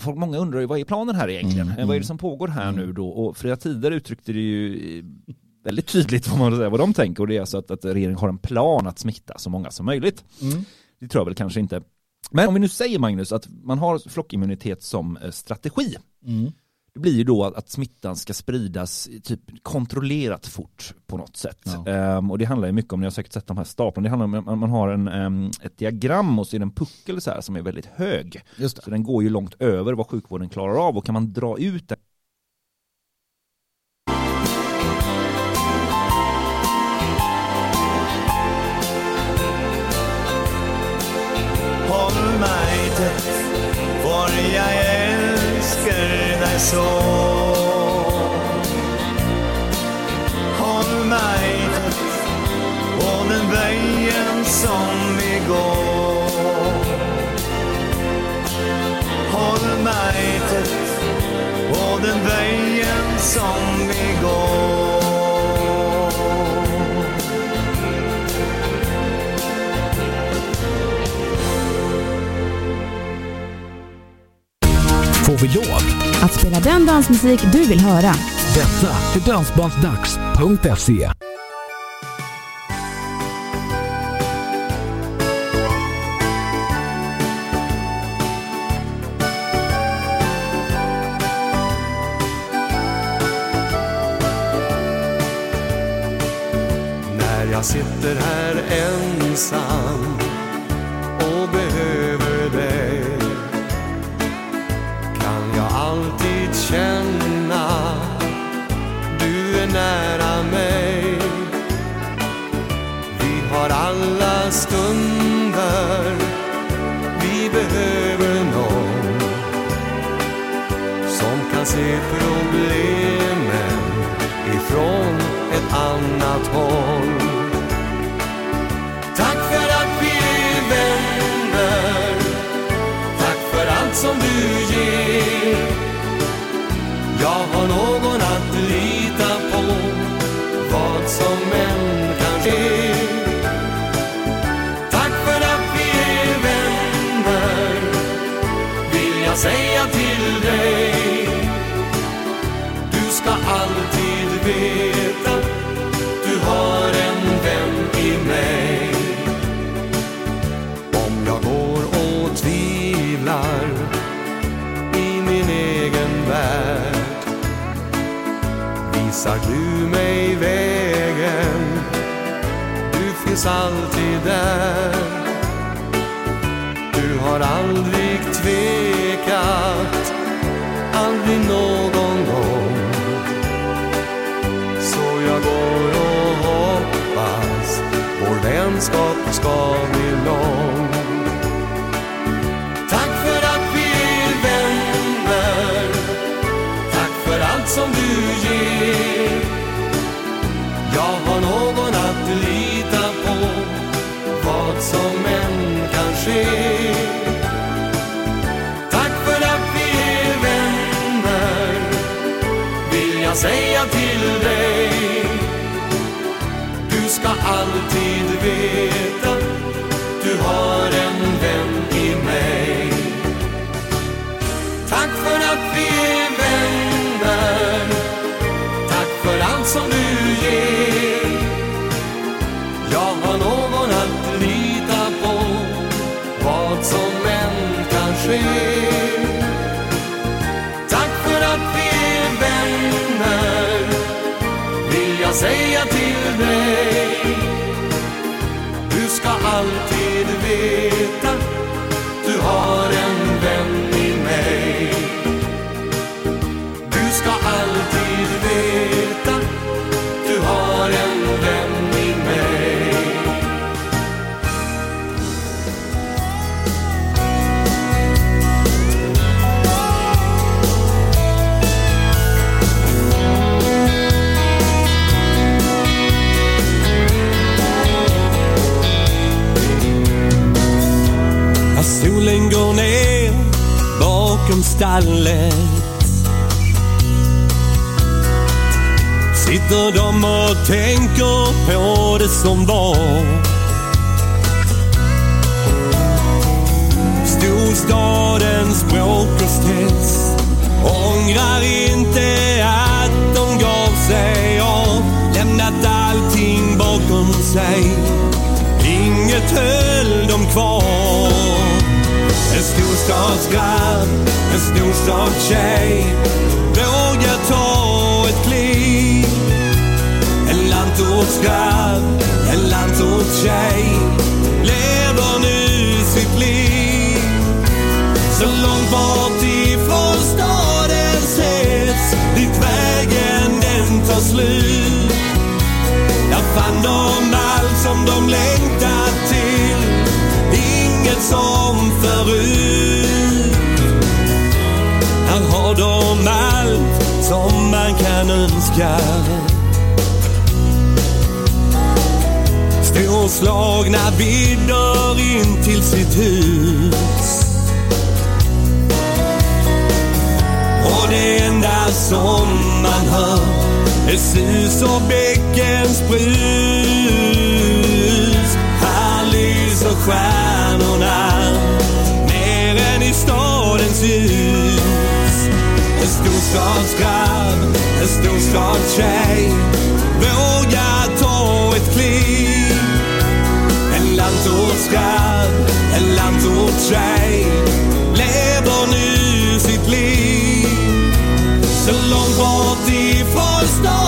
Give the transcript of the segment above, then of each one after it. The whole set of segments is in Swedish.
och folk, många undrar ju vad är planen här egentligen? Mm, Vad är mm. det som pågår här nu då? Och Fria Tider uttryckte det ju eh, väldigt tydligt vad, man, vad de tänker och det är alltså att, att regeringen har en plan att smitta så många som möjligt. Mm. Det tror jag väl kanske inte. Men om vi nu säger Magnus att man har flockimmunitet som eh, strategi. Det blir ju då att, smittan ska spridas typ kontrollerat fort på något sätt. Ja. Ehm, och det handlar ju mycket om, ni har säkert sett de här staplarna, det handlar om att man, har en, ehm, ett diagram och så är det en puckel så här som är väldigt hög. Just det. Så den går ju långt över vad sjukvården klarar av och kan man dra ut den Håll mig tätt för jag älskar dig så. Håll mig tätt på den vägen som vi går? Håll mig tätt på den vägen som vi går? Lov? Att spela den dansmusik du vill höra. Detta är Dansbandsdags.se. När jag sitter här ensam håll. Tack för att vi är vänner. Tack för allt som du ger. Jag har någon att lita på vad som än visar du mig vägen. Du finns alltid där. Du har aldrig tvekat, aldrig någon gång. Så jag går och hoppas vår vänskap ska bli lång. Du ska alltid stallet. Sitter de och tänker på det som var. Storstadens språkkurstest Ångrar inte att de gav sig av. Lämnat allting bakom sig. Inget höll dem kvar. En storstadsgrabb en storstadstjej Våga ta ett kliv. En landsortsgrabb, en landsortstjej Lever nu sitt liv. Så långt bort ifrån stadens hets Dit vägen den tar slut. Där fann de allt som de längtat till. Inget som förut dem allt som man kan önska? Storslagna vidder in till sitt hus. Och det enda som man hör är sus och bäckens brus. Här lyser stjärnorna mer än i stadens ljus. En storstadsgrabb, en storstadstjej Våga ta ett kliv. En landsortsgrabb, en landsortstjej Lever nu sitt liv. Så långt bort ifrån stan,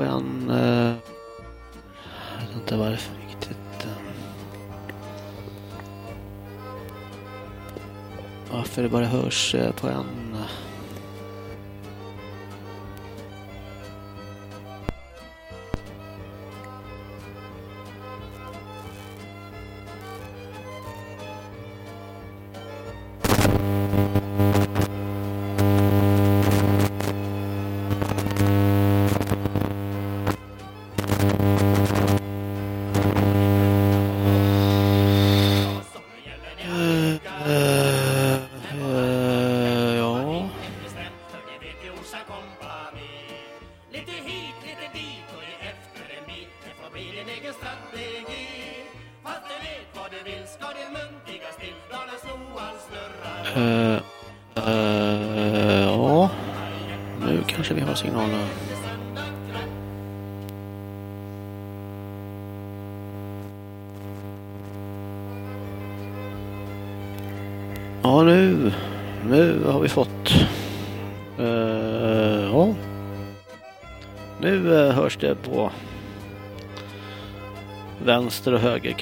på en... eh, Jag vet inte varför riktigt. Eh. Varför det bara hörs eh, på en... Uh, uh, ja. Nu kanske vi har signaler. Ja, nu. Nu har vi fått. Uh, ja. Nu hörs det på vänster och höger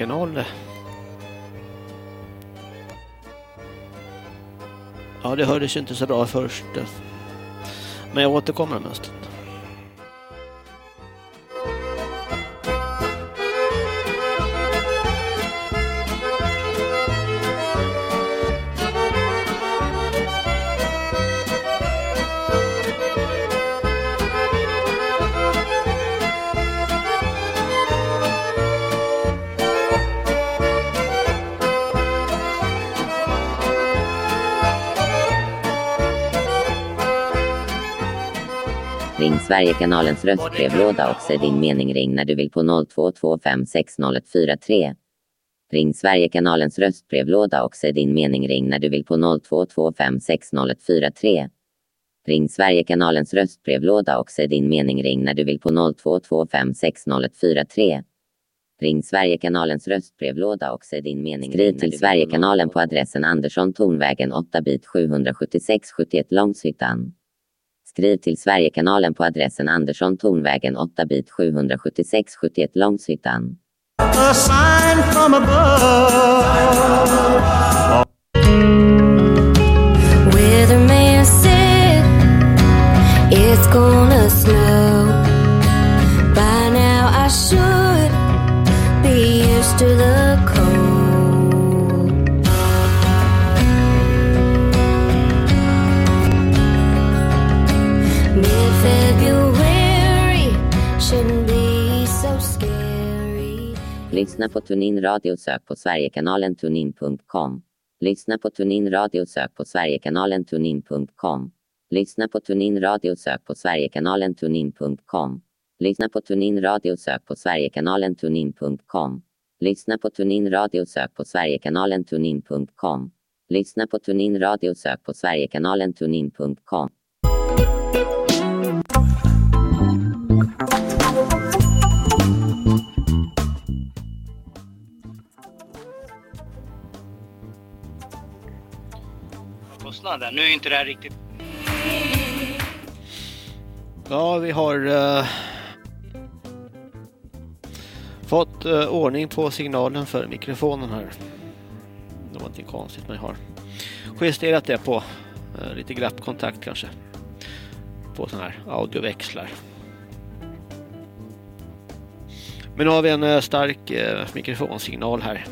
Ja, det hördes ju inte så bra först. Men jag återkommer om en Sverigekanalens röstbrevlåda och säg din mening ring när du vill på 0225604143. Ring Sverigekanalens röstbrevlåda och säg din mening ring när du vill på 0225604143. Ring Sverigekanalens röstbrevlåda och säg din mening ring när du vill på 0225604143. Ring Sverigekanalens röstbrevlåda och säg din mening. Skriv till Sverigekanalen på adressen Andersson Tornvägen 8 bit 776 71 Långshyttan. Skriv till Sverigekanalen på adressen Andersson Tornvägen 8 bit 776 71 Långshyttan. A sign from above. Said it's gonna snow. Lyssna på Tunin Radio sök på Sverigekanalen tunin.com. Lyssna på Tunin Radio sök på Sverigekanalen tunin.com. Lyssna på Tunin Radio sök på Sverigekanalen tunin.com. Lyssna på Tunin Radio sök på Sverigekanalen tunin.com. Lyssna på Tunin Radio sök på Sverigekanalen tunin.com. Lyssna på Tunin Radio sök på Sverigekanalen tunin.com. kostnaden. Nu är inte det här riktigt... Ja, vi har... uh, fått uh, ordning på signalen för mikrofonen här. Det var inte konstigt men jag har justerat det på uh, lite glappkontakt kanske. På sådana här audioväxlar. Men nu har vi en uh, stark mikrofonsignal här.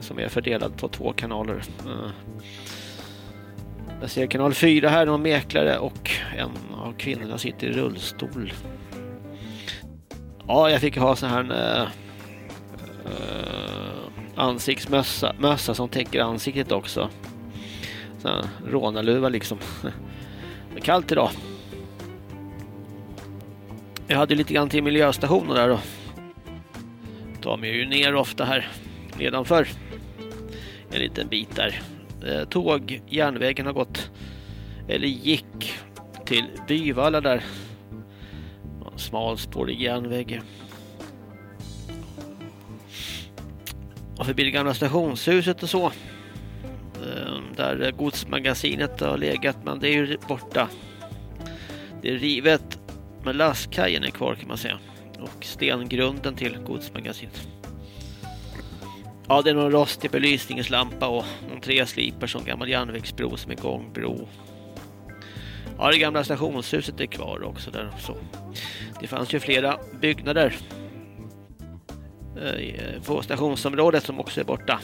Som är fördelad på två kanaler. Jag ser kanal 4 här, någon mäklare och en av kvinnorna sitter i rullstol. Ja, jag fick ha sån här uh, uh, ansiktsmössa mössa som täcker ansiktet också. Sån här rånarluva liksom. Det är kallt idag. Jag hade lite grann till miljöstationen där då. Tar mig ju ner ofta här nedanför. En liten bit där. Eh, tåg, järnvägen har gått eller gick till Byvalla där smalspårig järnväg. Och förbi det gamla stationshuset och så. Eh, där godsmagasinet har legat, men det är ju borta. Det är rivet, men lastkajen är kvar kan man säga. Och stengrunden till godsmagasinet. Ja, det är någon rostig belysningslampa och någon träslipar som gammal järnvägsbro som är gångbro. Ja, det gamla stationshuset är kvar också där. Så. Det fanns ju flera byggnader eh, eh, på stationsområdet som också är borta.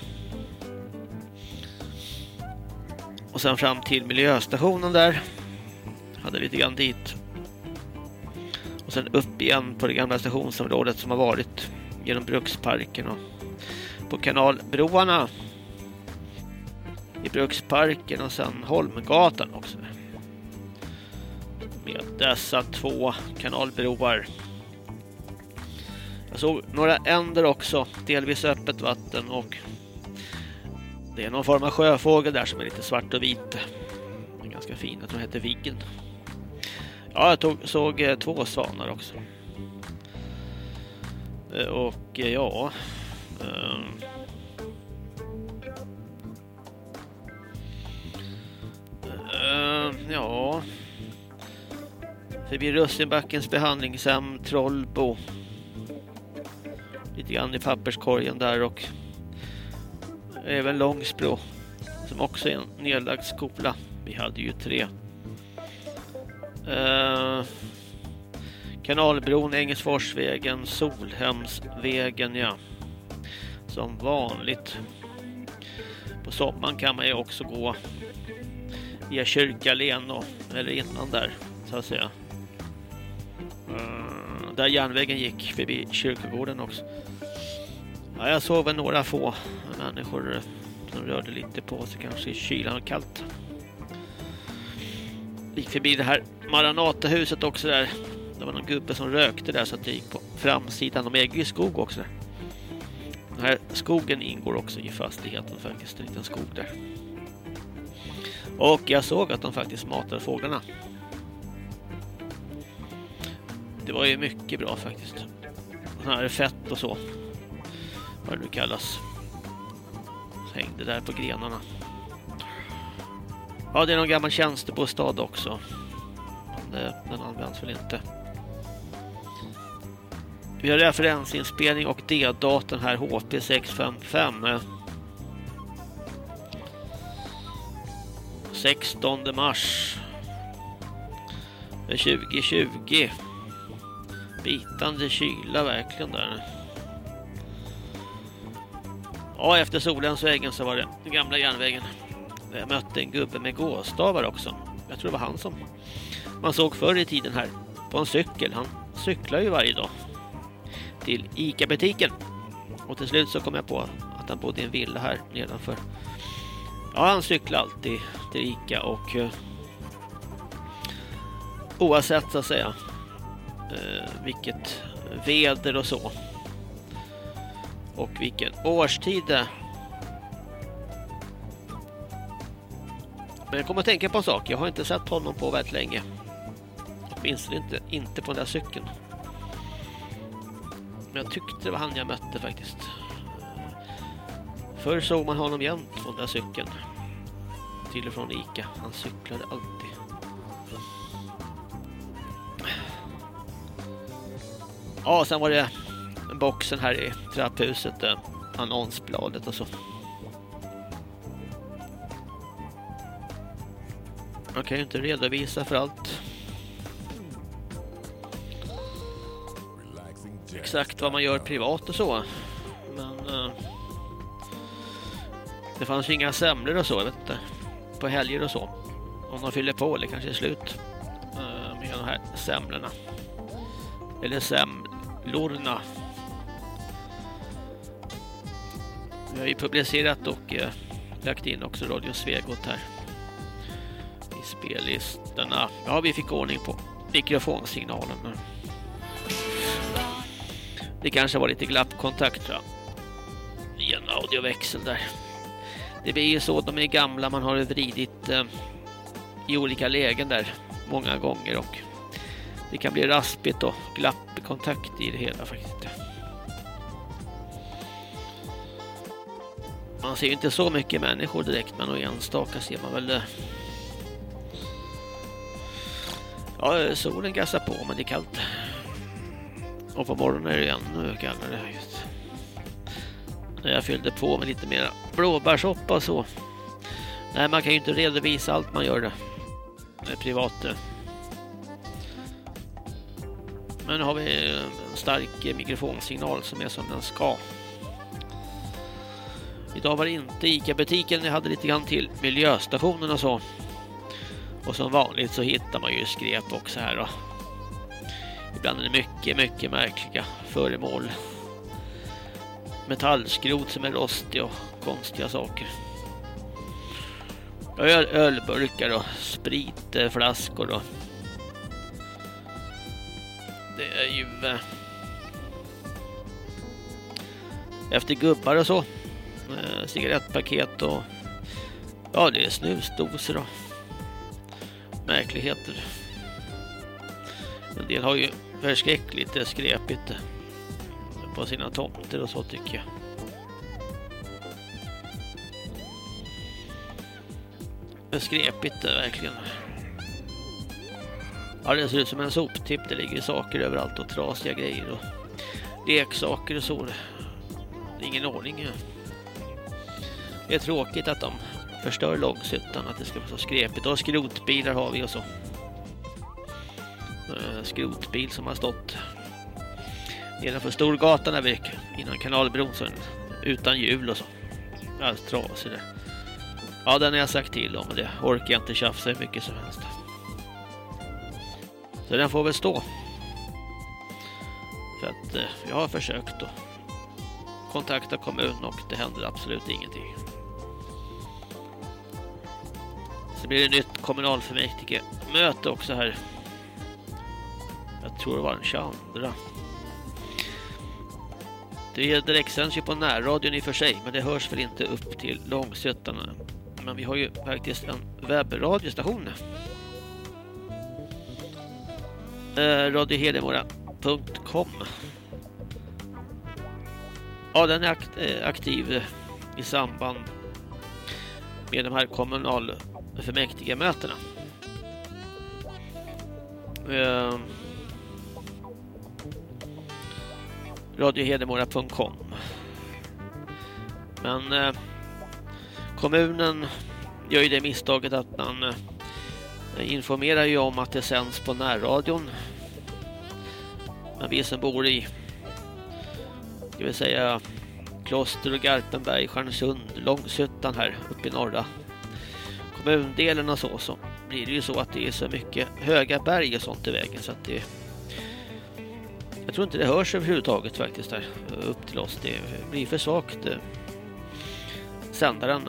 Och sen fram till miljöstationen där. Hade lite grann dit. Och sen upp igen på det gamla stationsområdet som har varit genom Bruksparken och på kanalbroarna i Bruksparken och sen Holmgatan också med dessa två kanalbroar. Jag såg några änder också, delvis öppet vatten och det är någon form av sjöfågel där som är lite svart och vit. Den är ganska fin, jag tror den heter Viggen. Ja, jag tog, såg eh, två svanar också. Eh, och eh, ja... Uh, ja Förbi Russinbackens behandlingshem Trollbo. Lite grann i papperskorgen där och även Långsbro som också är en nedlagd skola. Vi hade ju tre. Uh, Kanalbron, Engelsforsvägen, Solhemsvägen, ja. Som vanligt. På sommaren kan man ju också gå via Kyrkalen och, eller innan där, så att säga. Mm, där järnvägen gick förbi kyrkogården också. Ja, jag såg väl några få människor som rörde lite på sig, kanske i kylan och kallt. Gick förbi det här Maranatahuset också där. Det var någon gubbe som rökte där så att det gick på framsidan. De äger ju skog också. Den här skogen ingår också i fastigheten faktiskt, en liten skog där. Och jag såg att de faktiskt matade fåglarna. Det var ju mycket bra faktiskt. Sån här fett och så. Vad det nu kallas. Så hängde där på grenarna. Ja, det är någon gammal tjänstebostad också. Men den används väl inte. Vi har referensinspelning och D-datorn här HP655. 16 mars 2020 bitande kyla verkligen där. Ja, efter Solensvägen så var det den gamla järnvägen. Jag mötte en gubbe med gåstavar också. Jag tror det var han som man såg förr i tiden här på en cykel. Han cyklar ju varje dag till Ica-butiken. Och till slut så kom jag på att han bodde i en villa här nedanför. Ja, han cyklar alltid till Ica och eh, oavsett så att säga eh, vilket väder och så. Och vilken årstid det Men jag kommer att tänka på en sak. Jag har inte sett honom på väldigt länge. Åtminstone inte, inte på den där cykeln. Men jag tyckte det var han jag mötte faktiskt. Förr såg man honom jämt på den där cykeln. Till och från Ica. Han cyklade alltid. Ja, sen var det boxen här i trapphuset, annonsbladet och så. Man kan ju inte redovisa för allt. Exakt vad man gör privat och så. Men eh, det fanns ju inga semlor och så, jag vet inte. På helger och så. Om de fyller på eller kanske är slut eh, med de här semlorna. Eller semlorna. Vi har ju publicerat och eh, lagt in också Radio Svegot här. I spellistorna. Ja, vi fick ordning på mikrofonsignalen. Det kanske var lite glappkontakt tror jag. I en audioväxel där. Det blir ju så, de är gamla, man har vridit eh, i olika lägen där många gånger och det kan bli raspigt och glappkontakt i det hela faktiskt. Man ser ju inte så mycket människor direkt men och enstaka ser man väl det. Ja, solen gassar på men det är kallt. Och på morgonen är det ännu kallare. Just. När jag fyllde på med lite mer blåbärssoppa och så. Nej, man kan ju inte redovisa allt man gör det. Med privat. Eh. Men nu har vi eh, en stark eh, mikrofonsignal som är som den ska. Idag var det inte ICA-butiken. Jag hade lite grann till miljöstationen och så. Och som vanligt så hittar man ju skräp också här då. Ibland är det mycket, mycket märkliga föremål. Metallskrot som är rostig och konstiga saker. Öl, ölburkar och spritflaskor och det är ju eh, efter gubbar och så eh, cigarettpaket och ja det är snusdoser och märkligheter. En del har ju förskräckligt det skräpigt på sina tomter och så tycker jag. Det Skräpigt det verkligen. Ja, det ser ut som en soptipp. Det ligger saker överallt och trasiga grejer och leksaker och så. Det är ingen ordning. Det är tråkigt att de förstör Långshyttan, att det ska vara så skräpigt. Och skrotbilar har vi och så. Eh, skrotbil som har stått nedanför Storgatan där vi innan kanalbron så utan hjul och så. Alldeles trasig det. Ja, den har jag sagt till om och det orkar jag inte tjafsa hur mycket som helst. Så den får väl stå. För att eh, jag har försökt att kontakta kommunen och det händer absolut ingenting. Så blir det nytt kommunalfullmäktige möte också här. Jag tror det var den 22. Det direktsänds ju på närradion i och för sig, men det hörs väl inte upp till Långsötan. Men vi har ju faktiskt en webbradiostation. Eh, radiohedemora.com Ja, den är eh, aktiv i samband med de här kommunalfullmäktige mötena. Eh, radiohedemora.com Men eh, kommunen gör ju det misstaget att man eh, informerar ju om att det sänds på närradion. Men vi som bor i det vill säga Kloster och Garpenberg, Stjärnsund, Långshyttan här uppe i norra kommundelen och så så blir det ju så att det är så mycket höga berg och sånt i vägen så att det jag tror inte det hörs överhuvudtaget faktiskt där upp till oss. Det blir för svagt. Eh, sändaren.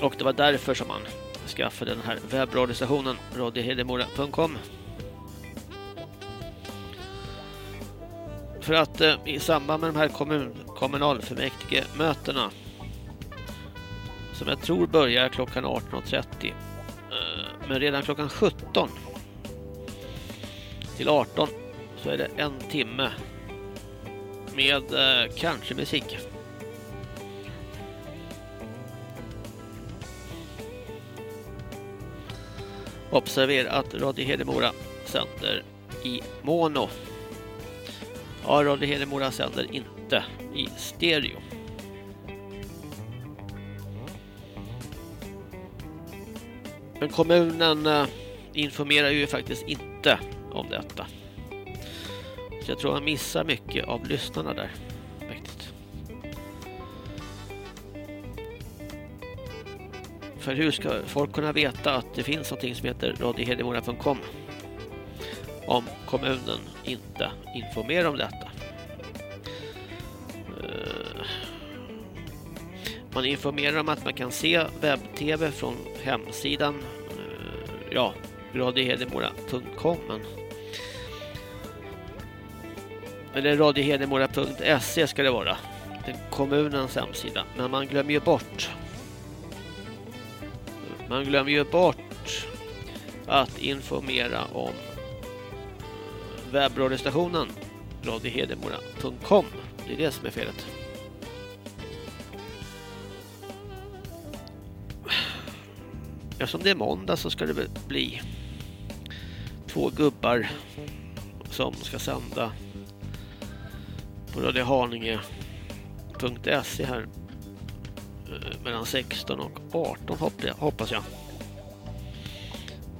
Och det var därför som man skaffade den här webbradiostationen radiohedemora.com För att eh, i samband med de här kommun, kommunalfullmäktige mötena som jag tror börjar klockan 18.30 eh, men redan klockan 17 till 18 så är det en timme med eh, kanske musik. Observera att Radio Hedemora sänder i mono. Ja, Radio Hedemora sänder inte i stereo. Men kommunen eh, informerar ju faktiskt inte om detta. Så jag tror man missar mycket av lyssnarna där. Faktiskt. För hur ska folk kunna veta att det finns någonting som heter radiohedemora.com om kommunen inte informerar om detta? Eh, man informerar om att man kan se webb-tv från hemsidan eh, ja, radiohedemora.com eller radiohedemora.se ska det vara. Den kommunens hemsida. Men man glömmer ju bort man glömmer ju bort att informera om eh, webbradiostationen radiohedemora.com. Det är det som är felet. Eftersom det är måndag så ska det bli två gubbar som ska sända på radiohaninge.se här eh, mellan 16 och 18 hoppas jag.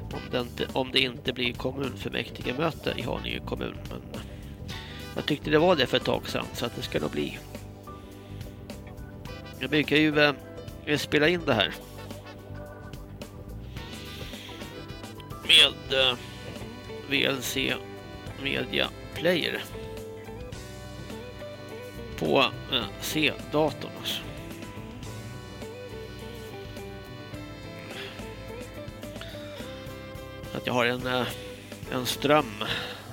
Om det inte, om det inte blir kommunfullmäktige möte i Haninge kommun. Men jag tyckte det var det för ett tag sedan så att det ska nog bli. Jag brukar ju eh, spela in det här. Med eh, VLC Media Player på eh, C-datorn. Alltså. Att jag har en, eh, en ström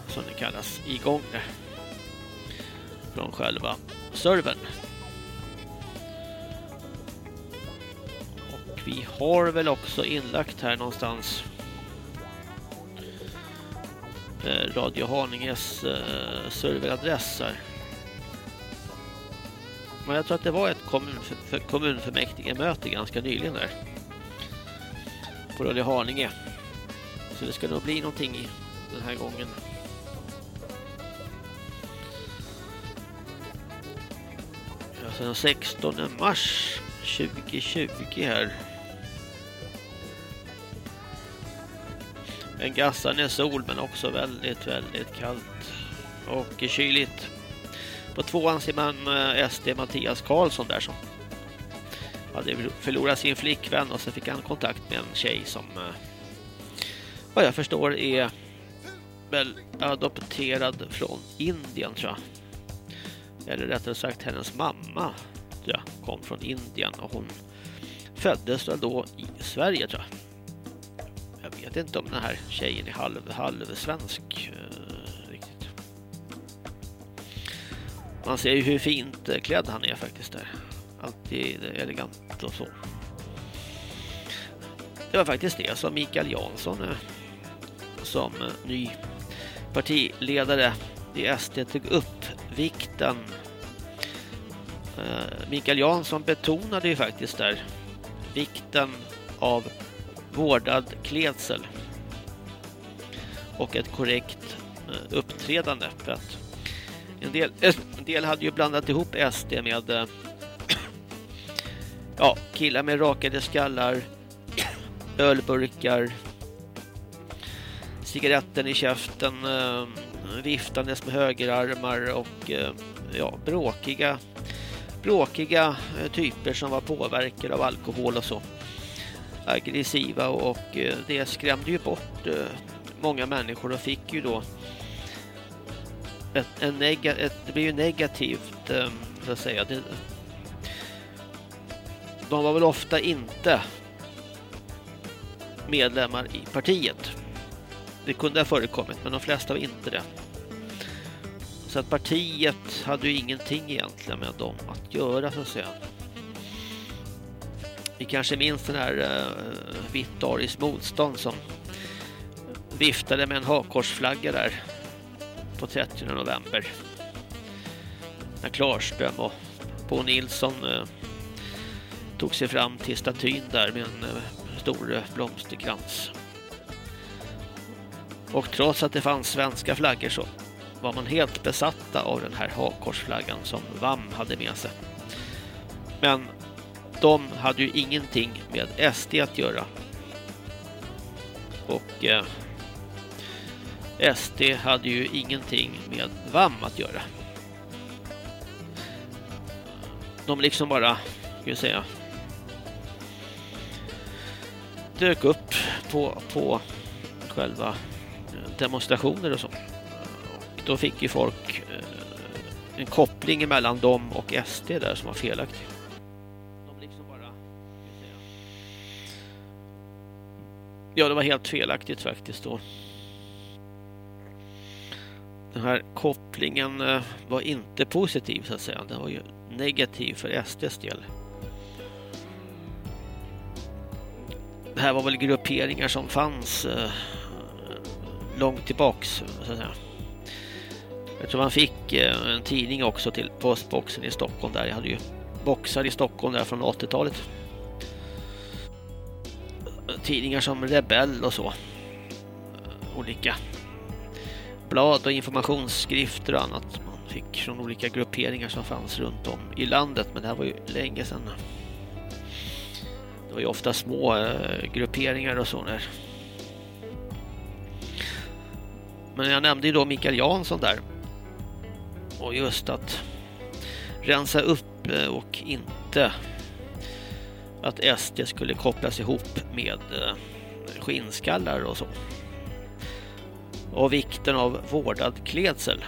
som det kallas igång där. Från själva servern. Och vi har väl också inlagt här någonstans eh, Radio Haninges serveradress här. Men jag tror att det var ett kommunf kommunfullmäktige möte ganska nyligen där. På Rulle-Haninge. Så det ska nog bli någonting i den här gången. Alltså den 16 mars 2020 här. En gassande sol men också väldigt, väldigt kallt och kyligt. På tvåan ser man eh, SD Mattias Karlsson där som hade förlorat sin flickvän och så fick han kontakt med en tjej som eh, vad jag förstår är väl adopterad från Indien tror jag. Eller rättare sagt hennes mamma tror jag, kom från Indien och hon föddes då i Sverige tror jag. Jag vet inte om den här tjejen är halv, halv svensk eh, Man ser ju hur fint klädd han är faktiskt där. Alltid elegant och så. Det var faktiskt det som Mikael Jansson eh, som eh, ny partiledare i SD tog upp vikten. Eh, Mikael Jansson betonade ju faktiskt där vikten av vårdad klädsel och ett korrekt uppträdande för att en del, eh, en del hade ju blandat ihop SD med eh, ja, killar med rakade skallar ölburkar cigaretten i käften eh, viftandes med högerarmar och ja, bråkiga bråkiga typer som var påverkade av alkohol och så. Aggressiva och det skrämde ju bort många människor och fick ju då ett, en nega, ett, det blir ju negativt ehm, så att säga det, de var väl ofta inte medlemmar i partiet det kunde ha förekommit men de flesta var inte det. Så att partiet hade ju ingenting egentligen med dem att göra så att säga. Vi kanske minns den här eh, uh, Vitt Ariskt motstånd som viftade med en hakkorsflagga där på 30 november. När Klarström och Bo Nilsson eh, tog sig fram till statyn där med en eh, stor eh, blomsterkrans. Och trots att det fanns svenska flaggor så var man helt besatta av den här hakkorsflaggan som VAM hade med sig. Men de hade ju ingenting med SD att göra. Och eh, SD hade ju ingenting med VAM att göra. De liksom bara, ska jag säga, dök upp på, på själva eh, demonstrationer och så. Och då fick ju folk eh, en koppling mellan dem och SD där som var felaktig. De liksom bara, Ja, det var helt felaktigt faktiskt då. Den här kopplingen eh, var inte positiv så att säga. Den var ju negativ för SDs del. Det här var väl grupperingar som fanns eh, långt tillbaks så att säga. Jag tror man fick eh, en tidning också till postboxen i Stockholm där. Jag hade ju boxar i Stockholm där från 80-talet. Tidningar som Rebell och så. Olika blad och informationsskrifter och annat man fick från olika grupperingar som fanns runt om i landet. Men det här var ju länge sedan. Det var ju ofta små eh, grupperingar och sådär. Men jag nämnde ju då Mikael Jansson där. Och just att rensa upp eh, och inte att SD skulle kopplas ihop med eh, skinnskallar och så. Och vikten av vårdad klädsel.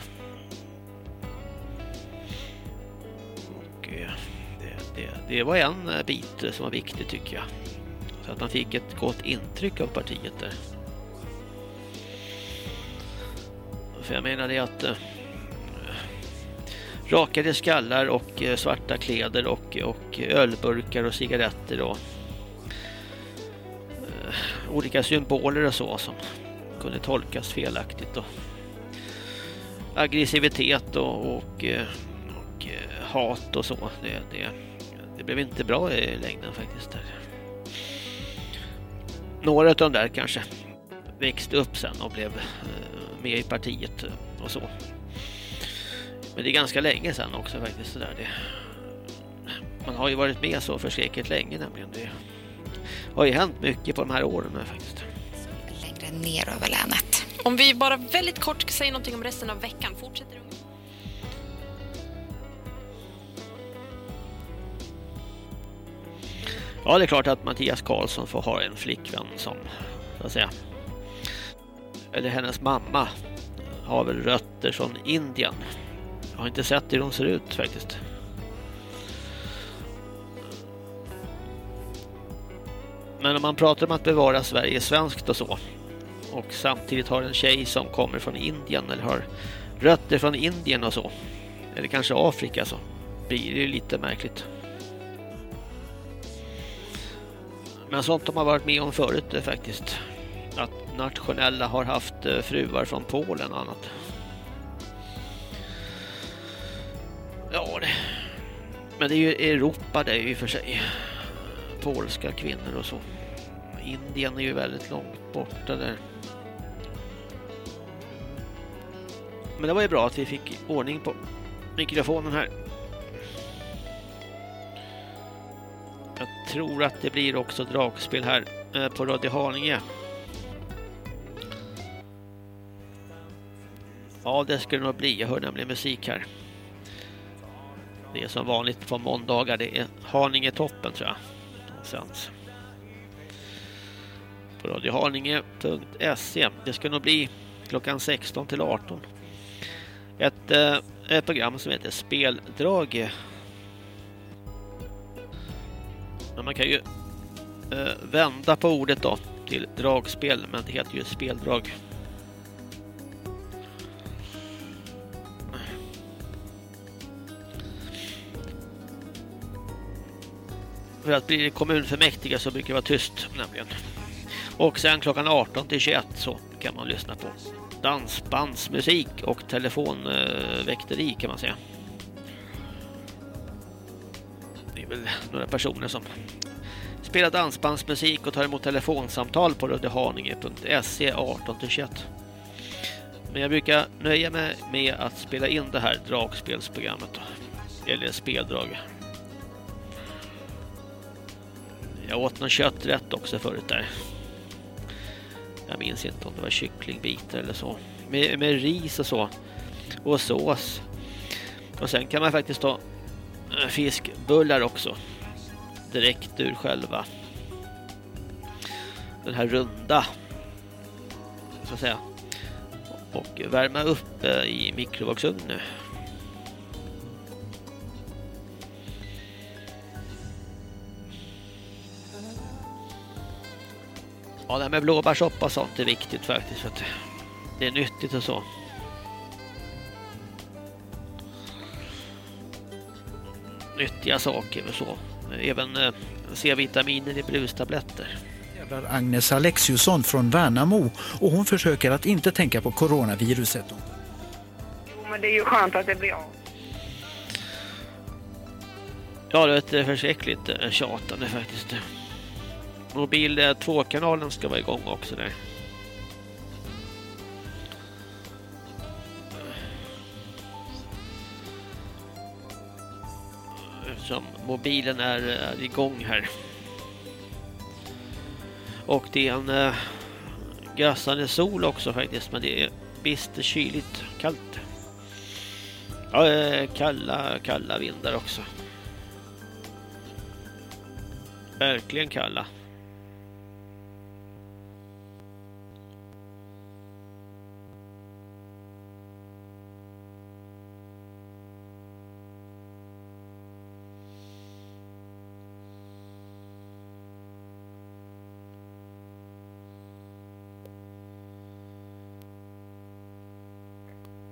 Och eh, det, det, det var en eh, bit som var viktig tycker jag. Så att man fick ett gott intryck av partiet där. För jag menar det att eh, rakade skallar och svarta kläder och, och ölburkar och cigaretter och olika symboler och så som kunde tolkas felaktigt och aggressivitet och, och, eh, och, eh, hat och så det, det, det, blev inte bra i längden faktiskt där. Några av de där kanske växte upp sen och blev eh, med i partiet och så. Men det är ganska länge sen också faktiskt. Så där. Det, man har ju varit med så förskräckligt länge nämligen. Det har ju hänt mycket på de här åren faktiskt. Längre ner över länet. Om vi bara väldigt kort ska säga någonting om resten av veckan. Fortsätter Ja, det är klart att Mattias Karlsson får ha en flickvän som, så att säga, eller hennes mamma har väl rötter från Indien. Jag har inte sett hur de ser ut faktiskt. Men om man pratar om att bevara Sverige svenskt och så och samtidigt har en tjej som kommer från Indien eller har rötter från Indien och så eller kanske Afrika så blir det lite märkligt. Men sånt de har varit med om förut faktiskt. Att nationella har haft eh, fruar från Polen och annat. Ja, det. Men det är ju Europa det är ju för sig. Polska kvinnor och så. Indien är ju väldigt långt borta där. Men det var ju bra att vi fick ordning på mikrofonen här. Jag tror att det blir också dragspel här eh, på Radio Haninge. Ja, det skulle nog bli. Jag hör nämligen musik här. Det är som vanligt på måndagar. Det är Haninge toppen tror jag. Någonstans. På radiohaninge.se. Det ska nog bli klockan 16 till 18. Ett, eh, ett program som heter Speldrag. Men man kan ju eh, vända på ordet då till dragspel. Men det heter ju speldrag. För att bli kommunfullmäktige så brukar det vara tyst nämligen. Och sen klockan 18 till 21 så kan man lyssna på dansbandsmusik och telefonväkteri eh, kan man säga. Det är väl några personer som spelar dansbandsmusik och tar emot telefonsamtal på radiohaninge.se 18 till 21. Men jag brukar nöja mig med att spela in det här dragspelsprogrammet. Då. Eller speldrag. Jag åt någon kötträtt också förut där. Jag minns inte om det var kycklingbitar eller så. Med, med ris och så. Och sås. Och sen kan man faktiskt ta eh, fiskbullar också. Direkt ur själva den här runda så att säga och värma upp eh, i i mikrovågsugnen. Ja, det här med blåbärssoppa och sånt är viktigt faktiskt för att det är nyttigt och så. Nyttiga saker och så. Även eh, C-vitaminer i brustabletter. Agnes Alexiusson från Värnamo och hon försöker att inte tänka på coronaviruset. Jo, men det är ju skönt att det blir av. Ja, det är ett förskräckligt eh, tjatande faktiskt. Mobil 2-kanalen ska vara igång också där. Eftersom mobilen är, är igång här. Och det är en eh, äh, gassande sol också faktiskt. Men det är visst kyligt, kallt. Ja, äh, kalla, kalla vindar också. Verkligen kalla.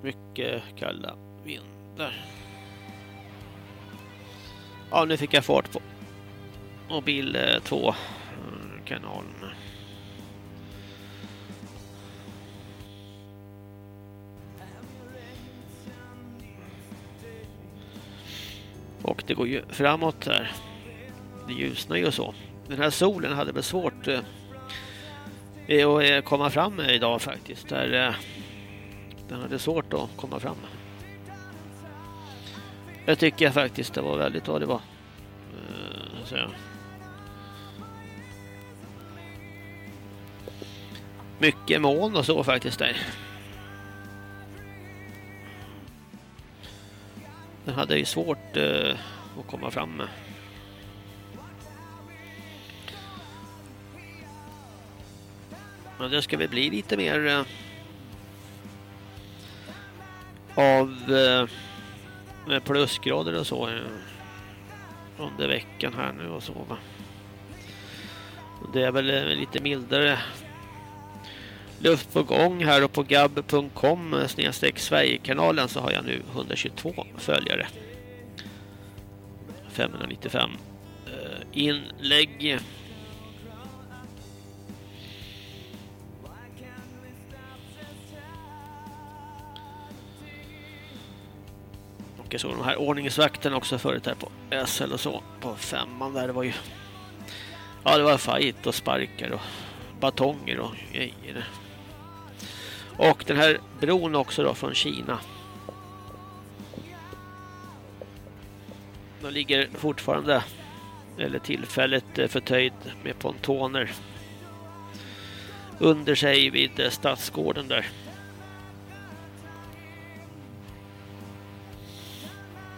Mycket kalla vindar. Ja, nu fick jag fart på mobil eh, 2 eh, kanalen. Och det går ju framåt här. Det ljusnar ju så. Den här solen hade väl svårt eh, att eh, komma fram idag faktiskt. Där, eh, den hade svårt att komma fram. Jag tycker faktiskt det var väldigt vad det var. Eh, så. Mycket moln och så faktiskt där. Den hade ju svårt eh, att komma fram med. Men det ska väl bli lite mer eh, av eh, med plusgrader och så eh, under veckan här nu och så va. Det är väl eh, lite mildare luft på gång här och på gab.com eh, snedstreck Sverigekanalen så har jag nu 122 följare. 595 inlägg. Och Så de här ordningsvakterna också förut här på SL och så. På femman där det var ju... Ja, det var fight och sparkar och batonger och grejer. Och den här bron också då från Kina. Den ligger fortfarande eller tillfälligt eh, förtöjd med pontoner under sig vid eh, stadsgården där.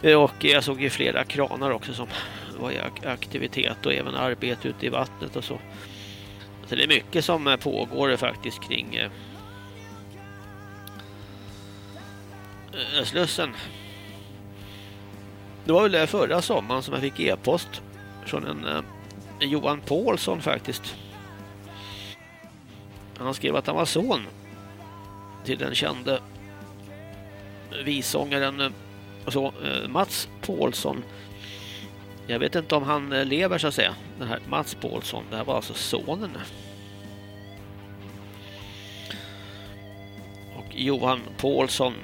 Eh, och jag såg ju flera kranar också som var i aktivitet och även arbete ute i vattnet och så. Så det är mycket som eh, pågår faktiskt kring eh, Slussen. Det var väl förra sommaren som jag fick e-post från en Johan Paulsson faktiskt. Han skrev att han var son till den kände visångaren så, eh, Mats Paulsson. Jag vet inte om han eh, lever så att säga. Den här Mats Paulsson. Det här var alltså sonen. Och Johan Paulsson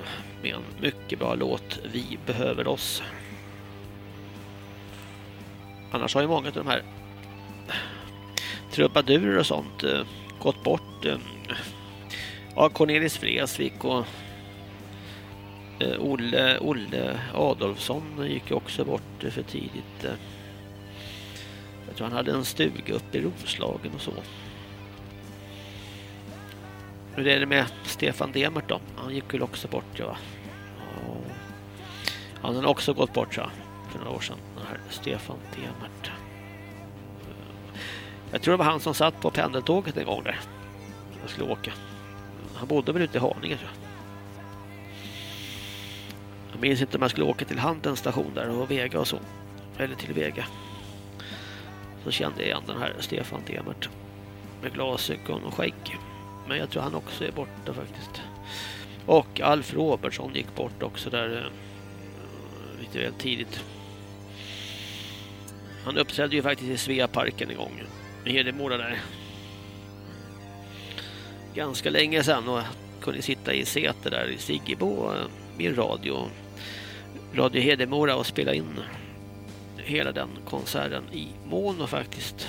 med en mycket bra låt Vi behöver oss. Annars har ju många av de här trubadurer och sånt eh, gått bort. Ja, Cornelis Vreeswijk och Eh, Olle, Olle Adolfsson gick också bort för tidigt. eh. Jag tror han hade en stuga uppe i Roslagen och så. Hur är det med Stefan Demert då? Han gick väl också bort, ja. Han har också gått bort, ja, för några år sedan. Den här Stefan Demert. Jag tror det var han som satt på pendeltåget en gång där. Jag skulle åka. Han bodde väl ute i Haninge, tror jag. Jag minns inte om jag skulle åka till Handens station där och Vega och så. Eller till Vega. Så kände jag igen den här Stefan Demert. Med glasögon och skägg. Men jag tror han också är borta faktiskt. Och Alf Robertsson gick bort också där eh, lite väl tidigt. Han uppträdde ju faktiskt i Sveaparken en gång. I Hedemora där. Ganska länge sedan och kunde sitta i säte där i Siggebo eh, min radio. Radio Hedemora och spela in hela den konserten i mono faktiskt.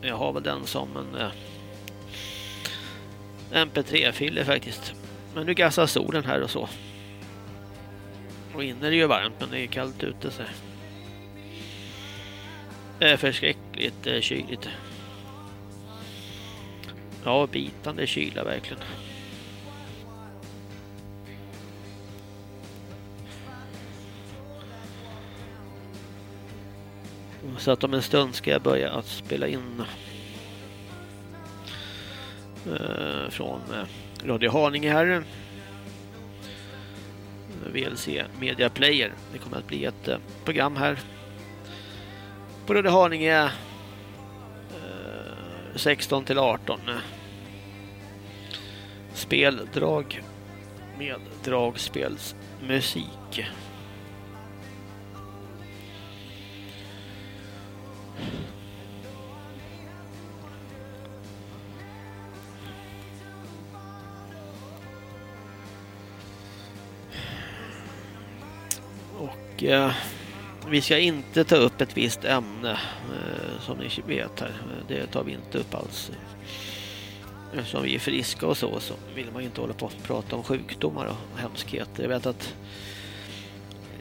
Jag har väl den som en eh, MP3-fille faktiskt. Men nu gassar solen här och så. Och inne är det ju varmt men det är kallt ute så. Det är förskräckligt eh, kyligt. Ja, bitande kyla verkligen. Så att om en stund ska jag börja att spela in eh, från eh, Radio Haninge här. VLC Media Player. Det kommer att bli ett eh, program här på Radio Haninge eh, 16 till 18. Speldrag med dragspelsmusik. Och eh, vi ska inte ta upp ett visst ämne eh, som ni vet här. Det tar vi inte upp alls. Eftersom vi är friska och så så vill man ju inte hålla på och prata om sjukdomar och hemskheter. Jag vet att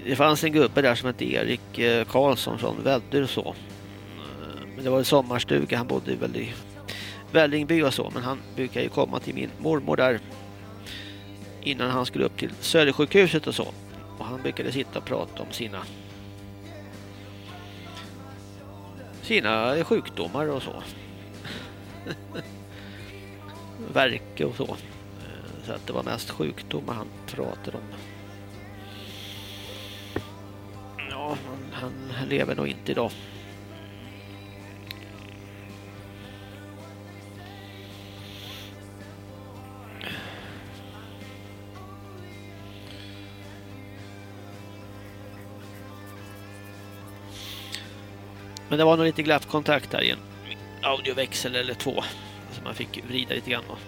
det fanns en gubbe där som hette Erik eh, Karlsson från Väddö och så. Men det var en sommarstuga, han bodde väl i Vällingby och så, men han brukar ju komma till min mormor där innan han skulle upp till Södersjukhuset och så. Och han brukade sitta och prata om sina sina sjukdomar och så. Verke och så. Så att det var mest sjukdomar han pratade om. Ja, han, han lever nog inte idag. Men det var nog lite glappkontakt där i en audioväxel eller två. Så man fick vrida lite grann och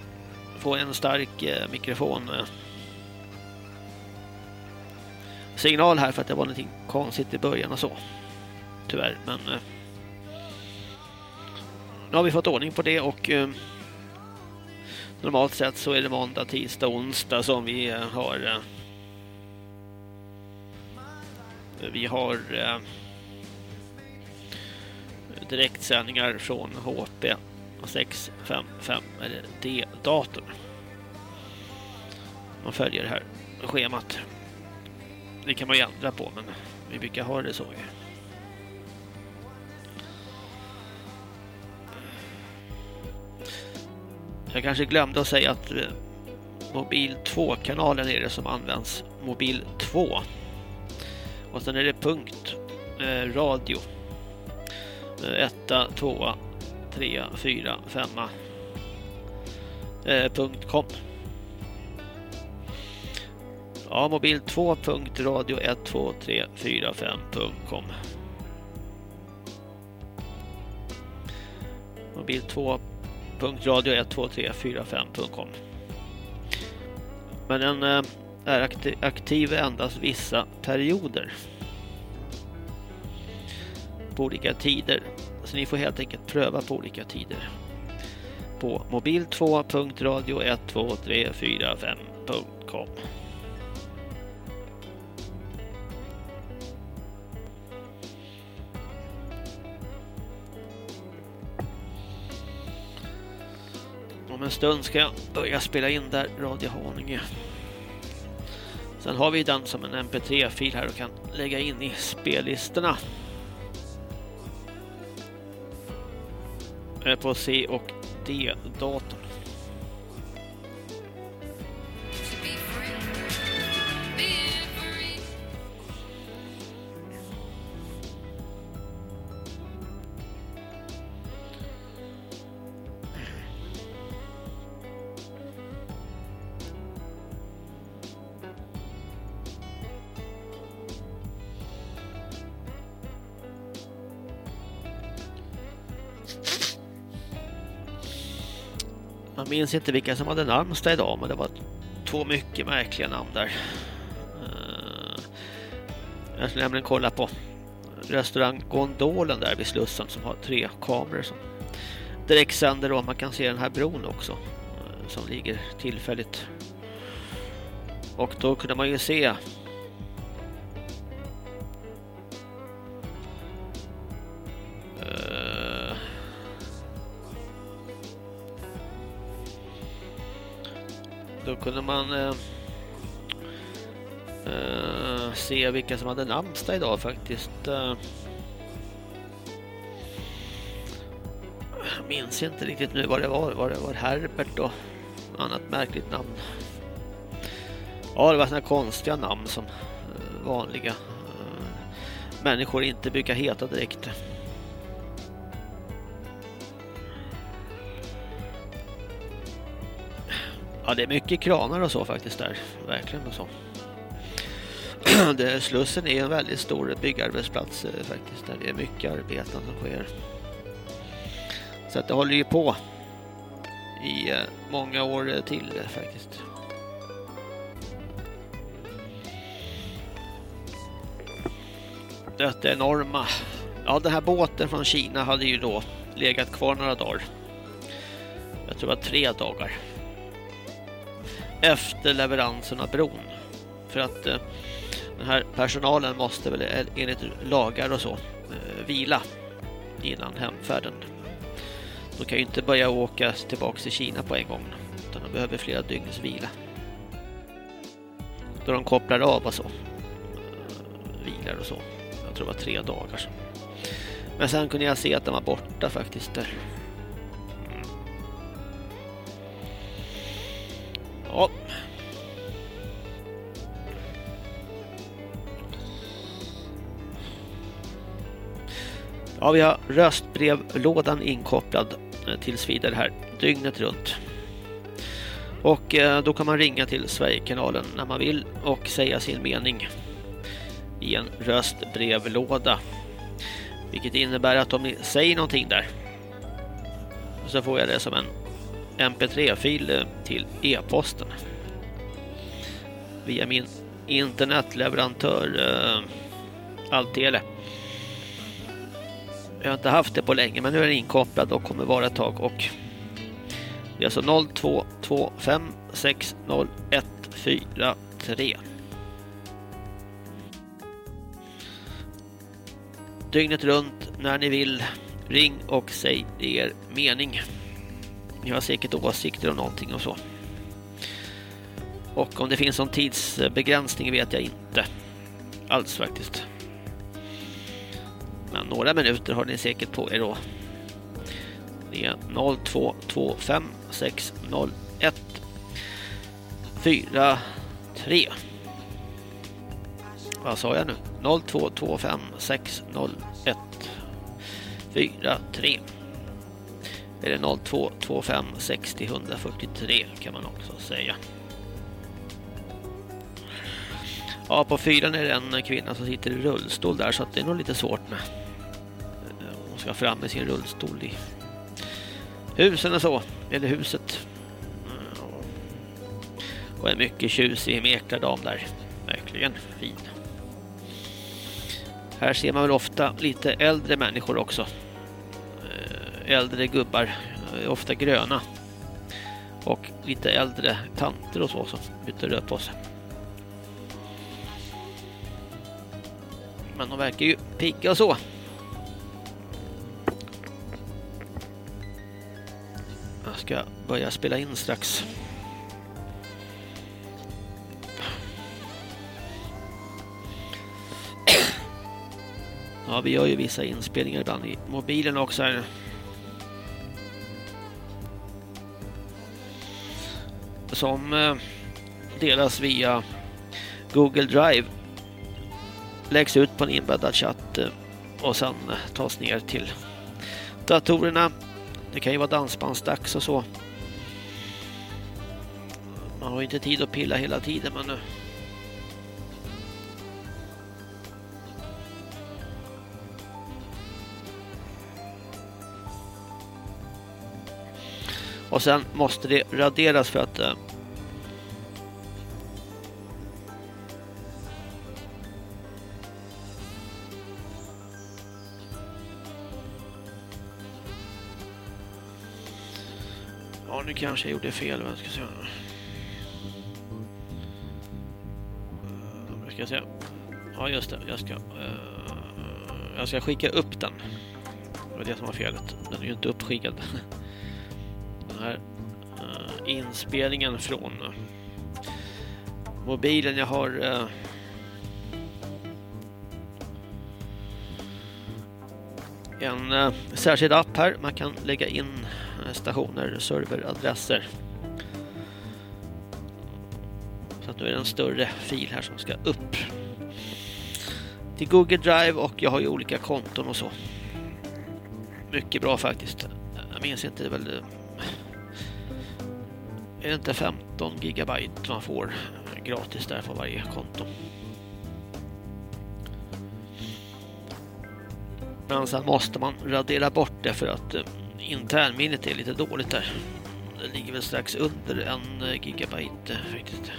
få en stark eh, mikrofon. Eh. Signal här för att det var någonting konstigt i början och så. Tyvärr, men eh, nu har vi fått ordning på det och eh, normalt sett så är det måndag, tisdag, onsdag som vi eh, har eh, vi har eh, direktsändningar från HP 655 eller D-datorn. Man följer det här schemat. Det kan man ju ändra på men vi brukar ha det så. Jag kanske glömde att säga att eh, mobil 2-kanalen är det som används. Mobil 2. Och sen är det punkt eh, radio. Etta, tvåa, trea, fyra, femma. Eh, punkt .com. Ja, mobil 2.radio12345.com Mobil 2.radio12345.com Men den eh, är aktiv, aktiv endast vissa perioder på olika tider. Så ni får helt enkelt pröva på olika tider. på mobil2.radio12345.com. Om en stund ska jag börja spela in där Radio Haninge. Sen har vi den som en mp3-fil här och kan lägga in i spellistorna. På C och D-datorn. Minns inte vilka som hade namnsdag idag men det var två mycket märkliga namn där. Eh, jag skulle nämligen kolla på restaurang Gondolen där vid Slussen som har tre kameror som direktsänder och man kan se den här bron också eh, som ligger tillfälligt. Och då kunde man ju se kunde man eh, eh, se vilka som hade namnsdag idag faktiskt. Eh, jag minns inte riktigt nu vad det var. Var det var Herbert och annat märkligt namn. Ja, det var sådana konstiga namn som eh, vanliga eh, människor inte brukar heta direkt. Ja, det är mycket kranar och så faktiskt där. Verkligen och så. Det, Slussen är en väldigt stor byggarbetsplats eh, faktiskt. Där det är mycket arbeten som sker. Så att det håller ju på i eh, många år eh, till eh, faktiskt. Detta enorma. Ja, den här båten från Kina hade ju då legat kvar några dagar. Jag tror det var tre dagar efter leveransen av bron. För att eh, den här personalen måste väl eh, enligt lagar och så eh, vila innan hemfärden. De kan ju inte börja åka tillbaka till Kina på en gång utan de behöver flera dygns vila. Då de kopplar av och så. Eh, vilar och så. Jag tror det var tre dagar. Så. Men sen kunde jag se att de var borta faktiskt där. Ja. Ja, vi har röstbrevlådan inkopplad eh, tills vidare här dygnet runt. Och eh, då kan man ringa till Sverigekanalen när man vill och säga sin mening i en röstbrevlåda. Vilket innebär att om ni säger någonting där så får jag det som en mp3-fil till e-posten via min internetleverantör eh, uh, Altele. Jag har inte haft det på länge men nu är den inkopplad och kommer vara ett tag och det är alltså 0225604143. Dygnet runt när ni vill ring och säg er mening. Ni har säkert åsikter om någonting och så. Och om det finns någon tidsbegränsning vet jag inte. Alls faktiskt. Men några minuter har ni säkert på er då. Det är 0225 601 43. Vad sa jag nu? 0225 601 43. Eller 0225 60 143 kan man också säga. Ja, på fyran är det en kvinna som sitter i rullstol där så att det är nog lite svårt med. Eh, hon ska fram med sin rullstol i husen och så, eller huset. Och en mycket tjusig mäklardam där. Verkligen fin. Här ser man väl ofta lite äldre människor också. Äldre gubbar eh, ofta gröna. Och lite äldre tanter och så som byter röd på sig. Men de verkar ju pigga och så. Jag ska börja spela in strax. Ja, vi gör ju vissa inspelningar ibland i mobilen också här. Som eh, delas via Google Drive. Läggs ut på en inbäddad chatt eh, och sen eh, tas ner till datorerna. Det kan ju vara dansbandsdags och så. Man har ju inte tid att pilla hela tiden men Och sen måste det raderas för att eh, Ja, nu kanske jag gjorde fel. Vad ska eh, jag säga? Vad ska jag säga? Ja, just det. Jag ska, uh, jag ska skicka upp den. Det var det som var felet. Den är ju inte uppskickad. Den här eh, inspelningen från mobilen. Jag har eh, en eh, särskild app här. Man kan lägga in stationer, serveradresser. Så att nu är det en större fil här som ska upp till Google Drive och jag har ju olika konton och så. Mycket bra faktiskt. Jag minns inte, det är väl är det inte 15 gigabyte man får gratis där på varje konto. Men sen måste man radera bort det för att eh, internminnet är lite dåligt där. Det ligger väl strax under en gigabyte faktiskt.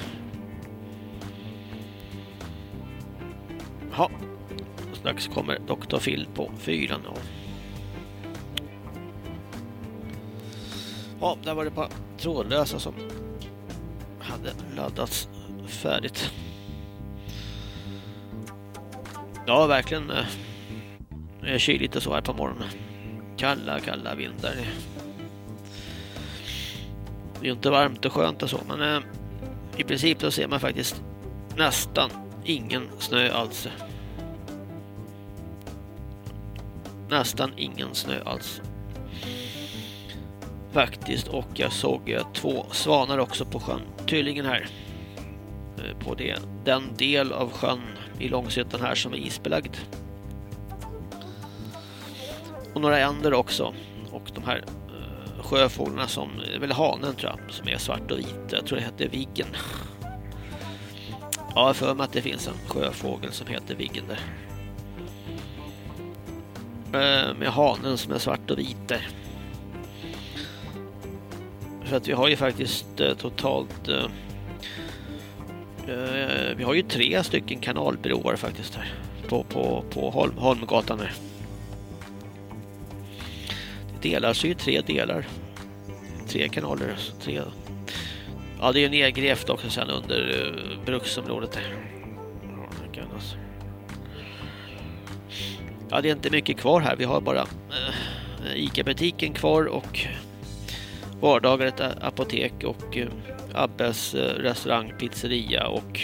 Ja, strax kommer Dr. Phil på fyran. Ja, där var det på trådlösa som hade laddats färdigt. Ja, verkligen eh, kyligt och så här på morgonen. Kalla, kalla vindar. Det är ju inte varmt och skönt och så, men eh, i princip så ser man faktiskt nästan ingen snö alls. Nästan ingen snö alls faktiskt och jag såg två svanar också på sjön. Tyllingen här. Eh, på det, den del av sjön i Långsötan här som är isbelagd. Och några änder också. Och de här eh, sjöfåglarna som, eh, väl hanen tror jag som är svart och vit, jag tror det heter Viggen. Ja, jag för mig att det finns en sjöfågel som heter Viggen där. Med hanen som är svart och vit där för att vi har ju faktiskt eh, totalt eh, eh vi har ju tre stycken kanalbroar faktiskt här på, på, på Holm, Holmgatan här. Det delar sig ju tre delar. Tre kanaler. Alltså tre. Ja, det är ju nedgrävt också sen under eh, bruksområdet. Där. Alltså. Ja, det är inte mycket kvar här. Vi har bara eh, eh ICA-butiken kvar och vardagar ett apotek och eh, Abbes eh, restaurang, pizzeria och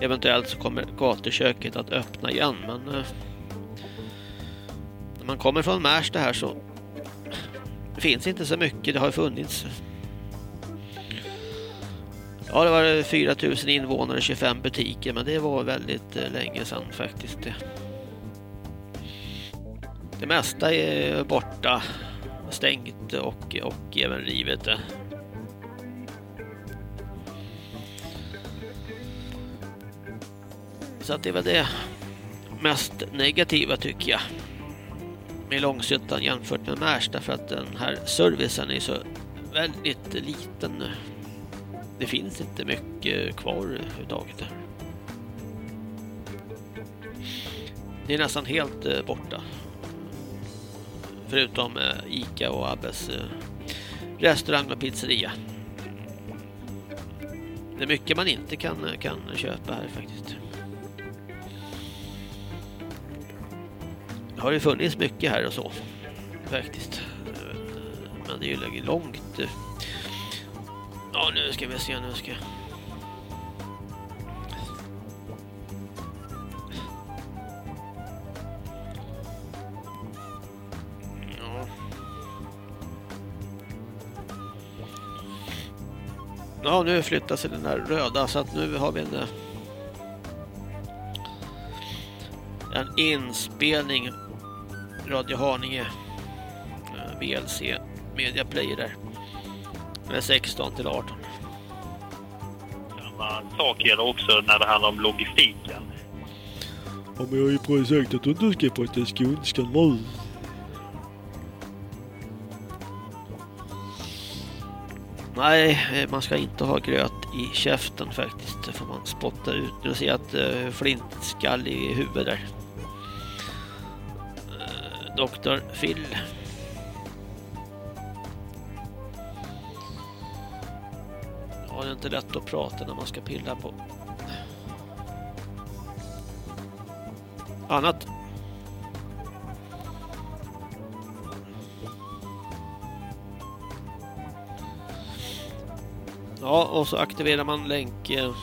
eventuellt så kommer gatuköket att öppna igen. Men eh, när man kommer från Märsta här så finns inte så mycket, det har funnits Ja, det var 4000 invånare, 25 butiker, men det var väldigt länge sedan faktiskt. Det mesta är borta stängt och, och även rivet. Så att det var det mest negativa tycker jag med Långshyttan jämfört med Märsta för att den här servicen är så väldigt liten. Det finns inte mycket kvar överhuvudtaget. Det är nästan helt eh, borta Förutom eh, Ica och Abbes eh, restaurang och pizzeria. Det är mycket man inte kan, eh, kan köpa här faktiskt. Det har ju funnits mycket här och så. Faktiskt. Men det är ju långt. Ja, nu ska vi se. Nu ska Ja, nu flyttar sig den här röda så att nu har vi en eh, en inspelning Radio Haninge eh, VLC Media Player där med 16 till 18 Samma sak gäller också när det handlar om logistiken. Ja, men jag har ju precis sagt att du inte ska prata skånska nu. Nej, eh, man ska inte ha gröt i käften faktiskt. Det får man spotta ut. Du ser att eh, uh, flintskall i huvudet där. Uh, Doktor Phil. Ja, det är inte lätt att prata när man ska pilla på annat. Ja, och så aktiverar man länk eh,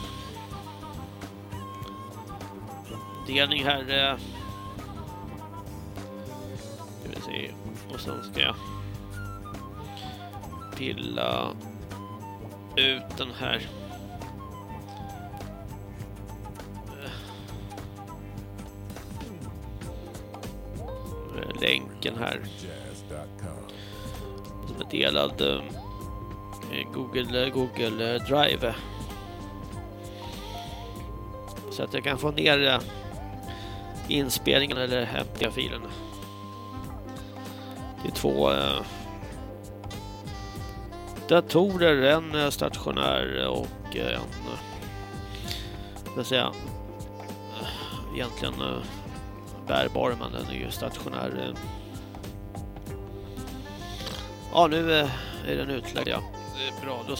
delning här. Eh. Ska vi se. Och sen ska jag pilla ut den här. Eh. Länken här. Som är delad. Eh, Eh, Google, eh, Google eh, Drive. Så att jag kan få ner inspelningen eller hämta filen. Det är två datorer, en stationär och en vad säga egentligen bärbar men den är ju stationär. Ja, nu är den utlagd. Ja bra. Då... Uh,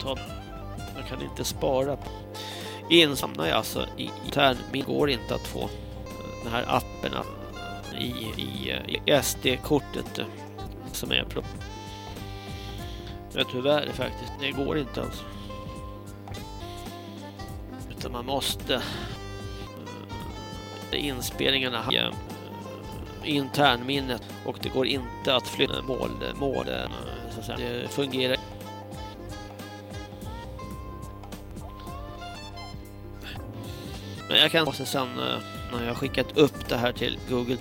ta... Jag kan inte spara. Insamlar jag alltså i termin går inte att få eh, den här appen i, i, eh, i SD-kortet som är pro. Men tyvärr faktiskt, det går inte alltså. Utan man måste uh, inspelningarna internminnet och det går inte att flytta mål, mål så att säga. det fungerar men jag kan också sen eh, när jag skickat upp det här till Google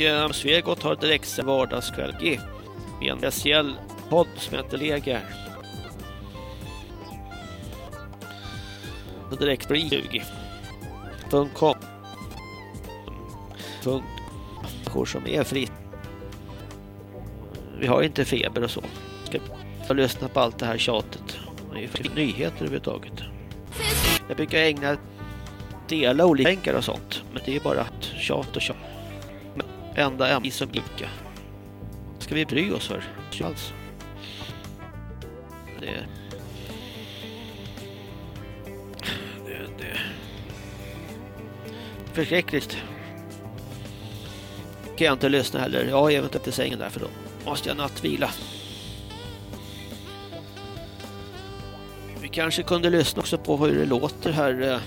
eh, Svegot har direkt vardagskväll G med en speciell podd som heter Leger. Och direkt blir 20. .com Punkt som är fritt. Vi har inte feber och så. Ska jag lyssna på allt det här tjatet. Det är nyheter överhuvudtaget. Jag brukar ägna dela olika länkar och sånt. Men det är bara tjat och tjat enda ämne som lycka. Ska vi bry oss för? Alls. Det... Det... det... Förskräckligt. Kan jag inte lyssna heller. Jag har inte till sängen där för då måste jag nattvila. Vi kanske kunde lyssna också på hur det låter här eh,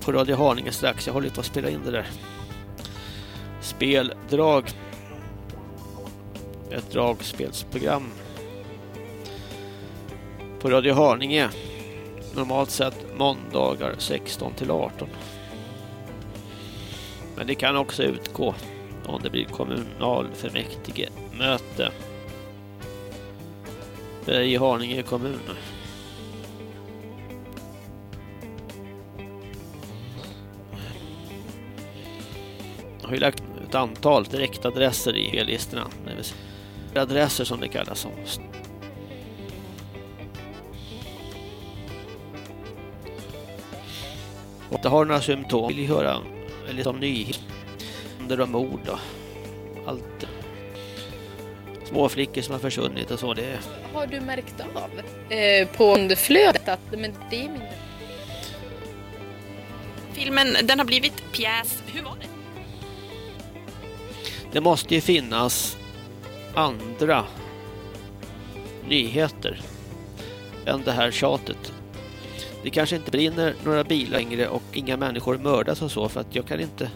på Radio Haninge strax. Jag håller på att spela in det där speldrag. Ett dragspelsprogram. På Radio Haninge. Normalt sett måndagar 16 till 18. Men det kan också utgå om det blir kommunalfullmäktige möte i Haninge kommun. har ju lagt ett antal direktadresser i spellistorna. Det vill säga adresser som det kallas som. Och det har några symptom. Vill ju höra eller som nyheter och mord och allt. Små flickor som har försvunnit och så. Det Har du märkt av eh, på flödet att men det är min... Filmen, den har blivit pjäs. Hur var det? Det måste ju finnas andra nyheter än det här tjatet. Det kanske inte brinner några bilar längre och inga människor mördas och så för att jag kan inte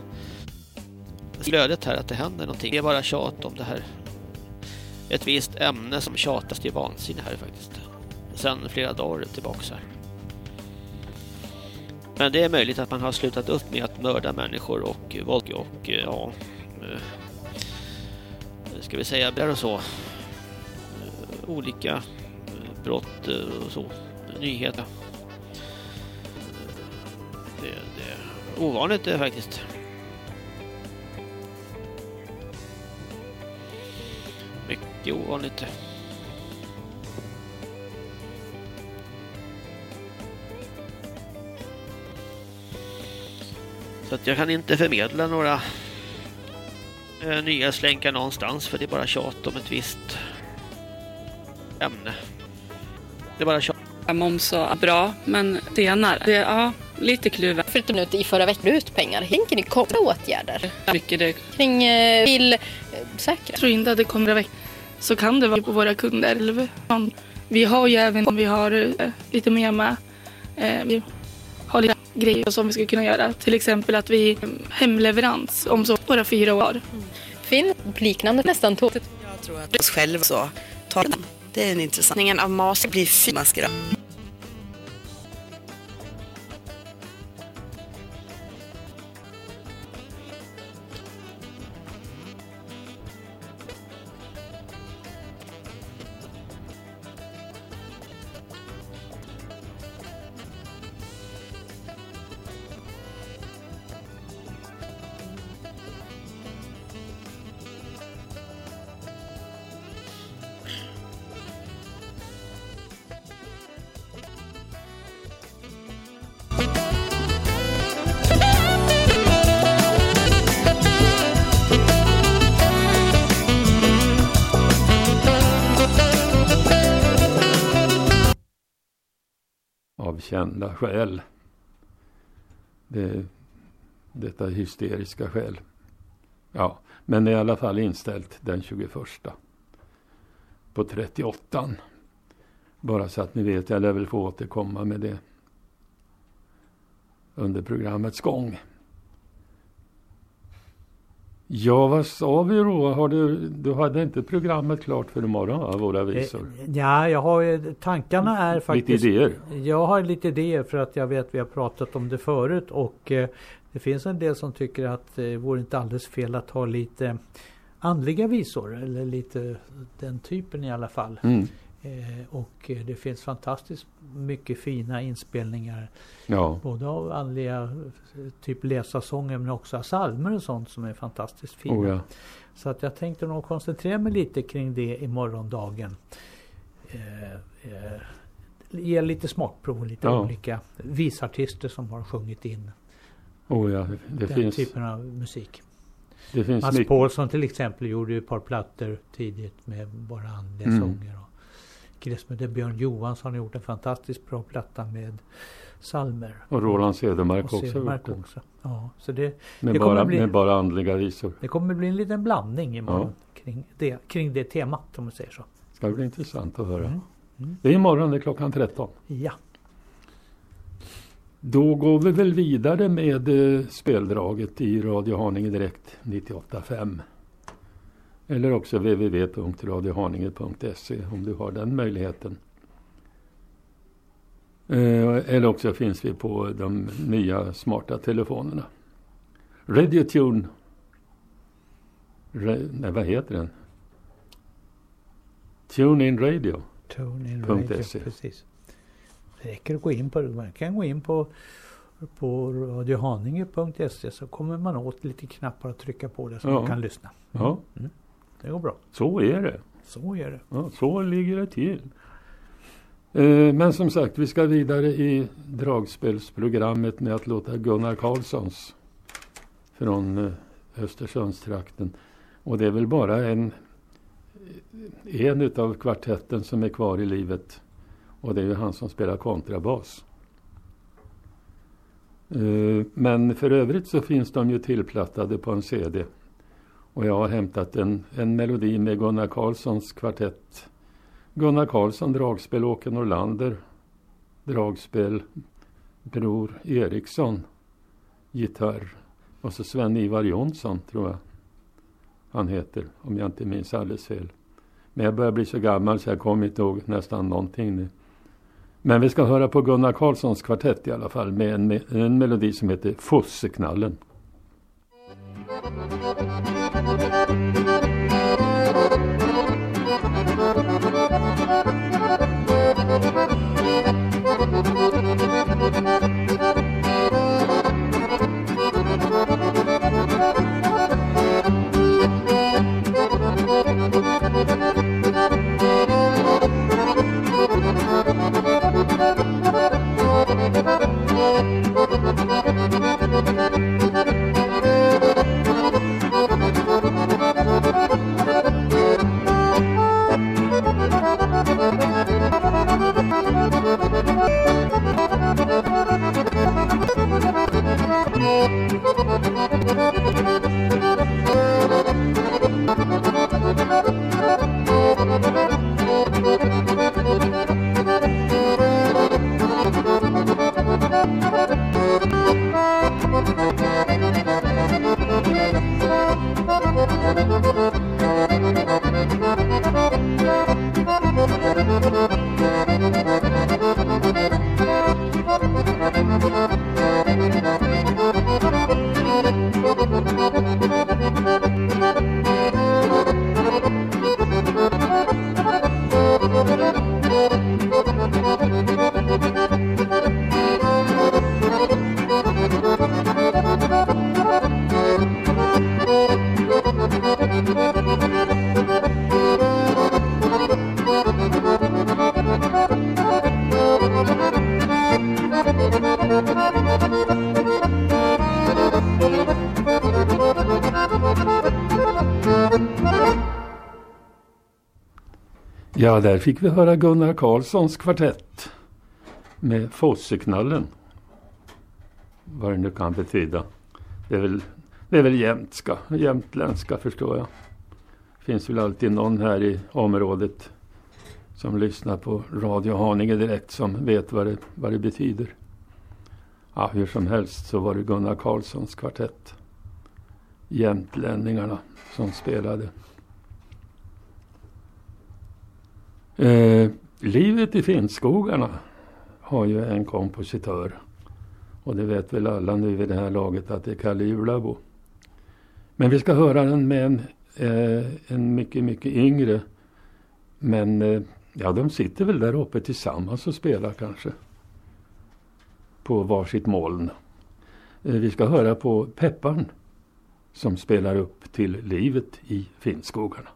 flödet här att det händer någonting. Det är bara tjat om det här. Ett visst ämne som tjatas till vansinne här faktiskt. Sen flera dagar tillbaks här. Men det är möjligt att man har slutat upp med att mörda människor och våld och eh, ja eh, ska vi säga där och så eh, olika eh, brott eh, och så. Nyheter. Det, det är ovanligt det faktiskt. Mycket ovanligt. Så att jag kan inte förmedla några eh, nyhetslänkar någonstans för det är bara tjat om ett visst ämne. Det är bara tjat. Moms så bra, men senare. Det, ja, lite kluven. Förutom nu i förra veckan ut pengar. Tänker ni komma åtgärder Mycket det. kring eh, till eh, säkra? Jag tror inte att det kommer att väcka. Så kan det vara på våra kunder. Vi har ju även om vi har eh, lite mer med. Eh, vi har lite grejer som vi ska kunna göra. Till exempel att vi eh, hemleverans om så våra fyra år. Finns liknande nästan två. Jag tror att oss själva så tar den. Det är en intressant. av mas. Blir finmaskera. av kända skäl. Det, detta hysteriska skäl. Ja, men i alla fall inställt den 21 på 38. Bara så att ni vet, jag lär väl få återkomma med det under programmets gång. Ja, vad sa vi då? Har du, du hade inte programmet klart för imorgon, va? våra visor? Ja, jag har tankarna är faktiskt... Lite idéer? Jag har lite idéer för att jag vet vi har pratat om det förut och eh, det finns en del som tycker att det vore inte alldeles fel att ha lite andliga visor eller lite den typen i alla fall. Mm. Eh, och det finns fantastiskt mycket fina inspelningar. Ja. Både av andliga typ läsarsånger men också av psalmer och sånt som är fantastiskt fina. Oh, ja. Så att jag tänkte nog koncentrera mig lite kring det i morgondagen. Eh, eh, ge lite smakprov, lite Ja. olika visartister som har sjungit in Oh, ja. Det, den finns, typen av musik. det Mats mycket. Paulsson till exempel gjorde ju ett par plattor tidigt med bara andliga Mm. sånger. Och Gräsmöde Björn Johansson har gjort en fantastiskt bra platta med salmer. Och Roland Cedermark Och också Cedermark det. också. Ja, så det, Med, det bara, bli, med bara andliga visor. det kommer bli en liten blandning imorgon kring, det, kring det temat om man säger så. Ska bli intressant att höra. Mm. Mm. Det är imorgon, det är klockan 13. Ja. Då går vi väl vidare med eh, speldraget i Radio Haninge Direkt 98.5. Eller också www.radiohaninge.se om du har den möjligheten. Eh, eller också finns vi på de nya smarta telefonerna. Radiotune. Re, nej, vad heter den? TuneIn Radio. Precis. Det räcker att gå in på, man kan gå in på på radiohaninge.se så kommer man åt lite knappar att trycka på det så Ja. man kan lyssna. Ja. Mm. Det går bra. Så är det. Så är det. Ja, så ligger det till. Eh, Men som sagt, vi ska vidare i dragspelsprogrammet med att låta Gunnar Karlssons från eh, Östersundstrakten. Och det är väl bara en, en utav kvartetten som är kvar i livet. Och det är ju han som spelar kontrabas. Eh, Men för övrigt så finns de ju tillplattade på en CD. Och jag har hämtat en, en melodi med Gunnar Karlssons kvartett. Gunnar Karlsson, dragspel, Åke Norlander, dragspel, Bror Eriksson, gitarr. Och så Sven-Ivar Jonsson, tror jag han heter, om jag inte minns alldeles fel. Men jag börjar bli så gammal så jag kommer inte ihåg nästan någonting nu. Men vi ska höra på Gunnar Karlssons kvartett i alla fall med en, med en melodi som heter Fosseknallen. Ja, där fick vi höra Gunnar Karlssons kvartett med Fosseknallen. Vad det nu kan betyda. Det är väl, det är väl jämtska, jämtländska förstår jag. finns väl alltid någon här i området som lyssnar på Radio Haninge direkt som vet vad det, vad det betyder. Ja, hur som helst så var det Gunnar Karlssons kvartett. Jämtlänningarna som spelade. Eh, livet i Finnskogarna har ju en kompositör. Och det vet väl alla nu vid det här laget att det är Kalle Julabo. Men vi ska höra den med en, eh, en mycket, mycket yngre. Men eh, ja, de sitter väl där uppe tillsammans och spelar kanske. På varsitt moln. Eh, vi ska höra på Pepparn som spelar upp till livet i Finnskogarna.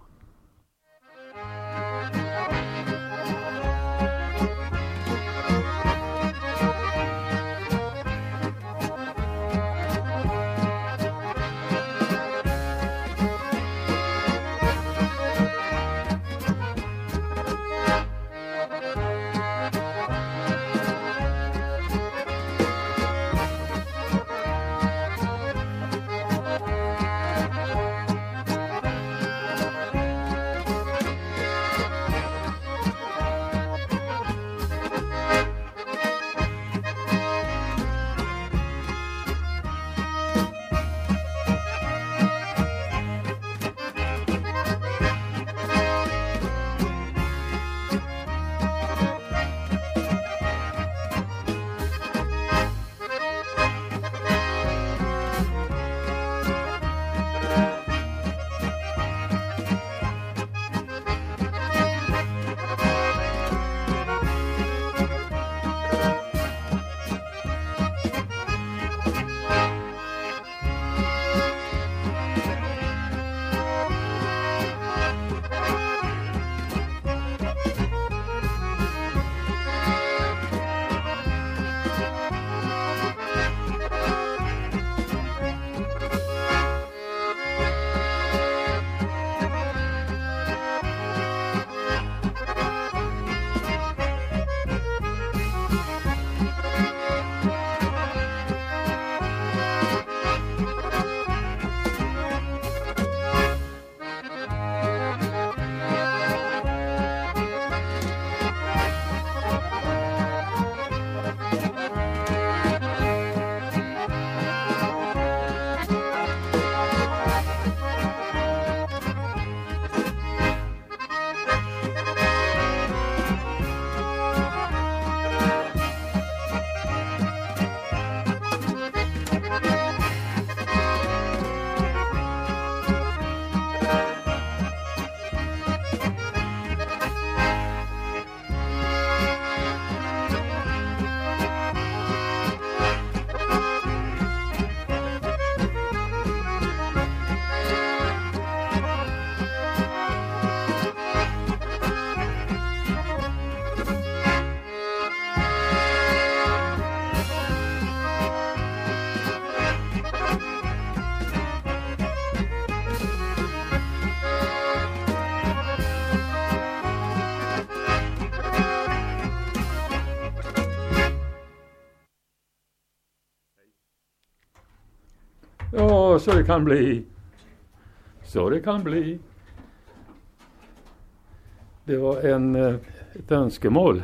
Så det kan bli. Så det kan bli. Det var en, eh, ett önskemål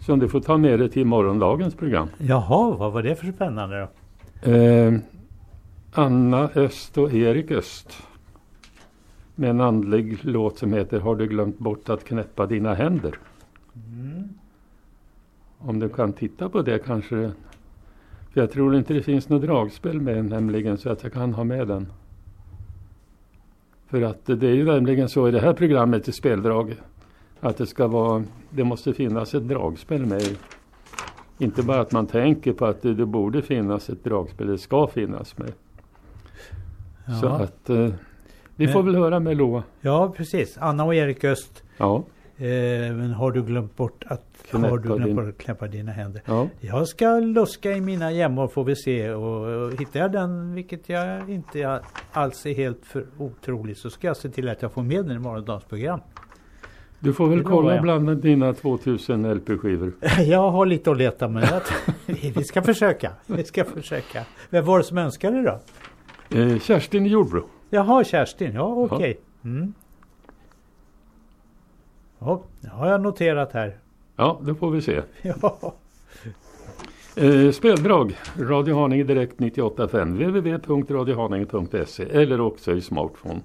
som du får ta med dig till morgondagens program. Jaha, vad var det för spännande då? Eh, Anna Öst och Erik Öst. Med en andlig låt som heter Har du glömt bort att knäppa dina händer? Mm. Om du kan titta på det kanske. För jag tror inte det finns något dragspel med nämligen så att jag kan ha med den. För att det är ju nämligen så i det här programmet i speldrag att det ska vara, det måste finnas ett dragspel med. Inte bara att man tänker på att det, det borde finnas ett dragspel, det ska finnas med. Så Ja. att eh, vi Men- får väl höra med Loa. Ja, precis. Anna och Erik Öst. Ja. Eh, men har du glömt bort att Knäppa har du glömt din- bort att knäppa dina händer? Ja. Jag ska luska i mina gömmor får vi se och, och hittar jag den, vilket jag inte alls är helt för otroligt, så ska jag se till att jag får med den i morgondagens program. Du får väl kolla bland dina 2000 LP-skivor. Jag har lite att leta med. vi ska försöka. Vi ska försöka. Vem var det som önskade då? Eh, Kerstin i Jordbro. Jaha, Kerstin. Ja, okej. Mm. Ja, det har jag noterat här. Ja, då får vi se. Ja. Eh, speldrag, Radio Haninge Direkt 98.5, www.radiohaninge.se eller också i smartphone.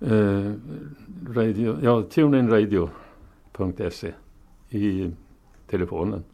Eh, radio, ja, tuneinradio.se i telefonen.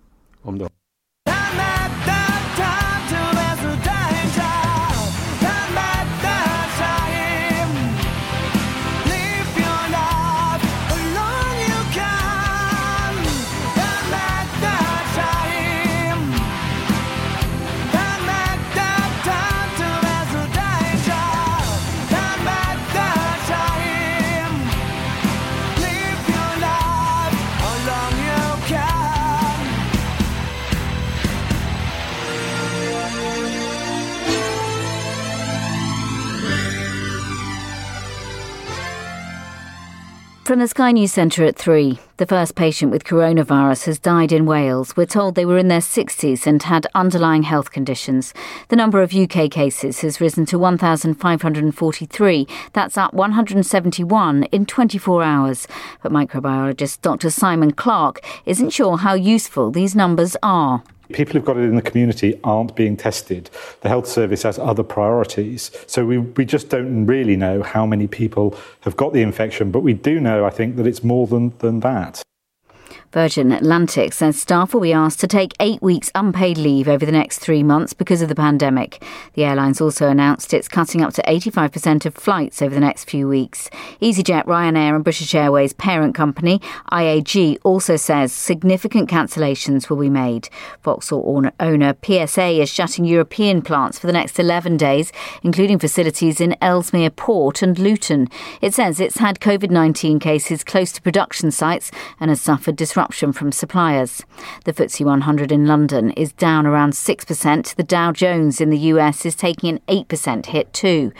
From the Sky News Centre at 3, the first patient with coronavirus has died in Wales. We're told they were in their 60s and had underlying health conditions. The number of UK cases has risen to 1,543. That's up 171 in 24 hours. But microbiologist Dr. Simon Clark isn't sure how useful these numbers are. People who've got it in the community aren't being tested. The health service has other priorities. So we, we just don't really know how many people have got the infection, but we do know, I think, that it's more than, than that. Virgin Atlantic says staff will be asked to take eight weeks unpaid leave over the next three months because of the pandemic. The airline's also announced it's cutting up to 85% of flights over the next few weeks. EasyJet, Ryanair, and British Airways' parent company, IAG, also says significant cancellations will be made. Vauxhall owner- PSA is shutting European plants for the next 11 days, including facilities in Ellesmere Port and Luton. It says it's had COVID 19 cases close to production sites and has suffered disruption from suppliers. The FTSE 100 in London is down around 6%. The Dow Jones in the US is taking an 8% hit too.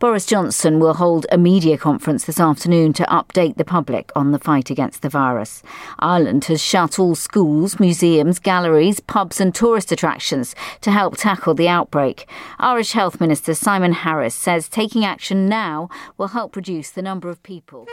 Boris Johnson will hold a media conference this afternoon to update the public on the fight against the virus. Ireland has shut all schools, museums, galleries, pubs, and tourist attractions to help tackle the outbreak. Irish Health Minister Simon Harris says taking action now will help reduce the number of people.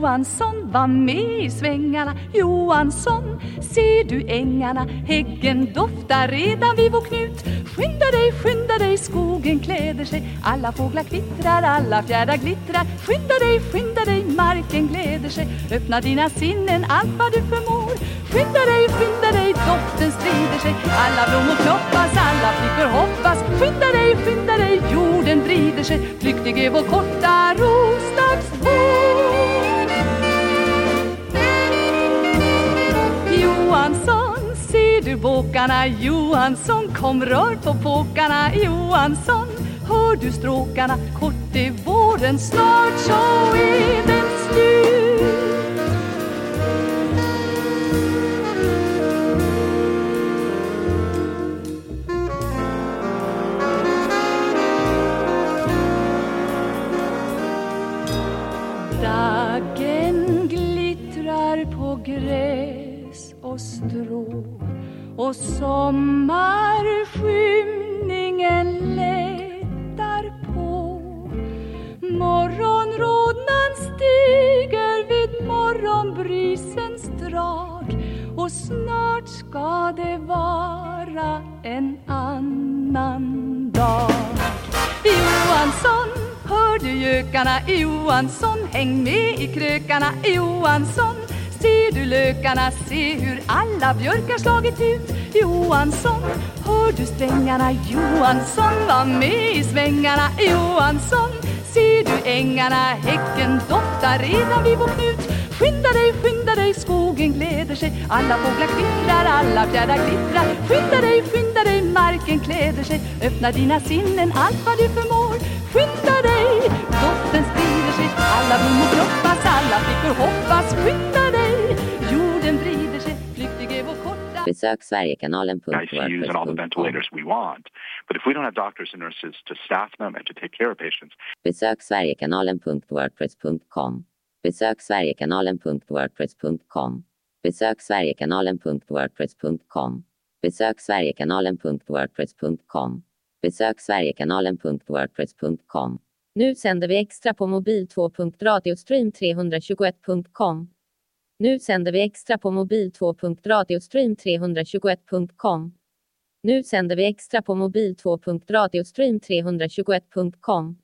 Johansson var med i svängarna. Johansson Ser du ängarna? Häggen doftar redan vid vår knut. Skynda dig, skynda dig, skogen kläder sig. Alla fåglar kvittrar, alla fjärdar glittrar. Skynda dig, skynda dig, marken gläder sig. Öppna dina sinnen, allt vad du förmår. Skynda dig, skynda dig, doften sprider sig. Alla blommor knoppas, alla flickor hoppas. Skynda dig, skynda dig, jorden vrider sig. Flyktig är vår korta roslagsvår Johansson, ser du båkarna? Johansson, kom rör på påkarna Johansson Hör du stråkarna, kort är våren Snart så är den slut. Alla björkar slagit ut Johansson, hör du strängarna Johansson, var med i svängarna Johansson. Ser du ängarna, häcken doftar redan vid vår knut. Skynda dig, skynda dig, skogen gläder sig. Alla fåglar kvittrar, alla fjärdar glittrar. Skynda dig, skynda dig, marken kläder sig. Öppna dina sinnen, allt vad du förmår. Skynda dig, doften sprider sig. Alla blommor knoppas, alla flickor hoppas. Skynda of patients, Besök sverigekanalen.wordpress.com. Besök sverigekanalen.wordpress.com. Besök sverigekanalen.wordpress.com. Besök sverigekanalen.wordpress.com. Besök sverigekanalen.wordpress.com. Nu sänder vi extra på mobil 2.radiostream321.com. Nu sänder vi extra på mobil2.radiostream321.com. Nu sänder vi extra på mobil2.radiostream321.com.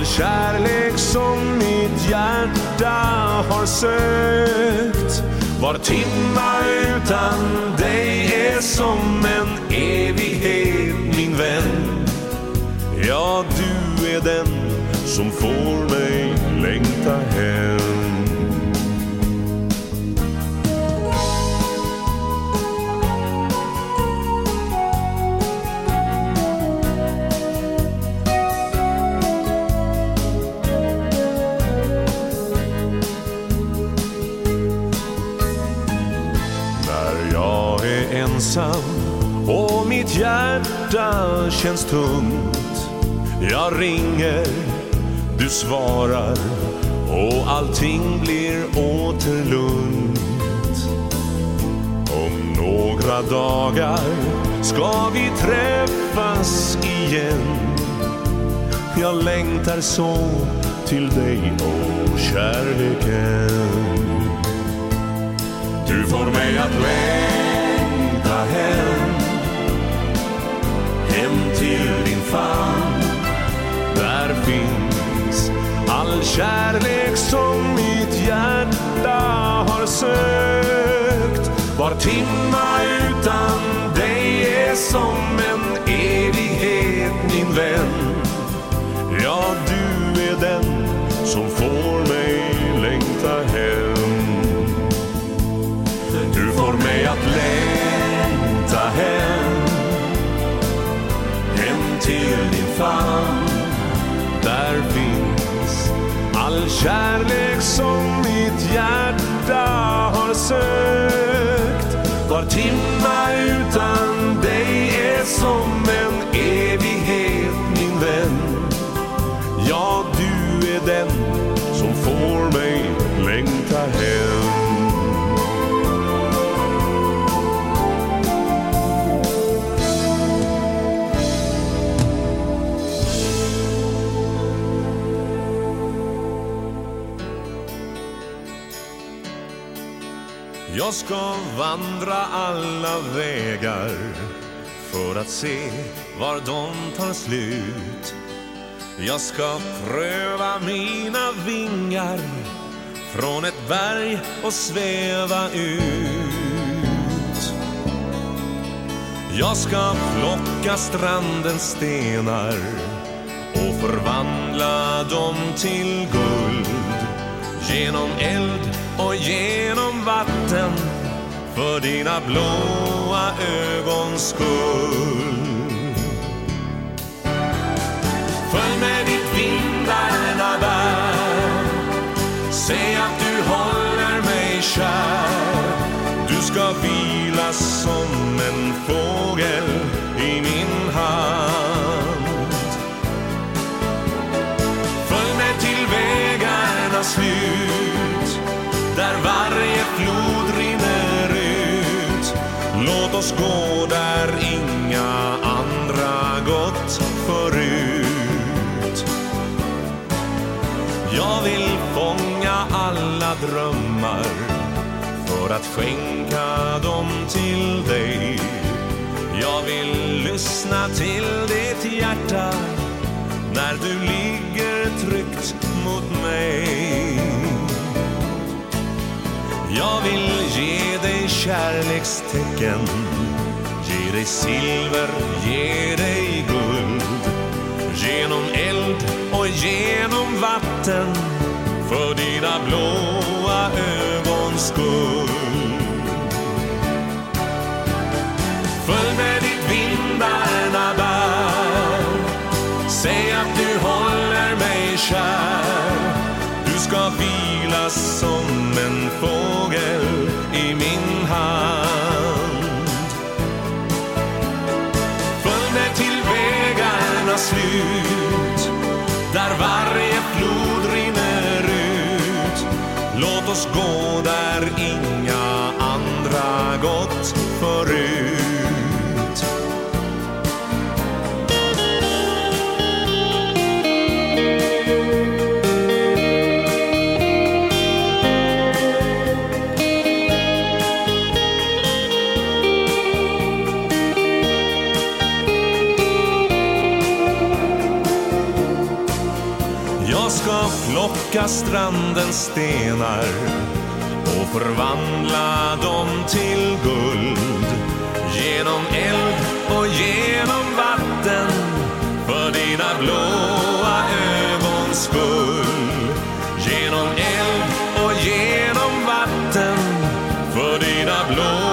all kärlek som mitt hjärta har sökt. Var timma utan dig är som en evighet min vän. Ja, du är den som får hjärta känns tungt. Jag ringer, du svarar och allting blir åter lugnt. Om några dagar ska vi träffas igen. Jag längtar så till dig och kärleken. Du får mig att längta hem hem till din famn. Där finns all kärlek som mitt hjärta har sökt. Var timma utan dig är som en evighet min vän. Ja, du är den som får mig längta hem. Du får mig att längta hem till din famn. Där finns all kärlek som mitt hjärta har sökt. Var timma utan dig är som en evighet min vän. Jag Jag ska vandra alla vägar för att se var de tar slut. Jag ska pröva mina vingar från ett berg och sväva ut. Jag ska plocka strandens stenar och förvandla dem till guld genom eld och genom vatten för dina blåa ögons skull. Följ med ditt vindarna bär Säg att du håller mig kär. Du ska vila som en fågel i min hand. Följ med till vägarnas slut. Oss gå där inga andra gått förut. Jag vill fånga alla drömmar för att skänka dem till dig. Jag vill lyssna till ditt hjärta när du ligger tryggt mot mig. Jag vill ge dig kärlekstecken. Ge dig silver, ge dig guld. Genom eld och genom vatten. För dina blåa ögons skull. Följ med ditt vindarna bär. Säg att du håller mig kär. Du ska vila som fågel. Plocka strandens stenar och förvandla dem till guld. Genom eld och genom vatten för dina blåa ögons skull. Genom eld och genom vatten för dina blåa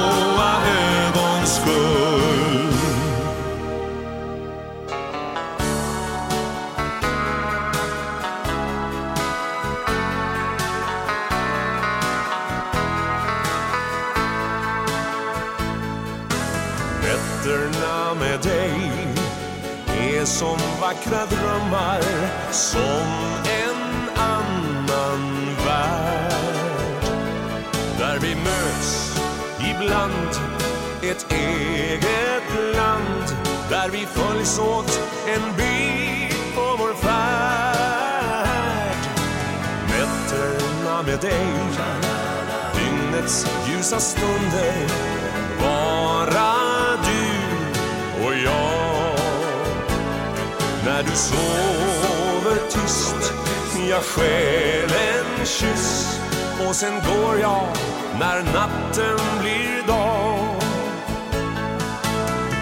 som vackra drömmar som en annan värld. Där vi möts ibland ett eget land. Där vi följs åt en bit på vår färd. Nätterna med dig dygnets ljusa stunder bara När du sover tyst. Jag stjäl en kyss Och sen går jag När natten blir dag.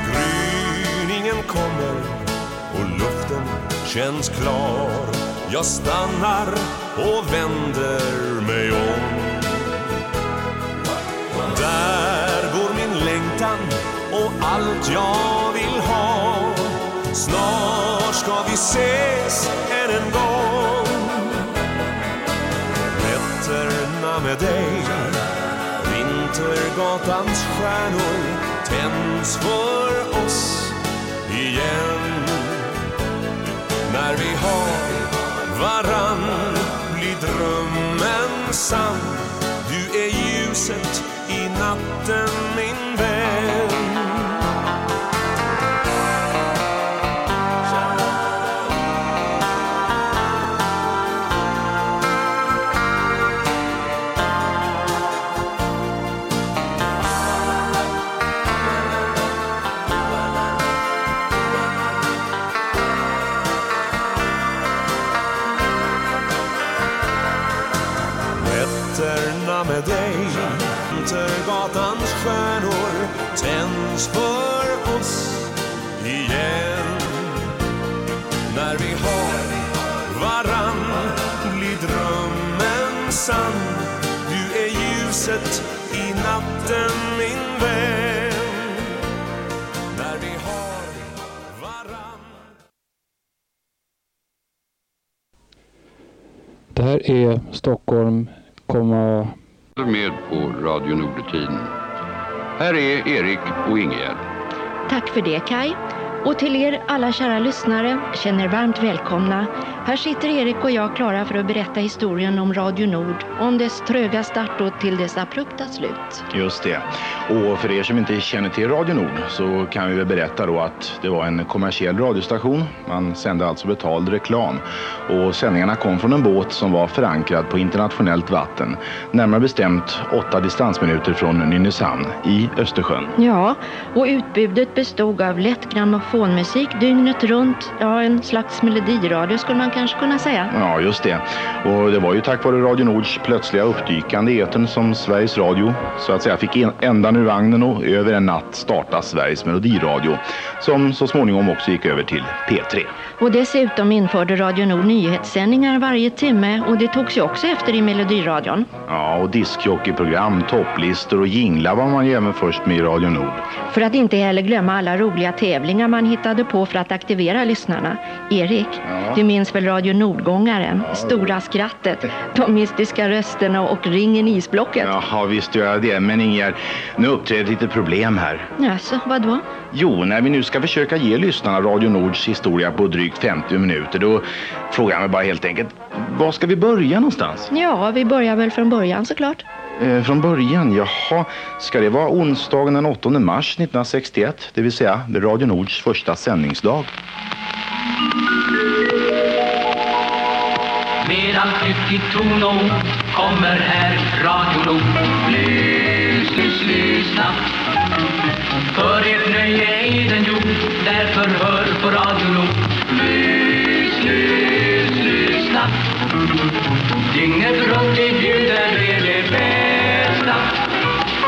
Gryningen kommer Och luften känns klar. Jag stannar och vänder mig om. Där går min längtan och allt jag vill ha. Snart ska vi ses än en gång. Nätterna med dig, Vintergatans stjärnor tänds för oss igen. När vi har varann blir drömmen sann. Du är ljuset i natten Västergatans stjärnor tänds för oss igen. När vi har varann blir drömmen sann. Du är ljuset i natten min vän. När vi har varann Det här är Stockholm, komma med på Radio Nordetiden. Här är Erik och Ingegerd. Tack för det Kai. Och till er alla kära lyssnare, känner er varmt välkomna. Här sitter Erik och jag klara för att berätta historien om Radio Nord, om dess tröga start och till dess abrupta slut. Just det. Och för er som inte känner till Radio Nord så kan vi väl berätta då att det var en kommersiell radiostation. Man sände alltså betald reklam. Och sändningarna kom från en båt som var förankrad på internationellt vatten. Närmare bestämt åtta distansminuter från Nynäshamn i Östersjön. Ja, och utbudet bestod av lätt grammofonmusik dygnet runt. Ja, en slags melodiradio skulle man kanske kunna säga. Ja, just det. Och det var ju tack vare Radio Nords plötsliga uppdykande i etern som Sveriges Radio så att säga fick ändan ur vagnen och över en natt starta Sveriges melodiradio som så småningom också gick över till P3. Och dessutom införde Radio Nord nyhetssändningar varje timme och det togs ju också efter i melodiradion. Ja, och diskjockeyprogram, topplistor och jinglar var man ju även först med i Radio Nord. För att inte heller glömma alla roliga tävlingar man hittade på för att aktivera lyssnarna. Erik, du minns väl Radio Nordgångaren? Stora skrattet, de mystiska rösterna och ringen i isblocket? Jaha, visst gör jag det. Men Ingegerd, nu uppträder ett litet problem här. Jaså, vadå? Jo, när vi nu ska försöka ge lyssnarna Radio Nords historia på drygt 50 minuter, då frågar jag mig bara helt enkelt, var ska vi börja någonstans? Ja, vi börjar väl från början såklart. Eh, från början, jaha, ska det vara onsdagen den 8 mars 1961, det vill säga vid Radio Nords första sändningsdag? Med allt nytt i ton och ord kommer här Radio Nord. Lys, lys, lyssna. För ert nöje är den gjord, därför hör på Radio Nord. Dygnet vi bjuder er det bästa.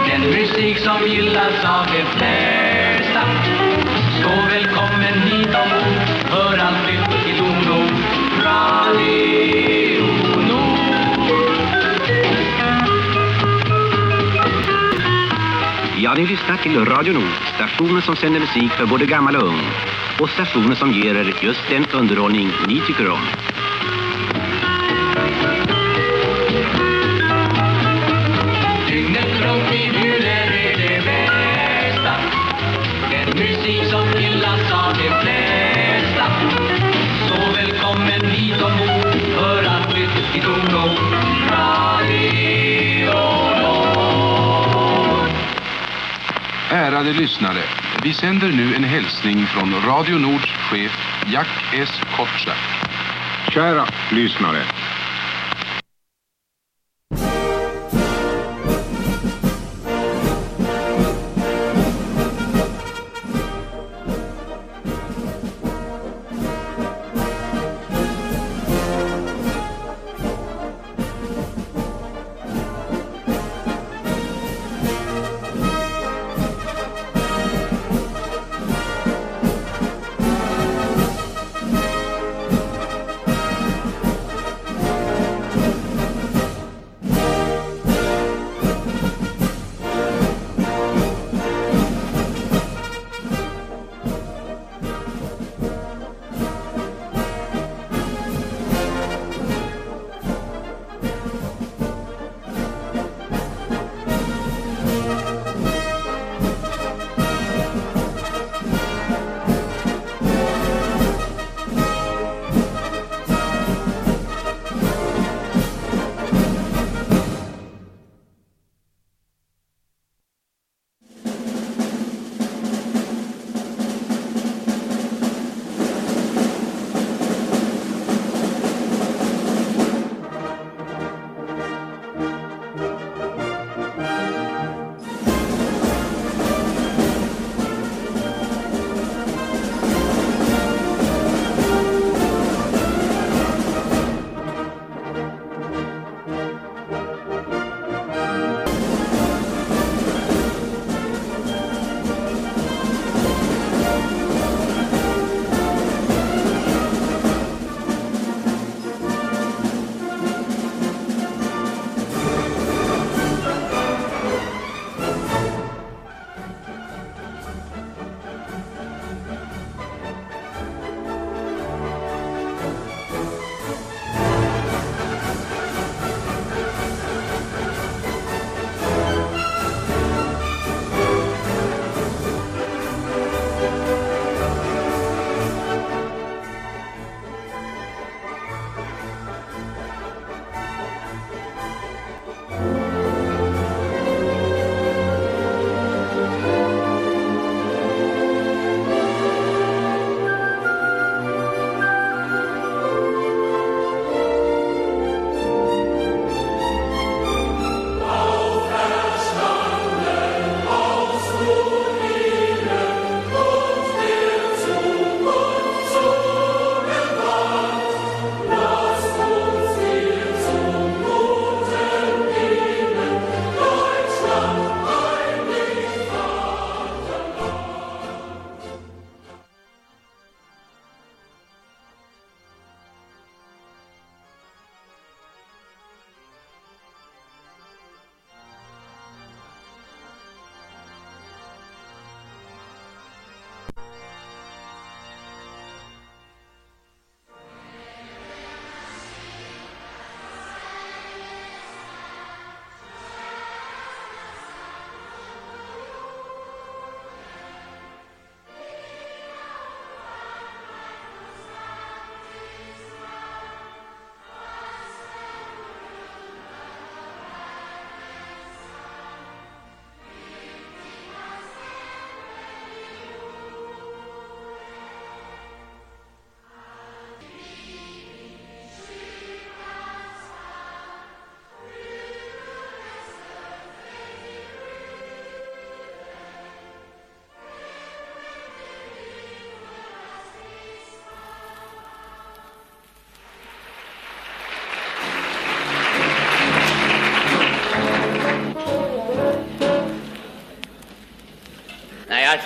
Den musik som gillas av de flesta. Så välkommen hit ombord, hör allt nytt i ton och ord. Radio Ja, ni lyssnar till Radio Nord, stationen som sänder musik för både gammal och ung. Och stationen som ger er just den underhållning ni tycker om. Ärade lyssnare, vi sänder nu en hälsning från Radio Nords chef Jack S. Kotschack. Kära lyssnare.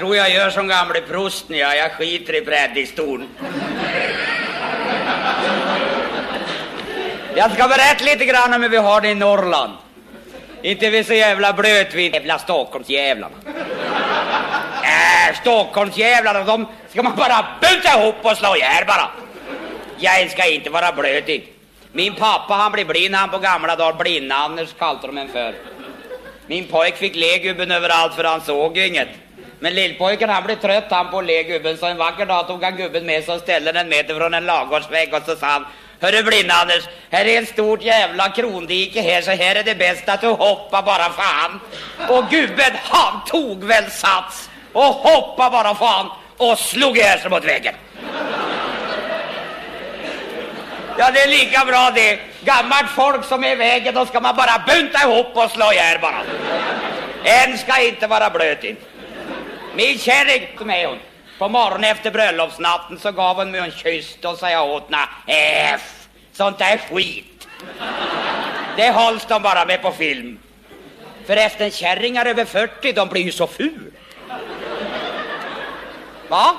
Tror jag gör som gamle prosten, ja. Jag skiter i predikstolen. Jag ska berätta lite grann om hur vi har det i Norrland. Inte vi så jävla blöt vi jävla Stockholmsjävlarna. Äh, Stockholmsjävlarna, de ska man bara buta ihop och slå ihjäl bara. Jag ska inte vara blöt. Min pappa han blev blind han på gamla dagar. Blind-Anders kallade de en för. Min pojk fick le gubben överallt för han såg ju inget. Men lillpojken han blev trött han på att le gubben så en vacker dag tog han gubben med sig och ställde den meter från en ladugårdsvägg och så sa han Hörru blind-Anders, här är ett stort jävla krondike här så här är det bäst att du hoppar bara fan. Och gubben han tog väl sats och hoppa bara fan och slog ihjäl sig mot väggen. Ja, det är lika bra det. Gammalt folk som är i vägen, då ska man bara bunta ihop och slå ihjäl bara. En ska inte vara blöt inte. Min kärring, som är hon, på morgonen efter bröllopsnatten så gav hon mig en kyss. Då sa jag åt henne, F, sånt där skit. Det hålls de bara med på film. Förresten, kärringar över 40, de blir ju så ful. Va?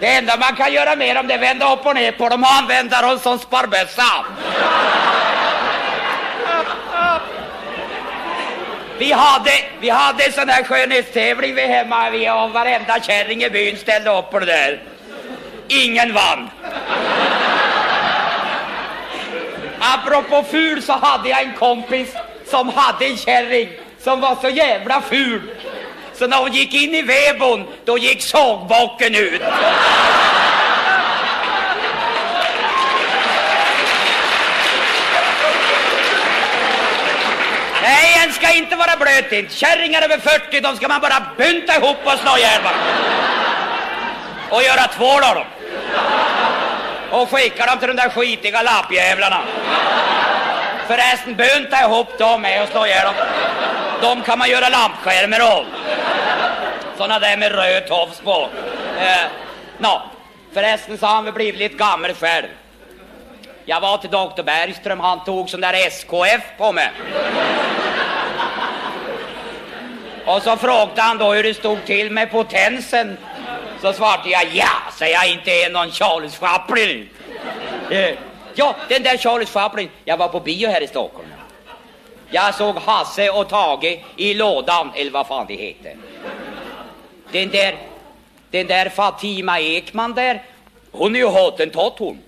Det enda man kan göra med dem det är vända upp och ner på dem och använda dem som sparbössa. Vi hade, vi hade en sån här skönhetstävling vi hemma vi och varenda kärring i byn ställde upp på det där. Ingen vann. Apropå ful så hade jag en kompis som hade en kärring som var så jävla ful. Så när hon gick in i vedboden, då gick sågbocken ut. Nej, en ska inte vara blöt inte. Kärringar över 40, de ska man bara bunta ihop och slå ihjäl. Och göra tvål av dem. Och skicka dem till de där skitiga lappjävlarna. Förresten, bunta ihop dem med och slå ihjäl dem. De kan man göra lampskärmar av. Såna där med röd tofs på. Eh, nå, förresten så har han väl blivit lite gammal själv. Jag var till doktor Bergström, han tog sån där SKF på mig. Och så frågade han då hur det stod till med potensen. Så svarade jag ja, så jag inte är någon Charles Chaplin. Eh, ja, den där Charles Chaplin. Jag var på bio här i Stockholm. Jag såg Hasse och Tage i lådan, eller vad fan det heter. Den där, den där Fatima Ekman där, hon är ju hottentott hon.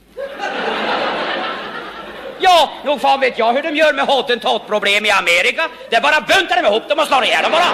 Ja, nog fan vet jag hur de gör med hotentatproblem i Amerika. Det är bara buntar dem ihop dem och slår ihjäl dem bara.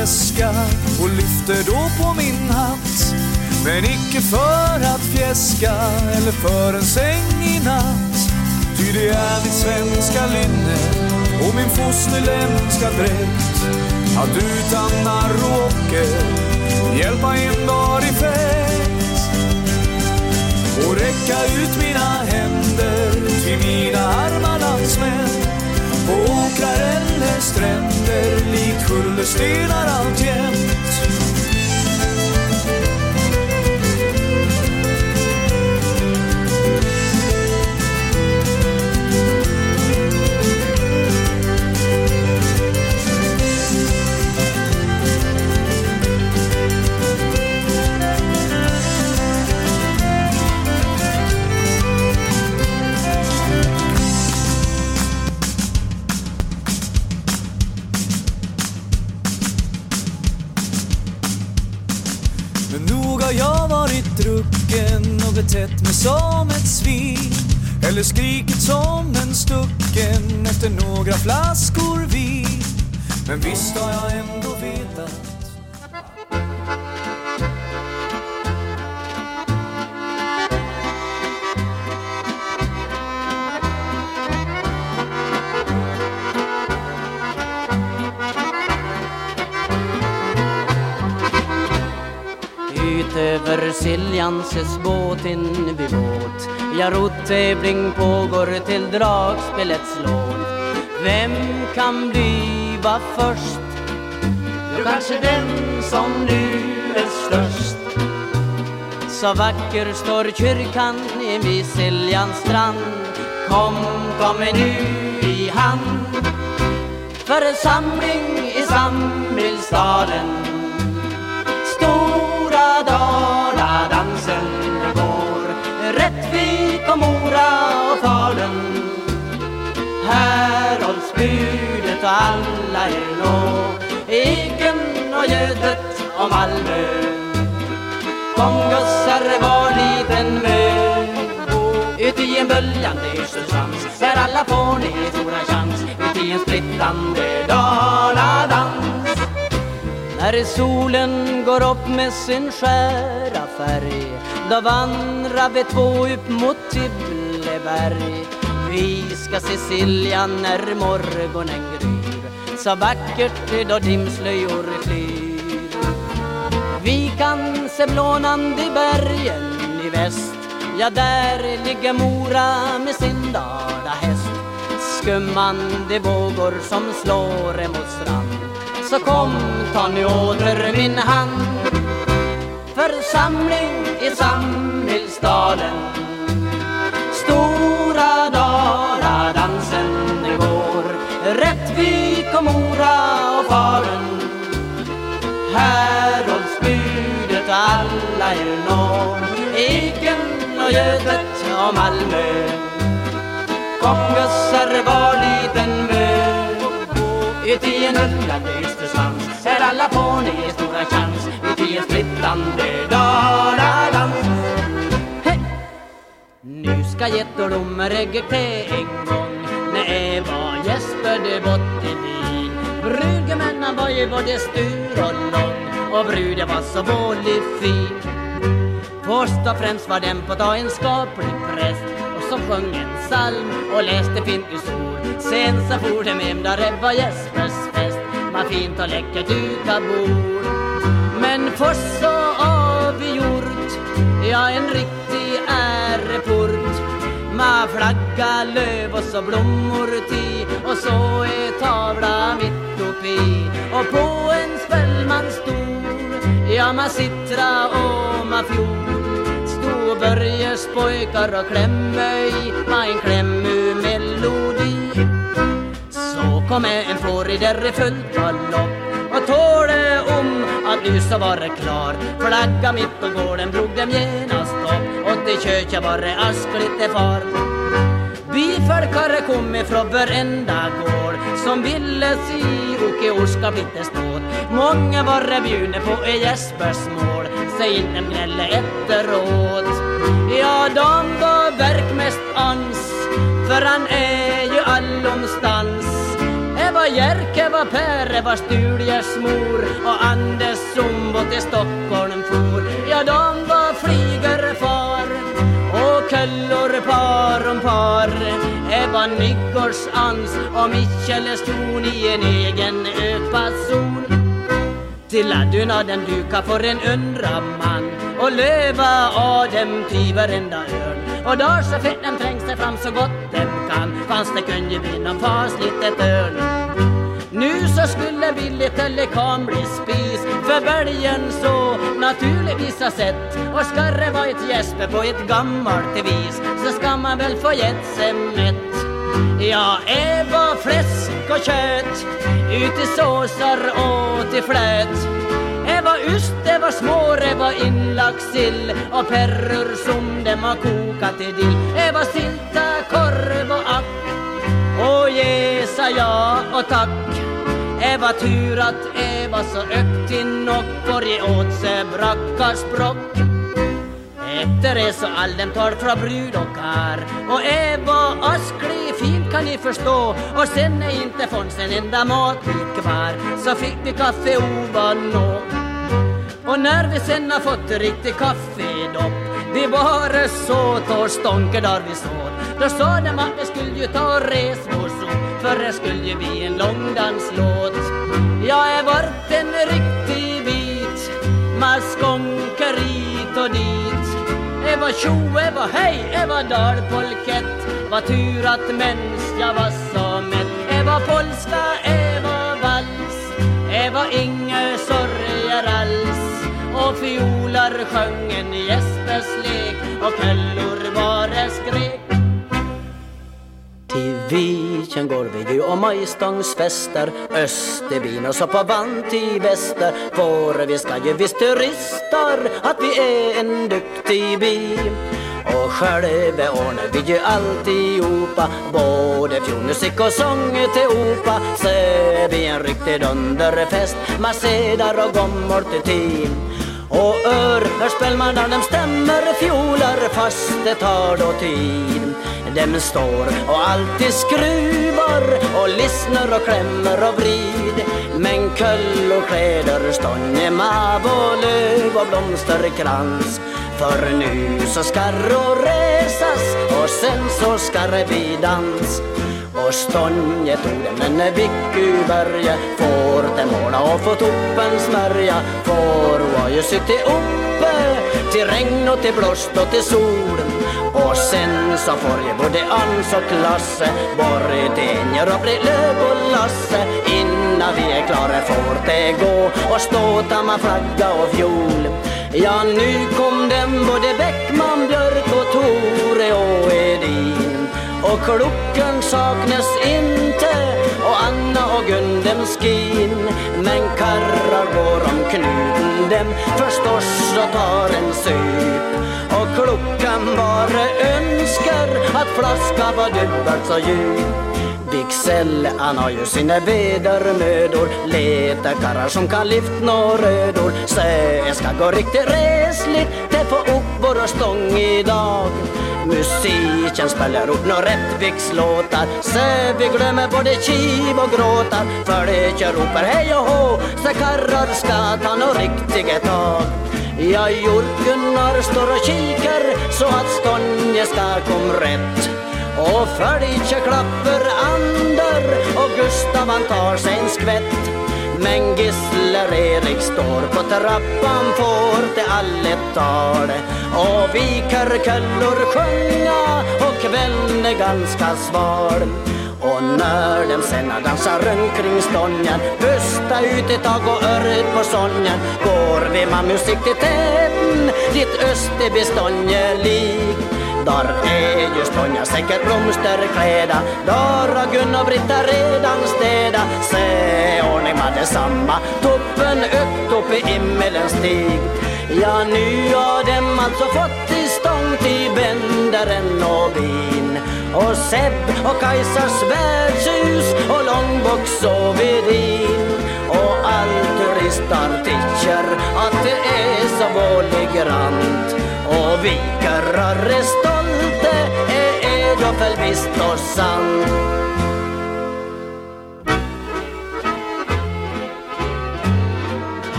Väska och lyfter då på min hatt. Men icke för att fjäska eller för en säng i natt. Ty det är mitt svenska linne och min fosterländska dräkt. Att utan narr och ocker hjälpa en dag i fest. och räcka ut mina händer till mina arma landsmän på åkrar eller stränder likt kullerstenar alltjämt. Betett mig som ett svin. Eller skrikit som en stucken efter några flaskor vin. Men visst har jag ändå Siljanses båt in vid båt. Ja, rottävling pågår till dragspelets låt. Vem kan bliva först? Jo, kanske den som nu är störst. Så vacker står kyrkan vid Siljans strand Kom, kom mig nu i hand. Församling i samhällsstaden. Eken om Malmö Kom gossar var liten mö. Ut i en böljande Östersvans Där alla får ni stora chans. Ut i en splittrande Daladans. När solen går upp med sin skära färg Då vandrar vi två upp mot Tibbleberg. Vi ska se Siljan när morgonen gryr. Så vackert då dimslöjor kan se blånande bergen i väst. Ja, där ligger Mora med sin dalahäst Skummande vågor som slår emot strand. Så kom, ta nu åter min hand. Församling i samhällsstaden Stora Daladansen går Rättvik och Mora och Falun. Här och Götet och Malmö. Kom var liten mö. Ut i en undrande ystersvans Här alla får ni stora chans. Ut i en splittrande daladans Nu ska gettordomar ägga te en gång. När Eva gäspade bort i vin Brudgummen han var ju både stur och lång. Och bruden var så vålig fin. Först och främst var den på ta en skaplig präst. Och som sjöng en psalm och läste fint ur sol Sen så for de hem där det var Jespers fest. Med fint och läckert dukat bord. Men först så avgjort Ja, en riktig äreport. Med flagga, löv och så blommor till Och så är tavla mitt uppe Och på en spelmansstol Ja, man sittra och man fjol. Börjes pojkar och klämmöj i Med en klämmu-melodi Så kom en fårig i fullt galopp. Och tåle om att nu så var det klar? Flagga mitt på gården drog dem genast upp. Och till köket var det askligt far. Byfolkare kom ifrån varenda gård Som ville se Åke Orska blitte ståt Många var det bjudna på i Jespers mål Säg inte gnälla efteråt. Ja, de var verk mest ans För han är ju allomstans. Eva Jerke var Per, Eva Sturjes mor Och Anders Zumbo till Stockholm for. Ja, de var flygerfar och köllor par om par. Eva Nygårds ans och Michel stod i en egen ökpason till laddyna den duka för en undra man och löva av dem ty varenda örn. Och där så fett den trängs sig fram så gott den kan fanns det kunde bli någon fasligt ett örn. Nu så skulle Billy Telekom bli spis för bälgen så naturligtvis ha sett och skarre var ett gäspe på ett gammalt vis så ska man väl få gett sig mätt. Ja, är bara fläsk och kött ut i såsar och till flöt. Det var ost, det var små, det var inlagd sill och perror som dem har kokat i dill. Det var silta, korv och ack och ge sa ja och tack. Det var tur att det var så ökt till nock, för ge åt sig brackarsbrock. Efter det så all dem tar från brud och kar. Och Eva Askli fint kan ni förstå. Och sen är inte fanns en enda matbit kvar Så fick vi kaffe ovanå. Och när vi sen har fått riktigt kaffedopp Vi bara så tar stånker där vi såg Då sa de att vi skulle ju ta och res vår sol För det skulle ju bli en långdanslåt. Jag är vart en riktig bit Maskonker hit och dit det var tjo, det var hej, det var dalpolkett. Var tur att mens jag var så mätt. Det var polska, det var vals. Det var inga sorger alls. Och fiolar sjöng en Jespers lek. Och källor bara skrek Viken går vi ju och majstångsfester. Österbyn och så på vant i väster. För vi ska ju visst turister att vi är en duktig by. Och själva ordnar vi ju alltihopa Både fjolmusik och sång till opa. Så vi en riktig dunderfest Marsedar och gommor till team. Och ör, hör spelmannen de stämmer fioler fast det tar då tid. Dem står och alltid skruvar och lyssnar och klämmer och vrid. Men köll och kläder, stånge, mav och löv och blomsterkrans För nu så ska resas och sen så ska det bli dans. Och stånje tog det men Vickyberge får det måla och få toppen smörja. Får var ju suttit uppe till regn och till blåst och till sol och sen så får ju både Ans och Klasse Borgenjer och bli löv och Lasse innan vi är klara får det gå. Och ståta med flagga och fjol. Ja, nu kom den både Bäckman, Björk och Tore och Edin. Och klockan saknas inte och Anna och Gun dem skin. Men karrar går om knuten dem förstås och tar en sup klockan bara önskar att flaskan var dubbelt så djup Wicksell, han har ju sina vedermödor Leta karlar som kan lyft några rödor. Så jag ska gå riktigt resligt det får upp våra stång idag. Musiken spelar upp några Rättvikslåtar. Så vi glömmer både kiv och gråtar För det kör ropar hej och hå. Så karlar ska ta nå riktiga tag. Ja, Gunnar står och kikar så att Skånje ska kom rätt. Och Följe klapper ander och Gustav han tar sig en skvätt. Men Gissler-Erik står på trappan får det allet tal och vi körköllor sjunga och kvällen är ganska sval och när dem sen dansar runt kring stången Pusta ut ett tag och örret på sången Går vi med musik till täten Dit Österby blir lik. Där är ju stånga säkert blomsterkläda Där har Gun och Britta redan städa. Se ordning med detsamma Toppen upp upp i himmelens stig. Ja, nu har dem alltså fått i stång till bändaren och bin och Sepp och Kajsars värdshus och Långbox och Vedin. Och all turistar tycker att det är så vålig och vi karrar är stolta, är Edofel visst och sant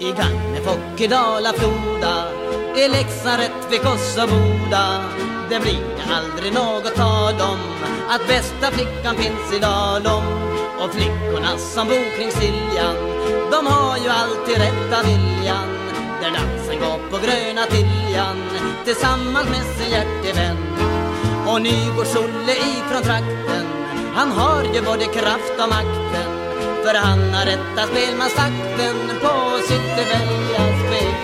I Gagnef och i Dala-Floda i Leksaret, vid Kosovoda det blir aldrig något tal om att bästa flickan finns i Dalom. Och flickorna som bor kring Siljan De har ju alltid rätta viljan. Där dansen går på gröna Tiljan Tillsammans med sin hjärtevän. Och Nygårds-Olle ifrån trakten Han har ju både kraft och makten. För han har rätta spelmansakten På sitt välja-spel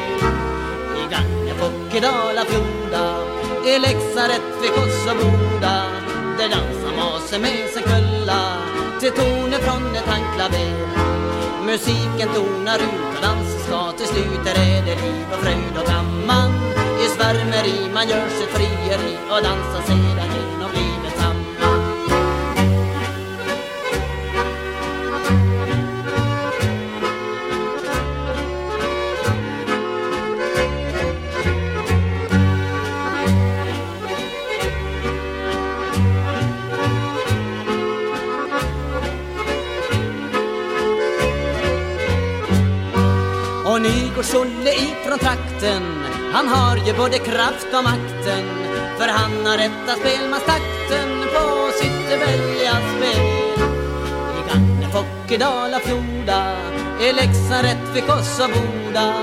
I Gagnef och i Dala-Floda i Leksand, Rättvik Kosovoda Där dansar masen med sin kulla. Till toner från ett handklaver Musiken tonar ut och dansen ska. Till slut Där är det liv och fröjd och gamman I svärmeri man gör sitt frieri Och dansar sedan genom Och Nygårds-Olle ifrån trakten Han har ju både kraft och makten För han har rätta spelmanstakten På sitt välja-spel I Gagnef och i Dala-Floda I Leksand, Rättvik och så Boda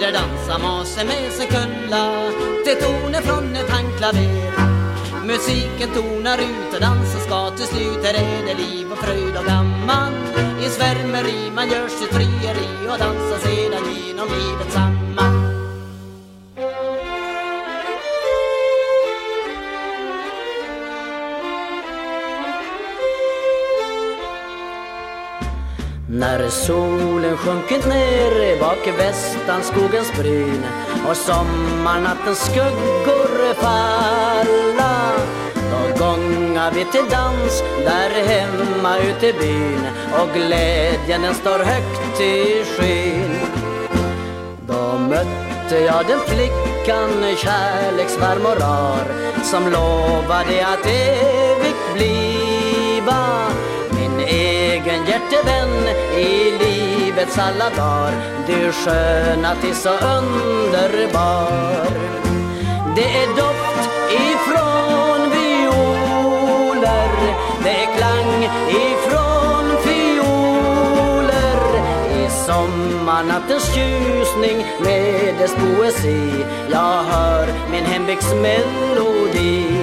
Där dansar Mase med sin kulla Till toner från ett handklaver. Musiken tonar ut och dansen ska till slut. Här är det liv och fröjd och gammal. I svärmeri man gör sitt frieri Och dansar sedan genom livets sand När solen sjunkit ner bak i västanskogens bryn och sommarnattens skuggor falla då gångar vi till dans där hemma ute i byn och glädjen den står högt i skyn. Då mötte jag den flickan kärleksvarm och rar som lovade att evigt bliva hjärtevän i livets alla dagar. Du sköna till så underbar. Det är doft ifrån violer. Det är klang ifrån fioler. I sommarnattens ljusning med dess poesi. Jag hör min hembygds melodi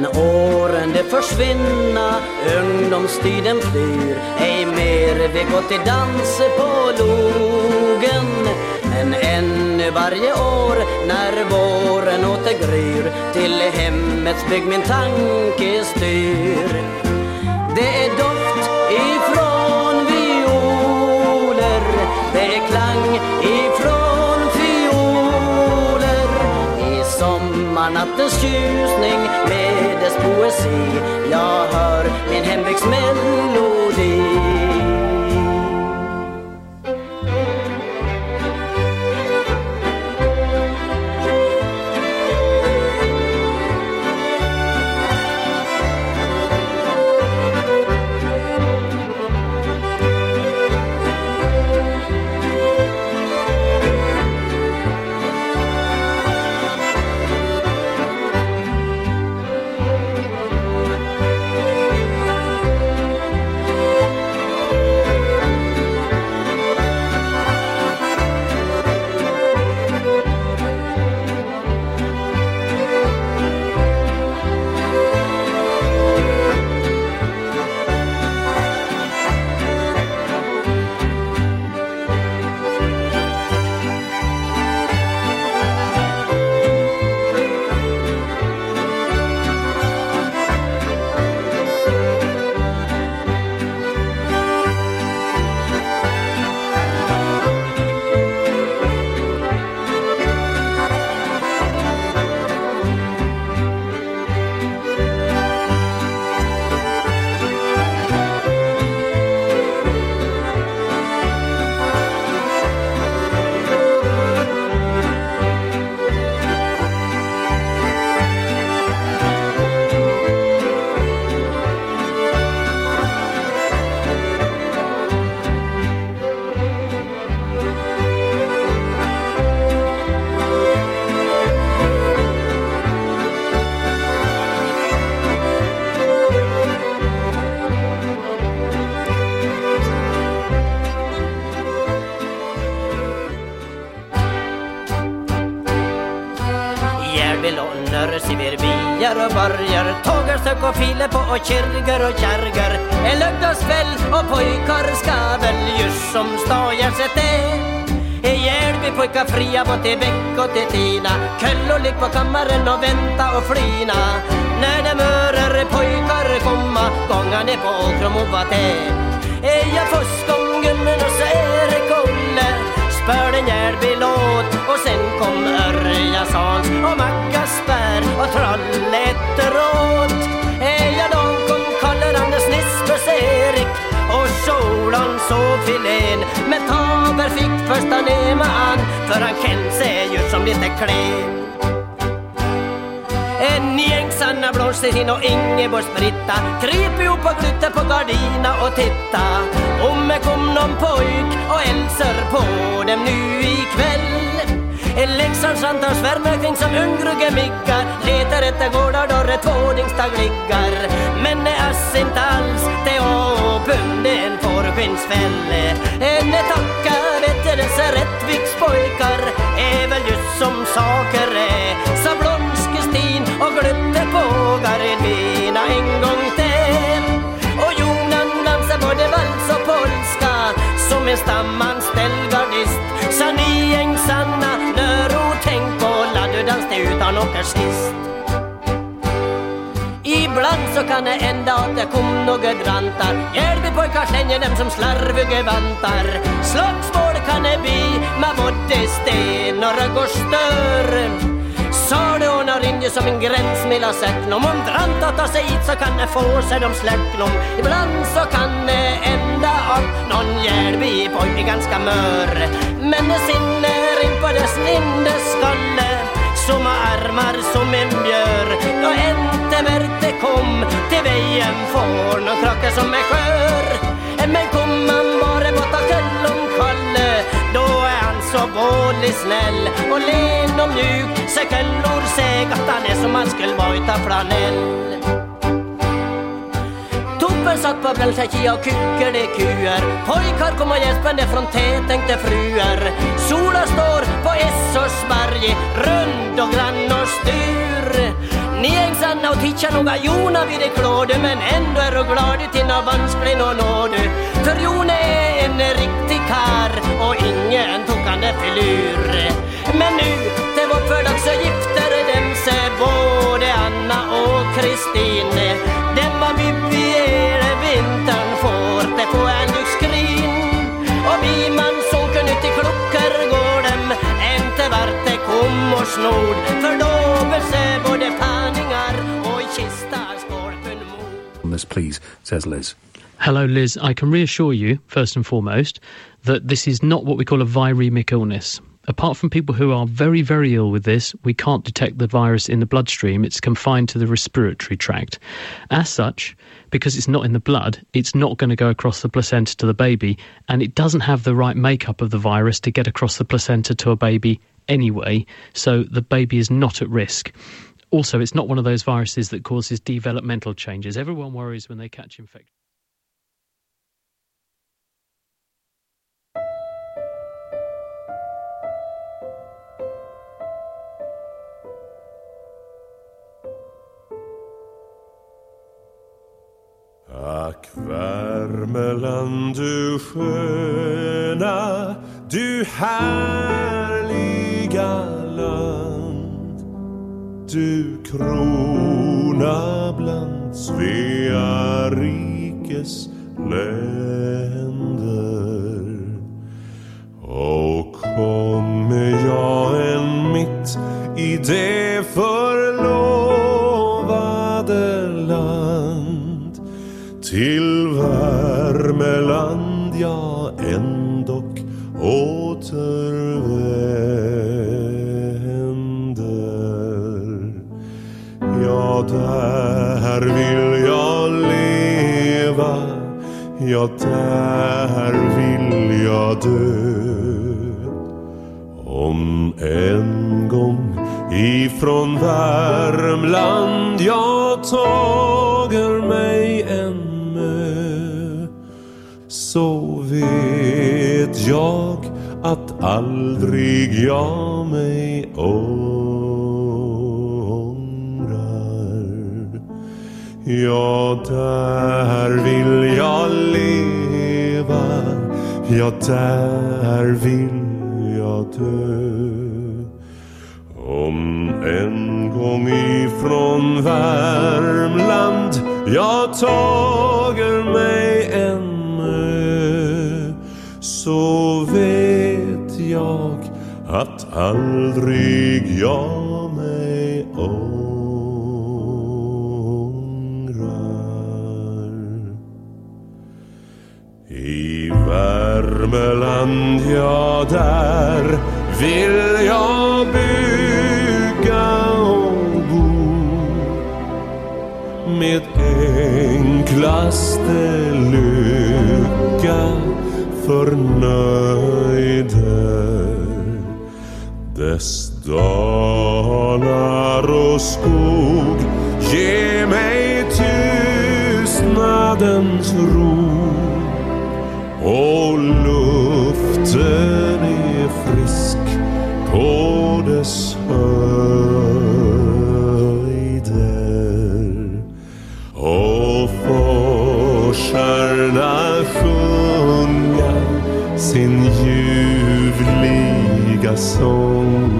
Men åren de försvinna, ungdomstiden flyr. Ej mer vi gå till dans på logen. Men ännu varje år när våren åter gryr Till hemmets bygg min tanke styr. Det är doft sommarnattens tjusning med dess poesi. Jag hör min hembygds melodi bier og och toger, file på och kirker och kjerger. En lördagskväll och pojkar ska väl just som stajer seg til. Hjälp pojkar fria både till Bäck och till Tina. Köll ligg på kammaren och vänta och flina. När de mörer pojkar komma Gånga ner på Åkrom och Vaté Eja Fuskången och så Erik Olle Spör en Hjälby-låt och sen kom Örja Sans. Och Macka och trollet rått. Eja då kom Karl Anders Nisbes Erik och Solan så filén Men Taber fick första nema an. För han kände sig ju som lite klen. En gäng Sanna Blomsterhin och Ingeborgs-Britta kryper ihop och knyter på gardina och titta. Om det kom någon pojk och hälsar på dem nu ikväll en Leksands antal svärmar kring som ungrugge miggar. Letar efter gårdar då det tvådingsdag liggar. Men det ass inte alls det åpunde en fårskinnsfälle. En tacka vet jag dessa Rättvikspojkar är väl just som saker är. Sa Blomskestin och glömde på Garvina en gång till. Och Jonan dansar både vals och polska. Som en stamanställd gardist utan åker sist. Ibland så kan det hända att det kom några drantar Hjälp pojkar slänger dem som slarviga vantar. Slagsmål kan det bli med både sten och rögg och stör. Sa rinner ju som en gräns mellan säcknom Om drantar tar sig hit så kan det få sig de släcknom Ibland så kan det ända att någon pojk pojke ganska mör. Men det sinner in på dess nindeskalle som har armar som en björ. Då inte märkte kom till vägen får och krake som är skör. Men kom man bara borta köllom Kalle Då är han så vådlig snäll. Och len och mjuk Så kullor säg att han är som han skulle vara utan flanell. Tobben på bältaki och kyckade kuer. Pojkar komma gäspande från tätänkte fruar Sola står på Essorsberg Rund och grann och styr. Ni är sanna och tittar noga Jona vid det klåde Men ändå är du glad till nå vansklig nå nåde du För Jona är en riktig kar Och ingen tokande filur. Men nu det var för dags så gifter dem sig både Anna och Kristin. Dem var vi skrin Och vi man sunker ut i klockor går dem Inte vart det kom och snod För då bese både panningar och i kista skorpen on this, please, says Liz. Hello, Liz. I can reassure you, first and foremost, that this is not what we call a viremic illness. Apart from people who are very, very ill with this, we can't detect the virus in the bloodstream. It's confined to the respiratory tract. As such, because it's not in the blood, it's not going to go across the placenta to the baby, and it doesn't have the right makeup of the virus to get across the placenta to a baby anyway, so the baby is not at risk. Also, it's not one of those viruses that causes developmental changes. Everyone worries when they catch infection. Ack Värmeland du sköna, du härliga land. Du krona bland Svea rikes länder. Och kommer jag än mitt i det land jag ändock återvänder. Ja, där vill jag leva, ja, där vill jag dö. Om en gång ifrån Värmland jag tar jag att aldrig jag mig ångrar. Ja, där vill jag leva. Ja, där vill jag dö. Om en gång ifrån Värmland jag tager mig så vet jag att aldrig jag mig ångrar. I Värmeland, ja där vill jag bygga och bo med enklaste lycka förnöjde dess dalar och skog. Ge mig tystnadens ro och luften är frisk på dess höjder. Och forsarna sin ljuvliga sång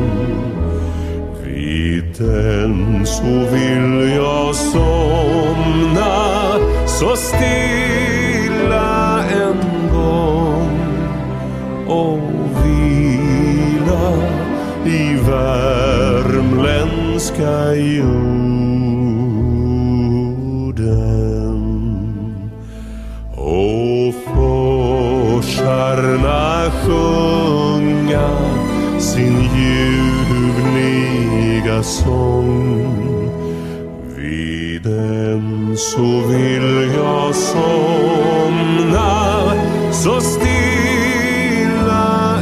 vid den så vill jag somna så stilla en gång och vila i värmländska jord. Sjunga sin ljuvliga sång. Vid den så vill jag somna så stilla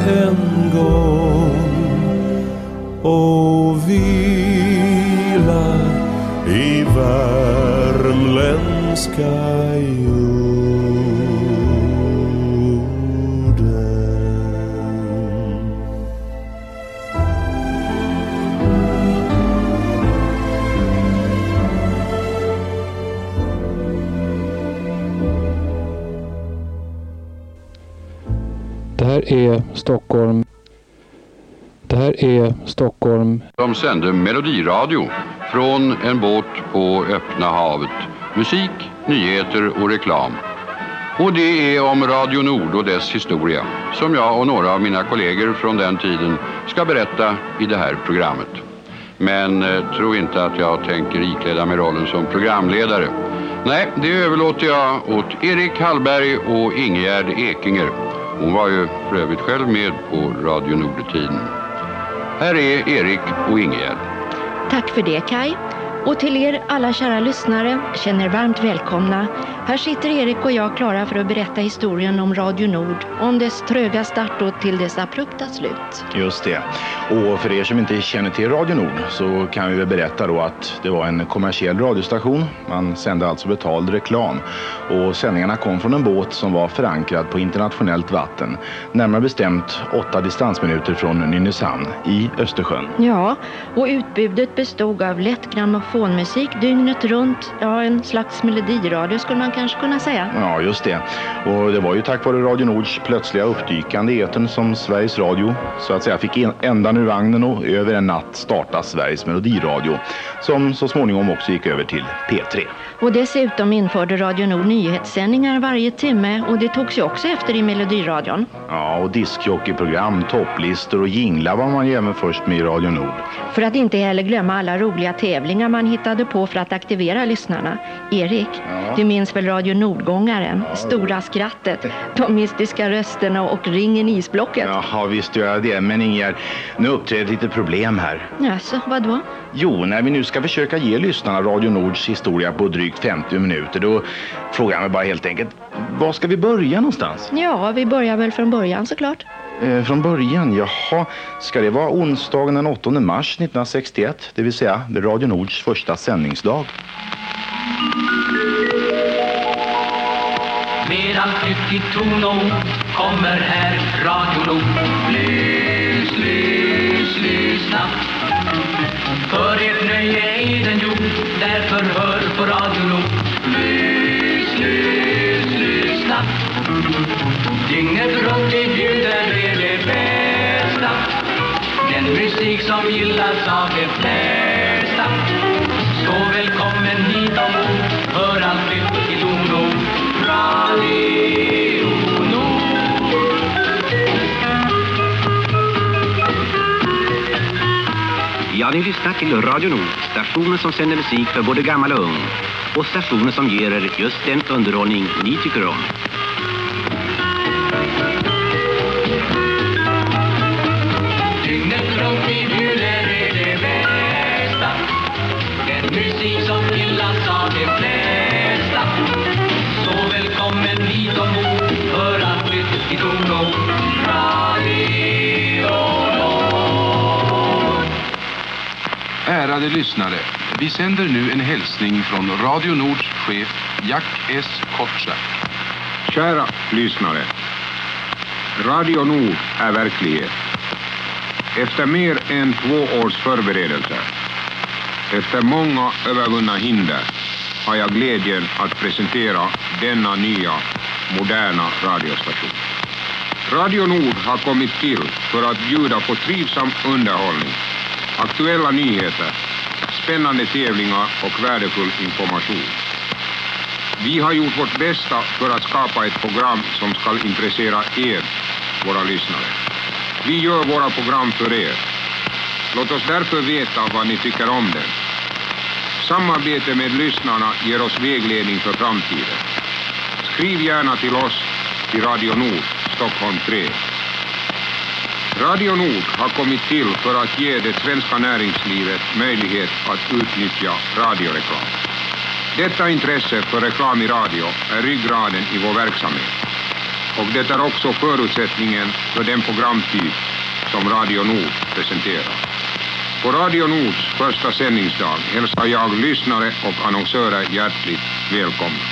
en gång. Och vila i värmländska här är Stockholm. Det här är Stockholm. De sände melodiradio från en båt på öppna havet. Musik, nyheter och reklam. Och det är om Radio Nord och dess historia som jag och några av mina kollegor från den tiden ska berätta i det här programmet. Men eh, tro inte att jag tänker ikläda mig rollen som programledare. Nej, det överlåter jag åt Erik Hallberg och Ingegerd Ekinger. Hon var ju för övrigt själv med på Radio Nord-tiden. Här är Erik och Ingegärd. Tack för det Kai. Och till er alla kära lyssnare, känner er varmt välkomna. Här sitter Erik och jag klara för att berätta historien om Radio Nord, om dess tröga start och till dess abrupta slut. Just det. Och för er som inte känner till Radio Nord så kan vi väl berätta då att det var en kommersiell radiostation. Man sände alltså betald reklam. Och sändningarna kom från en båt som var förankrad på internationellt vatten. Närmare bestämt åtta distansminuter från Nynäshamn i Östersjön. Ja, och utbudet bestod av lätt grammofonmusik dygnet runt. Ja, en slags melodiradio skulle man kanske kunna säga. Ja, just det. Och det var ju tack vare Radio Nords plötsliga uppdykande i etern som Sveriges Radio så att säga fick ändan ur vagnen och över en natt starta Sveriges Melodiradio som så småningom också gick över till P3. Och dessutom införde Radio Nord nyhetssändningar varje timme och det togs ju också efter i Melodiradion. Ja, och diskjockeyprogram, topplistor och jinglar var man ju även först med i Radio Nord. För att inte heller glömma alla roliga tävlingar man hittade på för att aktivera lyssnarna. Erik, du minns väl Radio Nordgångaren, Stora skrattet, de mystiska rösterna och ringen i isblocket? Jaha, visst gör jag det. Men Ingegerd, nu uppträder lite problem här. Jaså, vadå? Jo, när vi nu ska försöka ge lyssnarna Radio Nords historia på drygt 50 minuter, då frågar jag mig bara helt enkelt, var ska vi börja någonstans? Ja, vi börjar väl från början såklart. Eh, från början, jaha. Ska det vara onsdagen den 8 mars 1961, det vill säga det Radio Nords första sändningsdag? Med allt nytt i ton och ord kommer här Radio Nord. Musik som gillas av de flesta. Så välkommen hit ombord. Hör allt nytt till Ono Radio Nord. Ja, ni lyssnar till Radio Nord, stationen som sänder musik för både gammal och ung. Och stationen som ger er just den underhållning ni tycker om. Ärade lyssnare, vi sänder nu en hälsning från Radio Nords chef Jack S. Kotschack. Kära lyssnare. Radio Nord är verklighet. Efter mer än två års förberedelser, efter många övervunna hinder, har jag glädjen att presentera denna nya, moderna radiostation. Radio Nord har kommit till för att bjuda på trivsam underhållning, aktuella nyheter, spännande tävlingar och värdefull information. Vi har gjort vårt bästa för att skapa ett program som ska intressera er, våra lyssnare. Vi gör våra program för er. Låt oss därför veta vad ni tycker om det. Samarbete med lyssnarna ger oss vägledning för framtiden. Skriv gärna till oss till Radio Nord, Stockholm 3. Radio Nord har kommit till för att ge det svenska näringslivet möjlighet att utnyttja radioreklam. Detta intresse för reklam i radio är ryggraden i vår verksamhet. Och det är också förutsättningen för den programtyp som Radio Nord presenterar. På Radio Nords första sändningsdag hälsar jag lyssnare och annonsörer hjärtligt välkomna.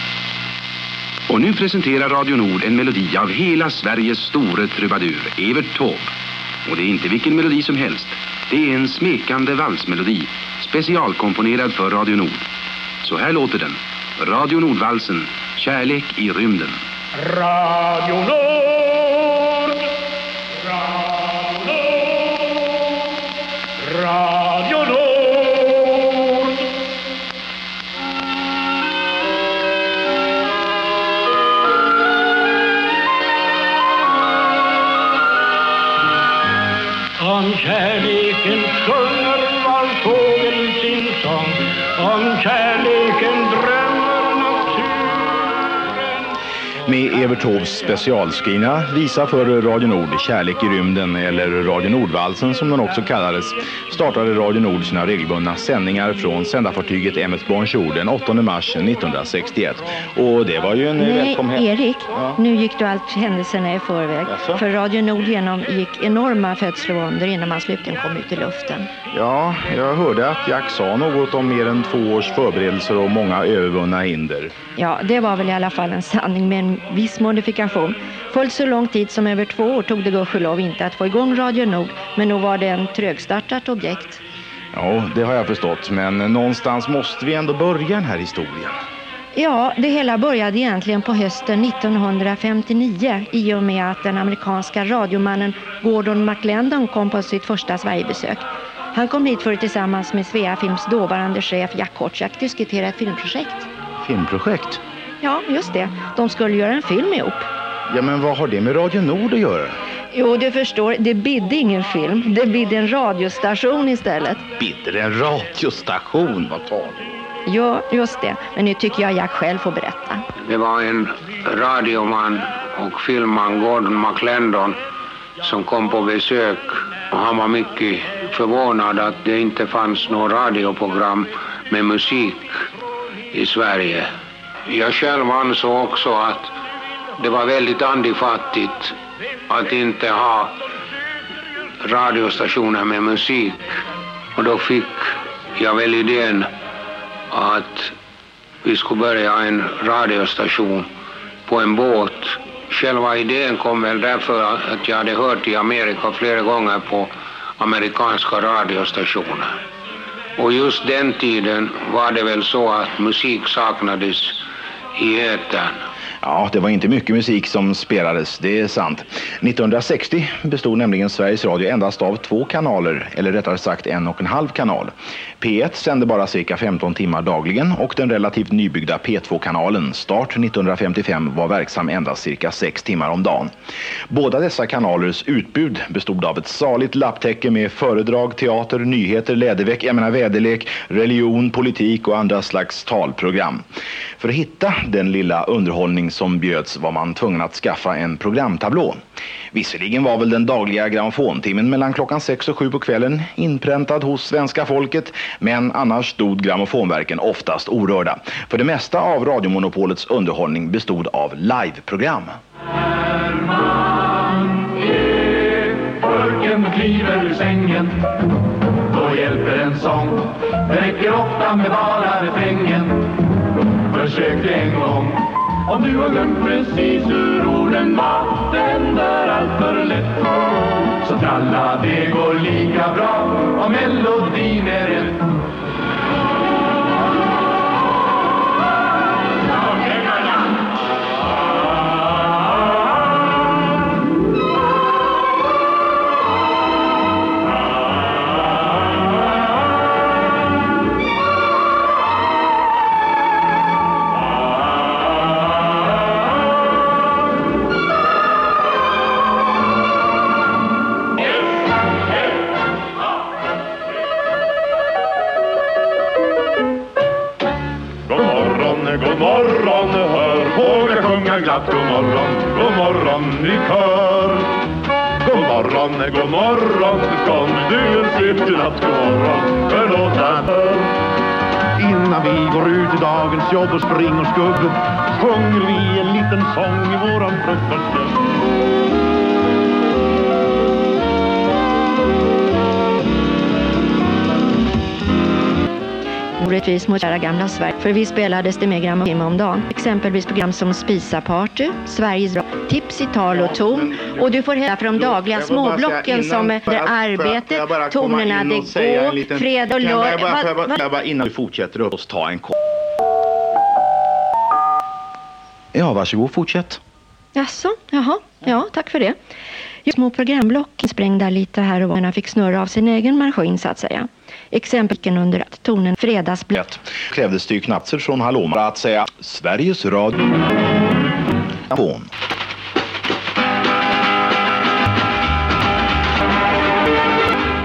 Och nu presenterar Radio Nord en melodi av hela Sveriges store trubadur, Evert Taube. Och det är inte vilken melodi som helst. Det är en smekande valsmelodi, specialkomponerad för Radio Nord. Så här låter den. Radio Nordvalsen, Kärlek i rymden. Radio Nord Med Evert Taubes specialskrivna visa för Radio Nord, Kärlek i rymden eller Radio Nordvalsen som den också kallades, startade Radio Nord sina regelbundna sändningar från sändarfartyget MS Bonjour den 8 mars 1961. Och det var ju en Nej, välkommen... Erik, nu gick du allt händelserna i förväg. Jaså? För Radio Nord genomgick enorma födslovåndor innan man slutligen kom ut i luften. Ja, jag hörde att Jack sa något om mer än två års förberedelser och många övervunna hinder. Ja, det var väl i alla fall en sanning med en viss modifikation. Fullt så lång tid som över två år tog det gudskelov inte att få igång Radio Nord, men nog var det en trögstartat objekt. Ja, det har jag förstått, men någonstans måste vi ändå börja den här historien. Ja, det hela började egentligen på hösten 1959 i och med att den amerikanska radiomannen Gordon McLendon kom på sitt första Sverigebesök. Han kom hit för att tillsammans med Svea Films dåvarande chef Jack Kortchak diskutera ett filmprojekt. Filmprojekt? Ja, just det. De skulle göra en film ihop. Ja, men vad har det med Radio Nord att göra? Jo, du förstår, det bidde ingen film. Det bidde en radiostation istället. Bidde det en radiostation? Vad tar du? Ja, just det. Men nu tycker jag Jack själv får berätta. Det var en radioman och filmman, Gordon McLendon, som kom på besök och han var mycket förvånad att det inte fanns något radioprogram med musik i Sverige. Jag själv ansåg också att det var väldigt andefattigt att inte ha radiostationer med musik och då fick jag väl idén att vi skulle börja en radiostation på en båt. Själva idén kom väl därför att jag hade hört i Amerika flera gånger på amerikanska radiostationer. Och just den tiden var det väl så att musik saknades i etern. Ja, det var inte mycket musik som spelades, det är sant. 1960 bestod nämligen Sveriges Radio endast av två kanaler, eller rättare sagt en och en halv kanal. P1 sände bara cirka 15 timmar dagligen och den relativt nybyggda P2-kanalen, start 1955, var verksam endast cirka 6 timmar om dagen. Båda dessa kanalers utbud bestod av ett saligt lapptäcke med föredrag, teater, nyheter, läderväck, jag menar väderlek, religion, politik och andra slags talprogram. För att hitta den lilla underhållning som bjöds var man tvungen att skaffa en programtablå. Visserligen var väl den dagliga grammofontimmen mellan klockan sex och sju på kvällen inpräntad hos svenska folket, men annars stod grammofonverken oftast orörda. För det mesta av radiomonopolets underhållning bestod av liveprogram. Purken kliver ur sängen Då hjälper en sång Det räcker ofta med bara refrängen Försök det en gång om du har glömt precis hur orden var Det händer allt för lätt Så tralla det går lika bra Om melodin är rätt. Morgon, kom du en sip till natt God morgon, förlåt att hör Innan vi går ut i dagens jobb och springer skuggor Sjunger vi en liten sång i våran frukoststund Orättvis mot kära gamla Sverige. För vi spelades det med gram och timme om dagen. Exempelvis program som Spisa Party, Sveriges Tips i tal och ton. Och du får hela för de dagliga Jag småblocken som för att- för att arbete, jag bara komma tonerna det går, fredag och jag lördag. bara- bara Innan vi fortsätter upp oss ta en kort. Ja, varsågod, fortsätt. Jaså, jaha, ja tack för det. Just små programblock sprängda lite här och var fick snurra av sin egen maskin så att säga. Exempelken under att tonen fredagsblött. Krävdes det ju knappt från Hallå att säga Sveriges Radio.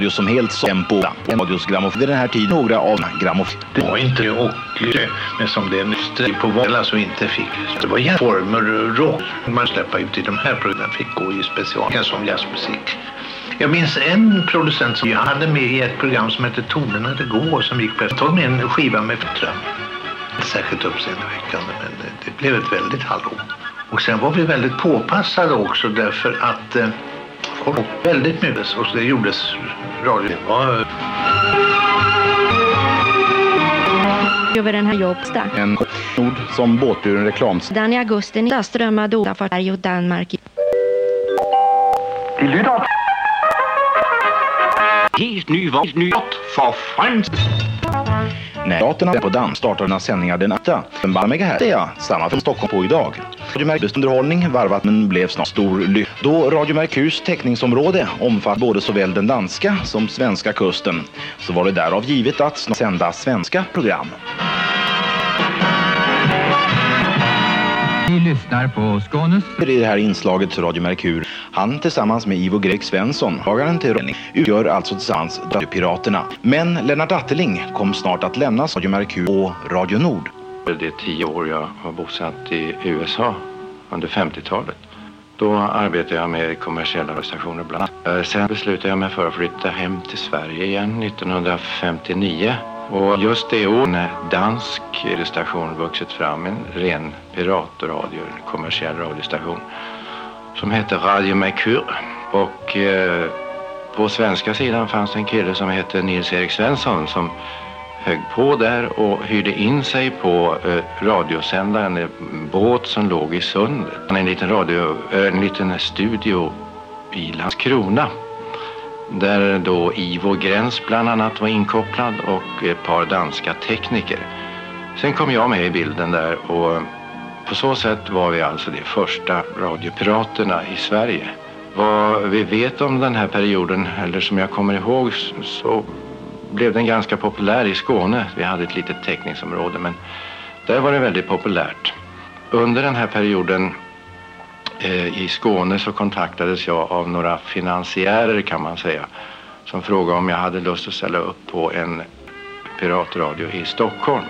Radio som helt tempo. Radios grammofon. Vid den här tiden några av grammofon. Det var inte och men som det är nu på Valla så inte fick. Det var igen former rock man släppa ut i de här programmen fick gå i special som jazzmusik. Jag minns en producent som jag hade med i ett program som hette Tonerna det går som gick på Jag tog med en skiva med Petra. Särskilt uppseendeväckande men det, det blev ett väldigt hallå. Och sen var vi väldigt påpassade också därför att eh, folk väldigt mycket och så det gjordes radio. Det var Över den här jobbsta. En ord som båtburen reklam. Den i augusti ni strömmade utanför Sverige och Danmark. Du då? Helt ny vad ny för fan. När Teaterna på dans startar sina sändningar den 8 megahertz. Det är jag, samma från Stockholm på idag. Radio Mercurs underhållning varvat men blev snart stor lyft. Då Radio Mercurs täckningsområde omfattar både såväl den danska som svenska kusten så var det därav givet att snart sända svenska program. Ni lyssnar på Skånes... I det här inslaget Radio Merkur, han tillsammans med Ivo Greg Svensson, bagaren till Rönning, utgör alltså tillsammans Radiopiraterna. Men Lennart Atteling kom snart att lämna Radio Merkur och Radio Nord. Det är tio år jag har bosatt i USA under 50-talet. Då arbetade jag med kommersiella stationer bland annat. Eh, Sen beslutade jag mig för att flytta hem till Sverige igen 1959. Och just det år när dansk station vuxit fram, en ren piratradio, en kommersiell radiostation som hette Radio Mercur. Och eh, på svenska sidan fanns en kille som hette Nils-Erik Svensson som högg på där och hyrde in sig på eh, radiosändaren, en båt som låg i sundet. En liten, radio, eh, en liten studio i Landskrona. Där då Ivo Gräns bland annat var inkopplad och ett par danska tekniker. Sen kom jag med i bilden där och på så sätt var vi alltså de första radiopiraterna i Sverige. Vad vi vet om den här perioden, eller som jag kommer ihåg, så blev den ganska populär i Skåne. Vi hade ett litet täckningsområde, men där var det väldigt populärt. Under den här perioden Eh, i Skåne så kontaktades jag av några finansiärer kan man säga. Som frågade om jag hade lust att ställa upp på en piratradio i Stockholm.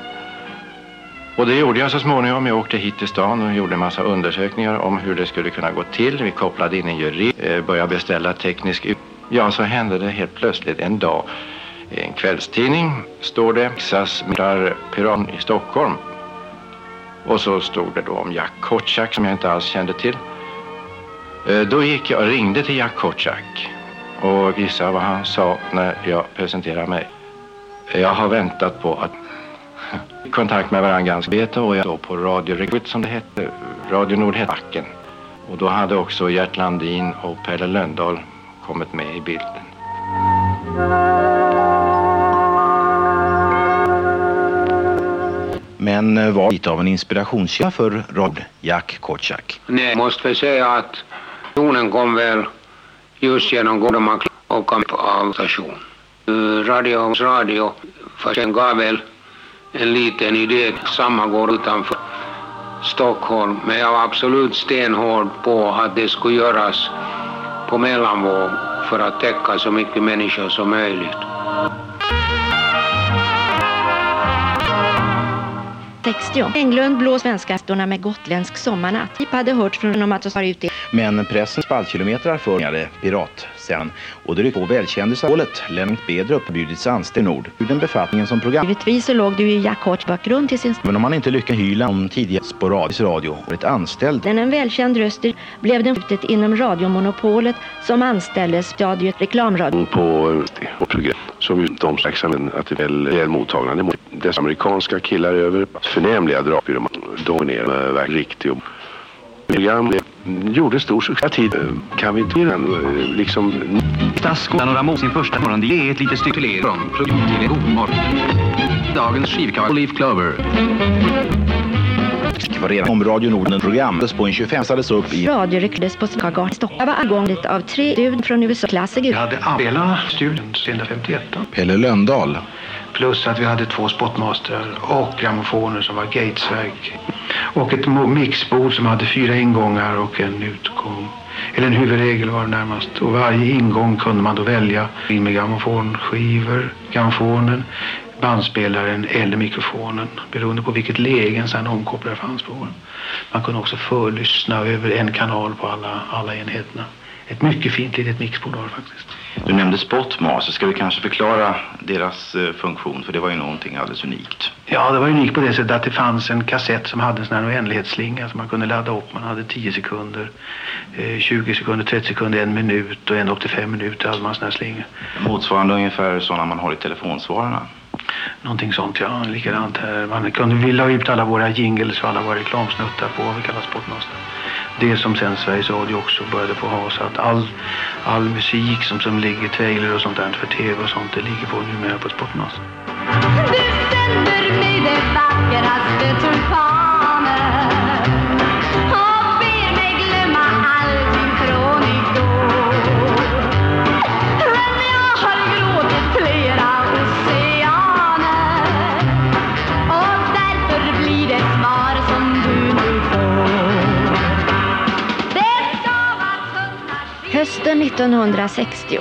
Och det gjorde jag så småningom. Jag åkte hit till stan och gjorde en massa undersökningar om hur det skulle kunna gå till. Vi kopplade in en jury, eh, började beställa teknisk utrustning. Ja, så hände det helt plötsligt en dag. I en kvällstidning står det Texas Piran i Stockholm. Och så stod det då om Jack Kotschack som jag inte alls kände till. Eh, Då gick jag och ringde till Jack Kotschack och gissa vad han sa när jag presenterade mig. Jag har väntat på att kontakt med varandra ganska veta och jag då på Radio Rekord som det hette, Radio Nord hette backen. Och då hade också Gert Landin och Pelle Lönndahl kommit med i bilden. Men eh, var lite av en inspirationskälla för Rod Jack Kotschack. Nej, jag måste väl säga att tonen kom väl just genom Gordomak och av station. Radio radio, fast den gav väl en liten idé, samma går utanför Stockholm. Men jag var absolut stenhård på att det skulle göras på mellanvåg för att täcka så mycket människor som möjligt. 60. Englund blå svenska med gotländsk sommarnatt. Typ hade hört från honom att de var ute i men pressens spaltkilometrar förringade piratscenen och det ryckte på välkändisarhålet Lennart Bedrup bjudits anställd i Nord. Ur den befattningen som program. Givetvis så låg du ju Jack Hodge bakgrund till sin Men om man inte lyckades hyla om tidigare sporadisk radio och ett anställd Den en välkänd röst blev den skjutet inom radiomonopolet som anställdes radiot reklamradio. på eh, program som ut om verksamheten att det är väl väl mottagande. Dessa amerikanska killar över förnämliga dragbyråer dominerar med verk riktig och program gjorde stor succé. Tid eh, kan vi inte den eh, liksom... Stadsskolan några må sin första morgon. Det är ett litet stycke ler från program till en god morgon. Dagens skivkava Leaf Clover. om Radio Norden program på en 25 sades upp i Radiorekordades på Skagart Stockholm var angånget av tre bud från USA-klassiker. Vi hade hela studion 351 Pelle Löndahl plus att vi hade två spotmaster och grammofoner som var gatesverk. Och ett mixbord som hade fyra ingångar och en utgång. Eller en huvudregel var det närmast. Och varje ingång kunde man då välja in med grammofonskivor, grammofonen, bandspelaren eller mikrofonen. Beroende på vilket läge en sån omkopplare fanns på. Man kunde också förlyssna över en kanal på alla, alla enheterna. Ett mycket fint litet mixbord var det faktiskt. Du nämnde Spotmaster. Ska vi kanske förklara deras eh, funktion? För det var ju någonting alldeles unikt. Ja, det var unikt på det sättet att det fanns en kassett som hade en sån här oändlighetsslinga som man kunde ladda upp. Man hade 10 sekunder, eh, 20 sekunder, 30 sekunder, en minut och ända upp till fem minuter hade man såna här slingor. Motsvarande ungefär sådana man har i telefonsvararna. Någonting sånt, ja. Likadant här. Man kunde, vi la ut alla våra jingles och alla våra reklamsnuttar på vad vi kallar Spotmaster. Det som sen Sveriges Radio också började få ha så att all, all musik som, som ligger, trailer och sånt där för tv och sånt, det ligger på numera på Sportmas. Du sänder mig det vackraste tulpan Hösten 1960.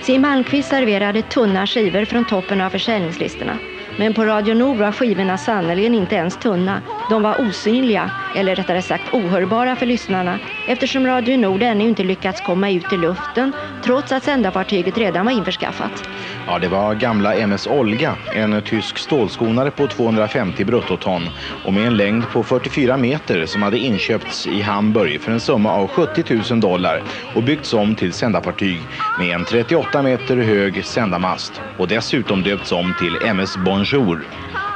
Siw Malmkvist serverade tunna skivor från toppen av försäljningslistorna. Men på Radio Nord var skivorna sannerligen inte ens tunna. De var osynliga, eller rättare sagt ohörbara för lyssnarna eftersom Radio Nord ännu inte lyckats komma ut i luften trots att sändarfartyget redan var införskaffat. Ja, det var gamla MS Olga, en tysk stålskonare på 250 bruttoton och med en längd på 44 meter som hade inköpts i Hamburg för en summa av 70 000 dollar och byggts om till sändarfartyg med en 38 meter hög sändarmast och dessutom döpts om till MS Bonjour.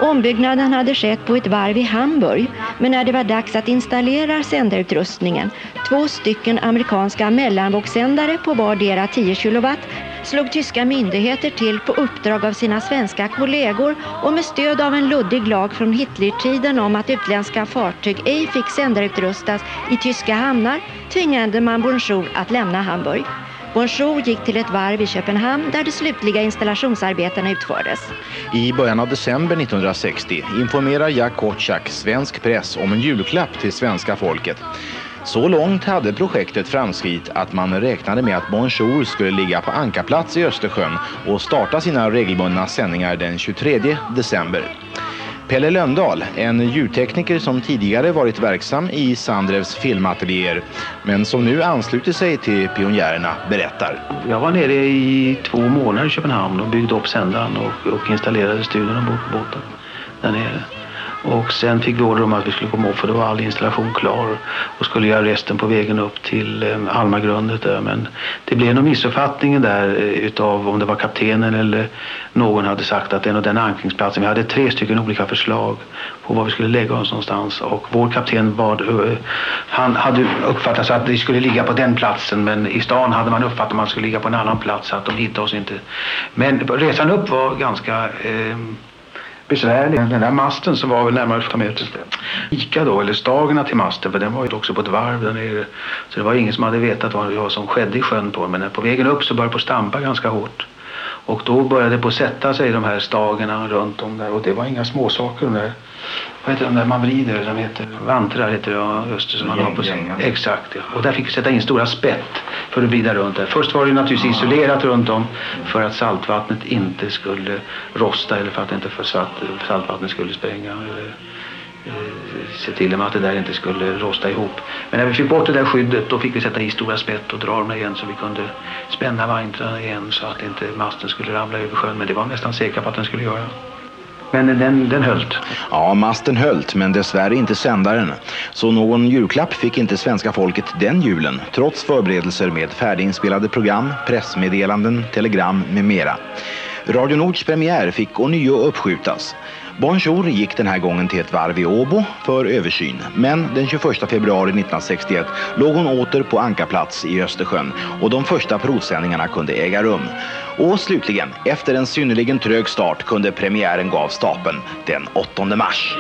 Ombyggnaden hade skett på ett varv i Hamburg, men när det var dags att installera sändarutrustningen, två stycken amerikanska mellanvågssändare på vardera 10 kilowatt, slog tyska myndigheter till på uppdrag av sina svenska kollegor och med stöd av en luddig lag från Hitlertiden om att utländska fartyg ej fick sändarutrustas i tyska hamnar tvingade man Bonjour att lämna Hamburg. Bonjour gick till ett varv i Köpenhamn där de slutliga installationsarbetena utfördes. I början av december 1960 informerar Jack Kotschack svensk press om en julklapp till svenska folket. Så långt hade projektet framskridit att man räknade med att Bonjour skulle ligga på ankarplats i Östersjön och starta sina regelbundna sändningar den 23 december. Pelle Löndahl, en ljudtekniker som tidigare varit verksam i Sandrevs filmateljéer men som nu ansluter sig till pionjärerna, berättar. Jag var nere i två månader i Köpenhamn och byggde upp sändaren och, och installerade studion ombord på båten där nere. Och sen fick vi order om att vi skulle komma upp för då var all installation klar och skulle göra resten på vägen upp till eh, Almagrundet där. Men det blev nog missuppfattningen där eh, utav om det var kaptenen eller någon hade sagt att den och den ankringsplatsen. Vi hade tre stycken olika förslag på var vi skulle lägga oss någonstans och vår kapten bad, eh, han hade uppfattat så att vi skulle ligga på den platsen men i stan hade man uppfattat att man skulle ligga på en annan plats så att de hittade oss inte. Men resan upp var ganska eh, besvärlig. Den där masten som var väl närmare 8 meter. Ica då, eller stagerna till masten, för den var ju också på ett varv där nere. Så det var ingen som hade vetat vad det var som skedde i sjön på Men på vägen upp så började det på stampa ganska hårt. Och då började det på att sätta sig de här stagerna runt om där. Och det var inga småsaker de där. Vad heter de där man vrider? De heter vantrar heter det, ja, Öster som man har på sig. Exakt, ja. Och där fick vi sätta in stora spett för att vrida runt där. Först var det naturligtvis isolerat runt om för att saltvattnet inte skulle rosta eller för att inte för salt, saltvattnet skulle spränga. Eller, eh, se till att det där inte skulle rosta ihop. Men när vi fick bort det där skyddet då fick vi sätta i stora spett och dra dem igen så vi kunde spänna vantrarna igen så att inte masten skulle ramla över sjön. Men det var nästan säker på att den skulle göra. Men den, den höll. Ja, masten höll, men dessvärre inte sändaren. Så någon julklapp fick inte svenska folket den julen, trots förberedelser med färdiginspelade program, pressmeddelanden, telegram med mera. Radio Nords premiär fick ånyo uppskjutas. Bonjour gick den här gången till ett varv i Åbo för översyn. Men den 21 februari 1961 låg hon åter på ankarplats i Östersjön och de första provsändningarna kunde äga rum. Och slutligen, efter en synnerligen trög start kunde premiären gå av stapeln den 8 mars.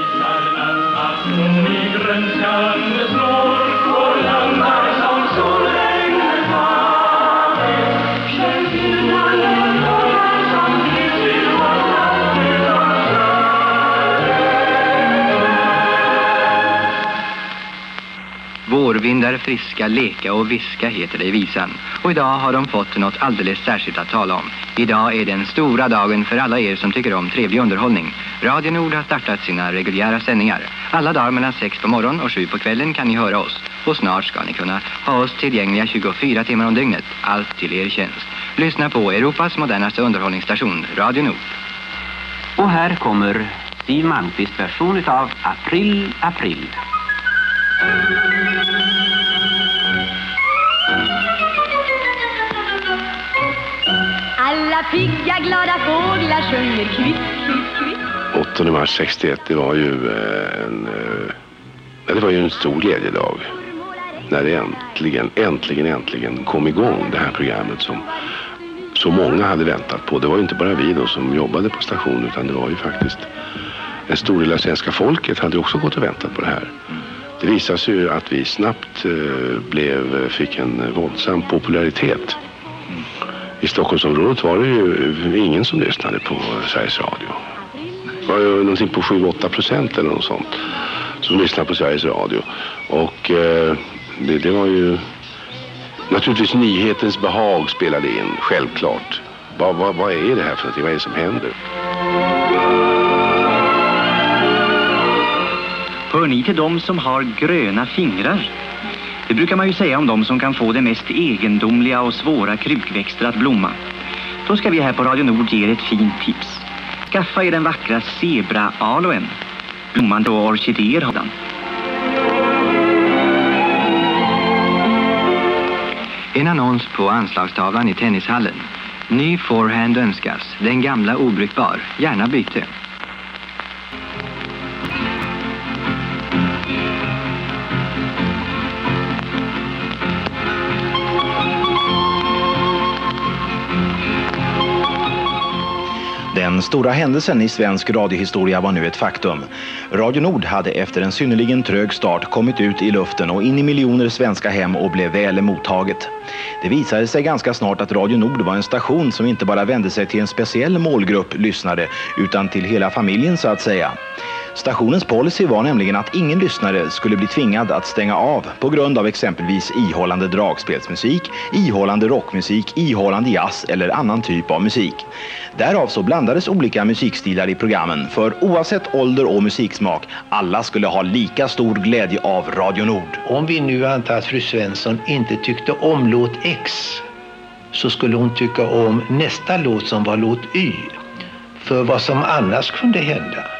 Vårvindar friska, leka och viska heter det i visan. Och idag har de fått något alldeles särskilt att tala om. Idag är den stora dagen för alla er som tycker om trevlig underhållning. Radio Nord har startat sina reguljära sändningar. Alla dagar mellan 6 på morgon och 7 på kvällen kan ni höra oss. Och snart ska ni kunna ha oss tillgängliga 24 timmar om dygnet. Allt till er tjänst. Lyssna på Europas modernaste underhållningsstation, Radio Nord. Och här kommer Siw Malmkvists version av April, april. Alla pigga glada fåglar sjunger kvitt, kvitt, kvitt 8 mars 61 det var ju eh, en, eh, det var ju en stor glädjedag. När det äntligen, äntligen, äntligen kom igång det här programmet som så många hade väntat på. Det var ju inte bara vi då som jobbade på stationen utan det var ju faktiskt en stor del av svenska folket hade också gått och väntat på det här. Det visade sig ju att vi snabbt eh, blev, fick en våldsam popularitet. I Stockholmsområdet var det ju ingen som lyssnade på Sveriges Radio. Det var ju någonting på 7-8 procent eller något sånt som lyssnade på Sveriges Radio. Och eh, det, det var ju naturligtvis nyhetens behag spelade in, självklart. Vad, vad, vad är det här för någonting? Vad är det som händer? Hör ni till dem som har gröna fingrar? Det brukar man ju säga om dem som kan få de mest egendomliga och svåra krukväxter att blomma. Då ska vi här på Radio Nord ge er ett fint tips. Skaffa er den vackra zebra-aloen. Blommande och orkidéer har den. En annons på anslagstavlan i tennishallen. Ny forehand önskas. Den gamla obrukbar. Gärna byte. Den stora händelsen i svensk radiohistoria var nu ett faktum. Radio Nord hade efter en synnerligen trög start kommit ut i luften och in i miljoner svenska hem och blev väl mottaget. Det visade sig ganska snart att Radio Nord var en station som inte bara vände sig till en speciell målgrupp lyssnare utan till hela familjen så att säga. Stationens policy var nämligen att ingen lyssnare skulle bli tvingad att stänga av på grund av exempelvis ihållande dragspelsmusik, ihållande rockmusik, ihållande jazz eller annan typ av musik. Därav så blandades olika musikstilar i programmen för oavsett ålder och musiksmak, alla skulle ha lika stor glädje av Radio Nord. Om vi nu antar att fru Svensson inte tyckte om låt X så skulle hon tycka om nästa låt som var låt Y. För vad som annars kunde hända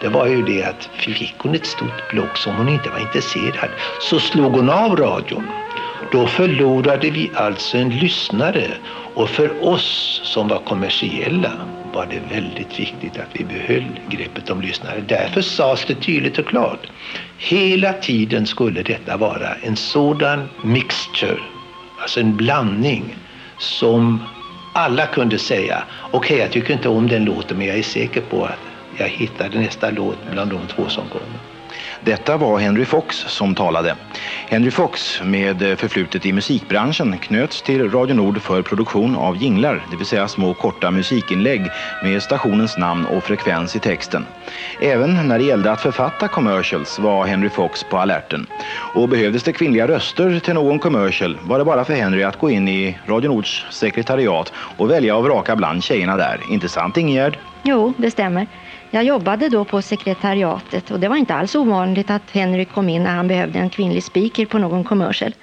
det var ju det att fick hon ett stort block som hon inte var intresserad så slog hon av radion. Då förlorade vi alltså en lyssnare och för oss som var kommersiella var det väldigt viktigt att vi behöll greppet om lyssnare. Därför sades det tydligt och klart. Hela tiden skulle detta vara en sådan mixture, alltså en blandning som alla kunde säga okej okay, jag tycker inte om den låten men jag är säker på att jag hittade nästa låt bland de två som kom. Detta var Henry Fox som talade. Henry Fox med förflutet i musikbranschen knöts till Radio Nord för produktion av jinglar, det vill säga små korta musikinlägg med stationens namn och frekvens i texten. Även när det gällde att författa commercials var Henry Fox på alerten. Och behövdes det kvinnliga röster till någon commercial var det bara för Henry att gå in i Radio Nords sekretariat och välja och vraka bland tjejerna där. Inte sant Ingegärd? Jo, det stämmer. Jag jobbade då på sekretariatet och det var inte alls ovanligt att Henry kom in när han behövde en kvinnlig speaker på någon commercial.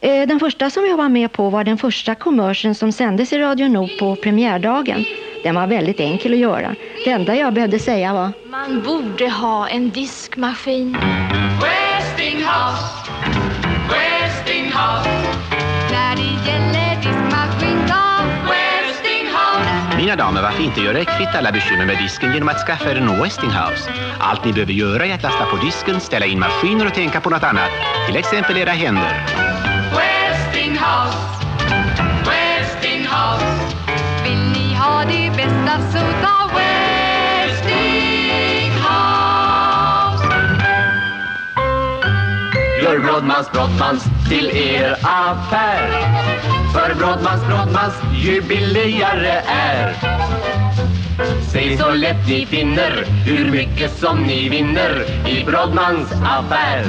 Eh, Den första som jag var med på var den första commercialen som sändes i Radio Nord på premiärdagen. Den var väldigt enkel att göra. Det enda jag behövde säga var Man borde ha en diskmaskin. Westinghouse, Westinghouse. Mina damer, varför inte göra er kvitt alla bekymmer med disken genom att skaffa er en Westinghouse? Allt ni behöver göra är att lasta på disken, ställa in maskiner och tänka på något annat. Till exempel era händer. Westinghouse, Westinghouse. Vill ni ha det bästa så ta Westinghouse. För Brodmans Brodmans till er affär För Brodmans Brodmans ju billigare är Säg så lätt ni finner hur mycket som ni vinner i Brodmans affär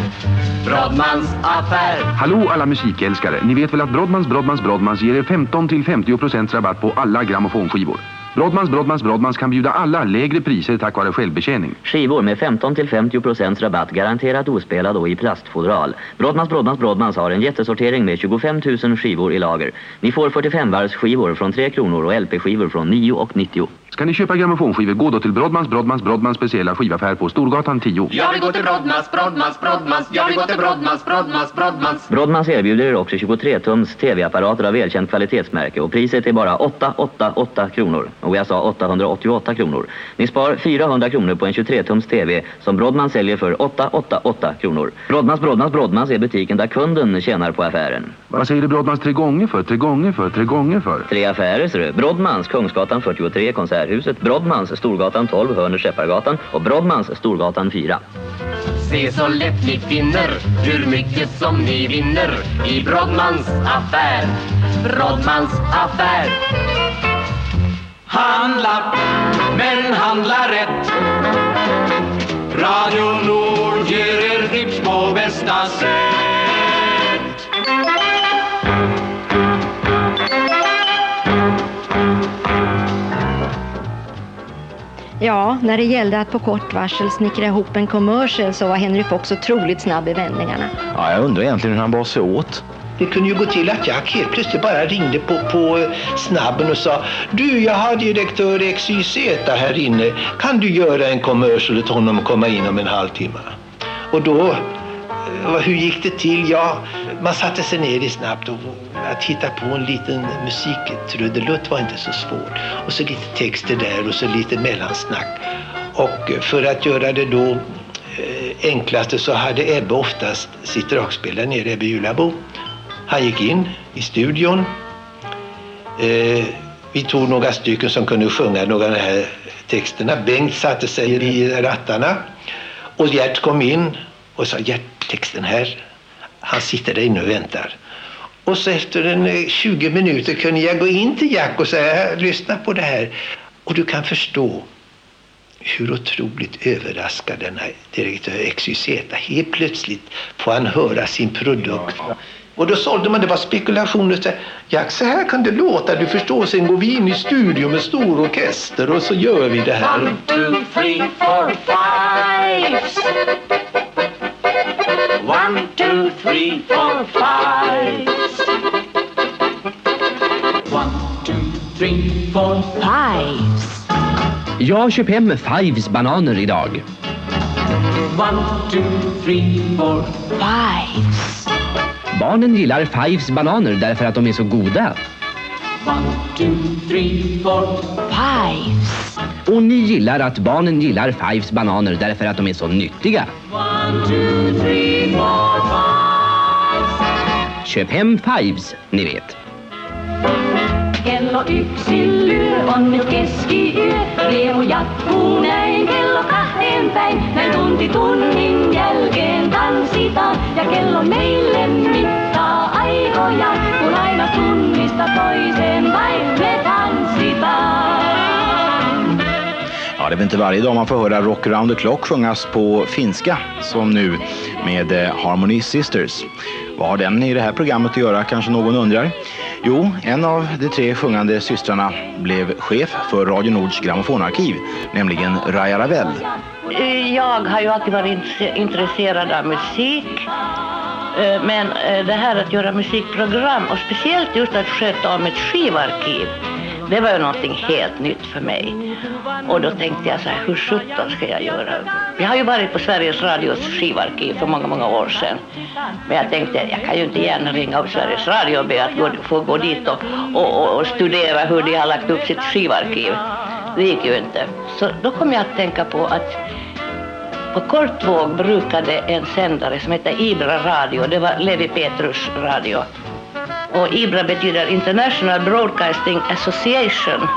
Brodmans affär Hallå alla musikälskare! Ni vet väl att Brodmans Brodmans Brodmans ger er 15 till 50 procents rabatt på alla grammofonskivor. Brodmans Brodmans Brodmans kan bjuda alla lägre priser tack vare självbetjäning. Skivor med 15-50% rabatt garanterat ospelad och i plastfodral. Brodmans Brodmans Brodmans har en jättesortering med 25 000 skivor i lager. Ni får 45 skivor från 3 kronor och LP-skivor från 9 och 90. Ska ni köpa grammofonskivor, gå då till Brodmans Brodmans Brodmans speciella skivaffär på Storgatan 10. Jag vill gå till Brodmans, Brodmans, Brodmans Jag vill gå till Brodmans, Brodmans, Brodmans Brodmans erbjuder er också 23-tums tv-apparater av välkänt kvalitetsmärke och priset är bara 888 kronor. Och jag sa 888 kronor. Ni spar 400 kronor på en 23-tums tv som Brodmans säljer för 888 kronor. Brodmans, Brodmans, Brodmans är butiken där kunden tjänar på affären. Vad säger du Brodmans tre gånger för, tre gånger för, tre gånger för? Tre affärer ser du. Brodmans, Kungsgatan 43, Konserthuset. Brodmans, Storgatan 12, Hörner Skeppargatan. Och Brodmans, Storgatan 4. Se så lätt ni finner hur mycket som ni vinner i Brodmans affär Brodmans affär Handla, men handla rätt Radio Nord ger er tips på bästa sätt Ja, när det gällde att på kort varsel snickra ihop en commercial så var Henry Fox otroligt snabb i vändningarna. Ja, jag undrar egentligen hur han bar sig åt. Det kunde ju gå till att Jack helt plötsligt bara ringde på, på eh, snabben och sa Du, jag har direktör XYZ här inne. Kan du göra en commercial åt honom och komma in om en halvtimme? Och då, eh, hur gick det till? Ja, man satte sig ner i snabbt och att hitta på en liten musiktrudelutt var inte så svårt. Och så lite texter där och så lite mellansnack. Och eh, för att göra det då enklaste så hade Ebbe oftast sitt dragspel där nere, Ebbe Julabo. Han gick in i studion, eh, Vi tog några stycken som kunde sjunga några av de här texterna. Bengt satte sig i rattarna och Gert kom in och sa Gert, texten här. Han sitter där inne och väntar. Och så efter en eh, 20 minuter kunde jag gå in till Jack och säga lyssna på det här. Och du kan förstå hur otroligt överraskad denna direktör XYZ, Helt plötsligt får han höra sin produkt. Och då sålde man, det var spekulationer. Så här, Jack, så här kan det låta, du förstår. Sen går vi in i studio med stor orkester och så gör vi det här. One, two, three, four, fives. One, two, three, four, fives. One, two, three, four, fives. Jag köp hem Fives bananer idag. One, two, three, four, fives. Barnen gillar Fives bananer därför att de är så goda. One, two, three, four, fives. Och ni gillar att barnen gillar Fives bananer därför att de är så nyttiga. One, two, three, four, fives. Köp hem Fives, ni vet. Kello yksi lyö, on nyt keskiyö. Riemu jatkuu näin kello kahteen päin. Näin tunti tunnin jälkeen tanssitaan. Ja kello meille mittaa aikoja. Kun aina tunnista toiseen vain me tanssitaan. Ja, det är väl inte varje dag man får höra Rock around the clock sjungas på finska som nu med eh, Harmony Sisters. Vad har den i det här programmet att göra kanske någon undrar? Jo, en av de tre sjungande systrarna blev chef för Radio Nords grammofonarkiv, nämligen Raja Ravel. Jag har ju alltid varit intresserad av musik. Eh, men eh, det här att göra musikprogram och speciellt just att sköta om ett skivarkiv, det var ju någonting helt nytt för mig. Och då tänkte jag så här, hur sjutton ska jag göra? Jag har ju varit på Sveriges Radios skivarkiv för många, många år sedan. Men jag tänkte, jag kan ju inte gärna ringa upp Sveriges Radio och be att gå, få gå dit och, och, och, och studera hur de har lagt upp sitt skivarkiv. Det gick ju inte. Så då kom jag att tänka på att på kortvåg brukade en sändare som hette Ibra Radio, det var Levi Petrus radio. Och Ibra betyder International Broadcasting Association.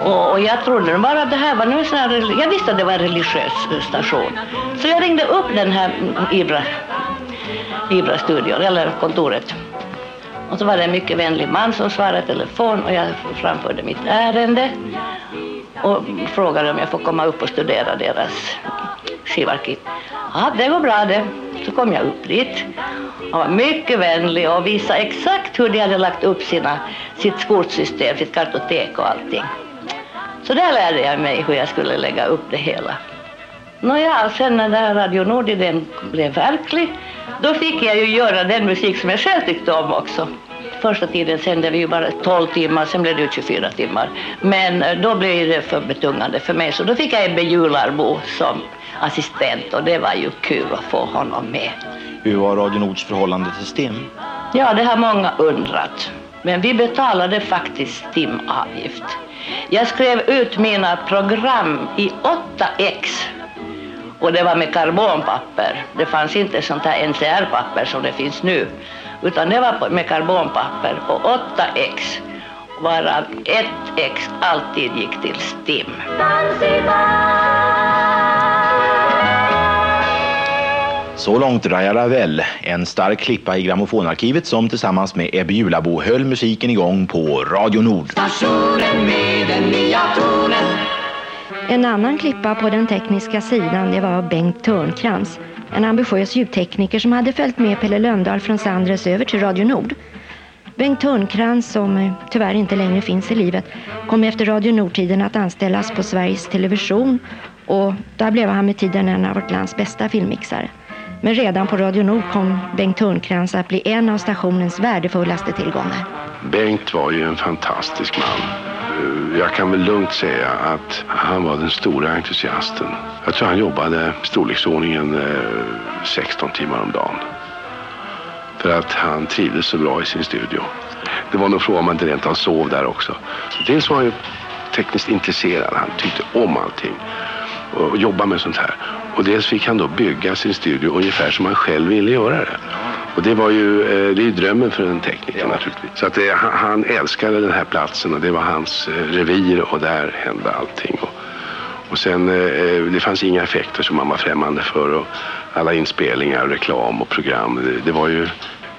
Och, och jag trodde bara att det här var nu en sån här, jag visste att det var en religiös station. Så jag ringde upp den här Ibra, Ibra-studion, eller kontoret. Och så var det en mycket vänlig man som svarade i telefon och jag framförde mitt ärende och frågade om jag får komma upp och studera deras skivarkiv. Ja, det går bra det. Så kom jag upp dit. Han var mycket vänlig och visade exakt hur de hade lagt upp sina, sitt skolsystem, sitt kartotek och allting. Så där lärde jag mig hur jag skulle lägga upp det hela. Nåja, sen när den här Radio Nord-idén blev verklig, då fick jag ju göra den musik som jag själv tyckte om också. Första tiden sände vi ju bara 12 timmar, sen blev det ju 24 timmar. Men eh, då blev det för betungande för mig, så då fick jag Ebbe Jularbo som assistent och det var ju kul att få honom med. Hur var Radio Nords förhållande till STIM? Ja, det har många undrat. Men vi betalade faktiskt timavgift. Jag skrev ut mina program i 8x. Och det var med karbonpapper. Det fanns inte sånt här NCR-papper som det finns nu. Utan det var med karbonpapper på 8x. Varav 1x alltid gick till STIM. Så långt Raja Ravel, en stark klippa i grammofonarkivet som tillsammans med Ebbe Julabo höll musiken igång på Radio Nord. Stationen med den nya tonen. En annan klippa på den tekniska sidan det var Bengt Törnkrans. En ambitiös ljudtekniker som hade följt med Pelle Lönndahl från Sandres över till Radio Nord. Bengt Törnkrans, som eh, tyvärr inte längre finns i livet, kom efter Radio Nord-tiden att anställas på Sveriges Television och där blev han med tiden en av vårt lands bästa filmmixare. Men redan på Radio Nord kom Bengt Törnkrans att bli en av stationens värdefullaste tillgångar. Bengt var ju en fantastisk man. Jag kan väl lugnt säga att han var den stora entusiasten. Jag tror han jobbade i storleksordningen eh, 16 timmar om dagen. För att han trivdes så bra i sin studio. Det var nog fråga om han inte rent han sov där också. Dels var han ju tekniskt intresserad. Han tyckte om allting. Och, och jobba med sånt här. Och dels fick han då bygga sin studio ungefär som han själv ville göra det. Och det var ju, eh, det är ju drömmen för en tekniker naturligtvis. Så att det, han, han älskade den här platsen och det var hans eh, revir och där hände allting. Och, och sen, eh, det fanns inga effekter som man var främmande för och alla inspelningar, reklam och program. Det, det var ju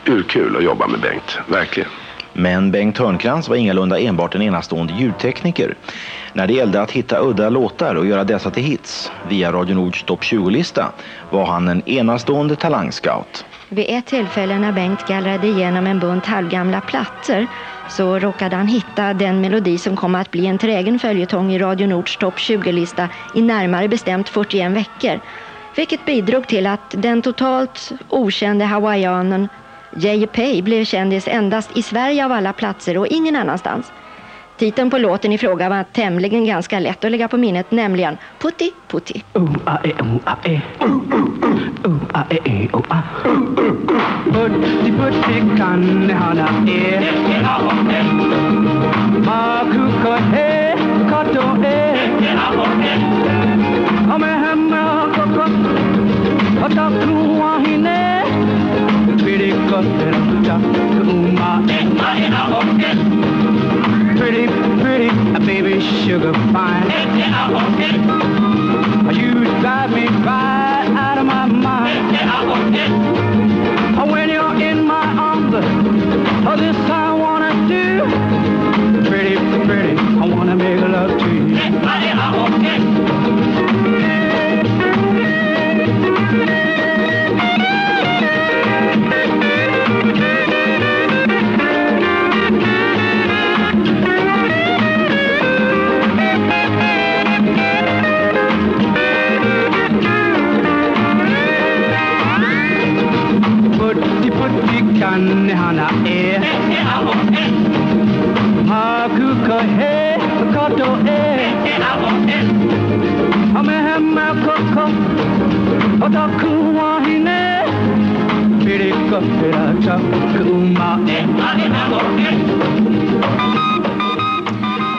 urkul att jobba med Bengt, verkligen. Men Bengt Törnkrans var ingalunda enbart en enastående ljudtekniker. När det gällde att hitta udda låtar och göra dessa till hits via Radio Nords topp 20-lista var han en enastående talangscout. Vid ett tillfälle när Bengt gallrade igenom en bunt halvgamla plattor så råkade han hitta den melodi som kom att bli en trägen följetong i Radio Nords topp 20-lista i närmare bestämt 41 veckor. Vilket bidrog till att den totalt okände hawaiianen Jay Pay blev kändis endast i Sverige av alla platser och ingen annanstans. Titeln på låten i fråga var tämligen ganska lätt att lägga på minnet, nämligen Putti Putti. Putti putti kannehana e. Makuko he kato e Ame hemme koko Otaku wahine Pretty kote Uma Pretty, pretty, a baby sugar fine You drive me right out of my mind. When you're in my arms, oh, this I wanna do. Pretty, pretty, I wanna make love to you. Putti kannehana e. Hakuka he kato e. Ame hemme koko Otaku wahine Pirikko pirata kuma e.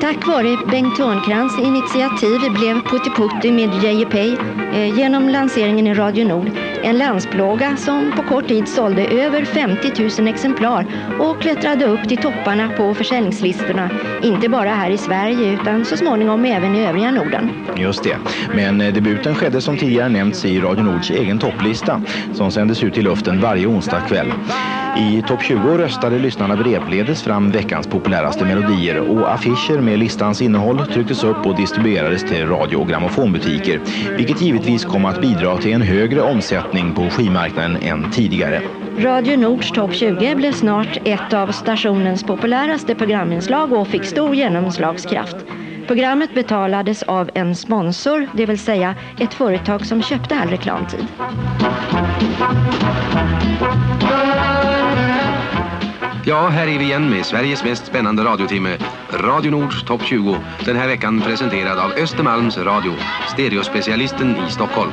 Tack vare Bengt Törnkrans initiativ blev Putti Putti med J.P. Eh, genom lanseringen i Radio Nord en landsplåga som på kort tid sålde över 50 000 exemplar och klättrade upp till topparna på försäljningslistorna, inte bara här i Sverige utan så småningom även i övriga Norden. Just det. Men eh, debuten skedde som tidigare nämnts i Radio Nords egen topplista som sändes ut i luften varje onsdag kväll. I topp 20 röstade lyssnarna brevledes fram veckans populäraste melodier och affischer med listans innehåll trycktes upp och distribuerades till radio- och grammofonbutiker vilket givetvis kom att bidra till en högre omsättning på skivmarknaden än tidigare. Radio Nords topp 20 blev snart ett av stationens populäraste programinslag och fick stor genomslagskraft. Programmet betalades av en sponsor, det vill säga ett företag som köpte all reklamtid. Ja, här är vi igen med Sveriges mest spännande radiotimme, Radio Nords topp 20. Den här veckan presenterad av Östermalms Radio, stereospecialisten i Stockholm.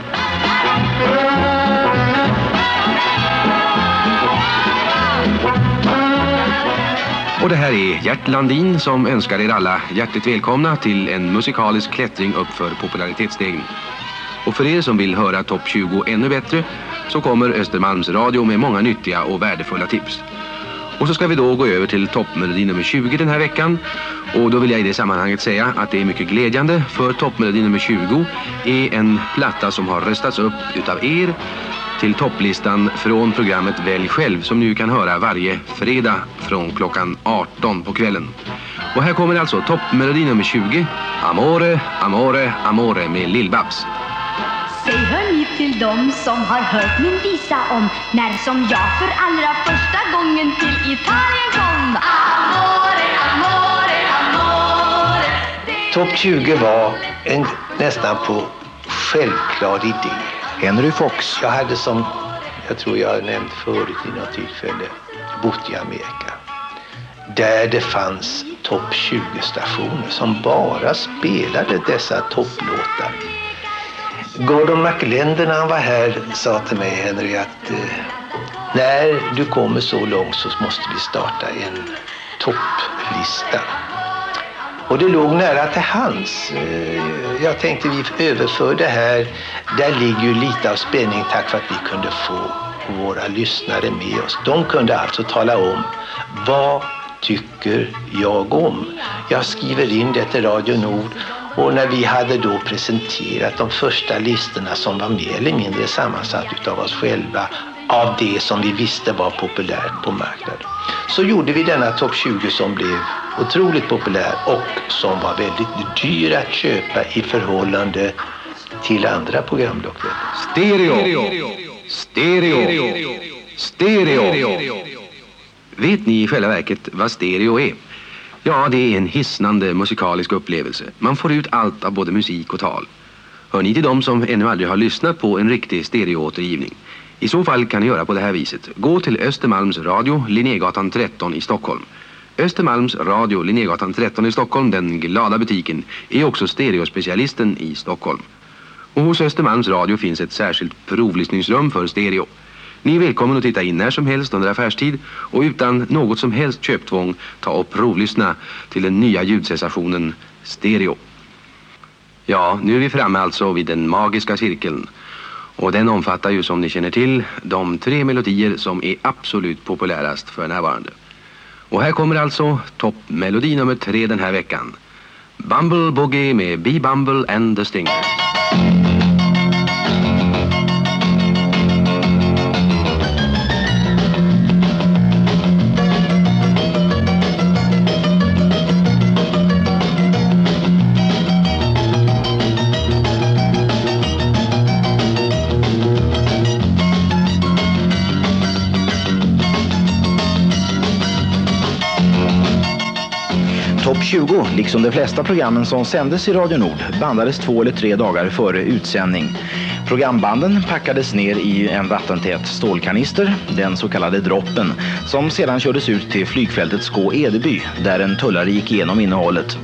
Och det här är Gert Landin som önskar er alla hjärtligt välkomna till en musikalisk klättring upp för popularitetsstegen. Och för er som vill höra topp 20 ännu bättre så kommer Östermalms Radio med många nyttiga och värdefulla tips. Och så ska vi då gå över till toppmelodi nummer 20 den här veckan. Och då vill jag i det sammanhanget säga att det är mycket glädjande för toppmelodi nummer 20 är en platta som har röstats upp utav er till topplistan från programmet Välj själv som nu kan höra varje fredag från klockan 18 på kvällen. Och här kommer alltså toppmelodi nummer 20, Amore, Amore, Amore med Lill-Babs. Säg hör ni till dem som har hört min visa om när som jag för allra första gången till Italien kom. Amore, amore, amore. Topp 20 var en nästan på självklar idé. Henry Fox. Jag hade som, jag tror jag har nämnt förut vid något tillfälle, bott i Amerika. Där det fanns topp 20-stationer som bara spelade dessa topplåtar. Gordon McLender när han var här sa till mig Henry att eh, när du kommer så långt så måste vi starta en topplista. Och det låg nära till hands. Eh, jag tänkte vi överför det här. Där ligger ju lite av spänning tack för att vi kunde få våra lyssnare med oss. De kunde alltså tala om vad tycker jag om. Jag skriver in det till Radio Nord och när vi hade då presenterat de första listorna som var mer eller mindre sammansatt utav oss själva av det som vi visste var populärt på marknaden. Så gjorde vi denna topp 20 som blev otroligt populär och som var väldigt dyr att köpa i förhållande till andra programblock. Stereo. Stereo. Stereo. Vet ni i själva verket vad stereo är? Ja, det är en hisnande musikalisk upplevelse. Man får ut allt av både musik och tal. Hör ni till dem som ännu aldrig har lyssnat på en riktig stereoåtergivning? I så fall kan ni göra på det här viset. Gå till Östermalms radio, Linnégatan 13 i Stockholm. Östermalms radio, Linnégatan 13 i Stockholm, den glada butiken, är också stereospecialisten i Stockholm. Och hos Östermalms radio finns ett särskilt provlyssningsrum för stereo. Ni är välkommen att titta in när som helst under affärstid och utan något som helst köptvång ta och provlyssna till den nya ljudsensationen stereo. Ja, nu är vi framme alltså vid den magiska cirkeln. Och den omfattar ju som ni känner till de tre melodier som är absolut populärast för närvarande. Och här kommer alltså toppmelodi nummer tre den här veckan. Bumble Boogie med Be Bumble and the Stingers. Bingo, liksom de flesta programmen som sändes i Radio Nord, bandades två eller tre dagar före utsändning. Programbanden packades ner i en vattentät stålkanister, den så kallade droppen, som sedan kördes ut till flygfältet Skå-Edeby, där en tullare gick igenom innehållet.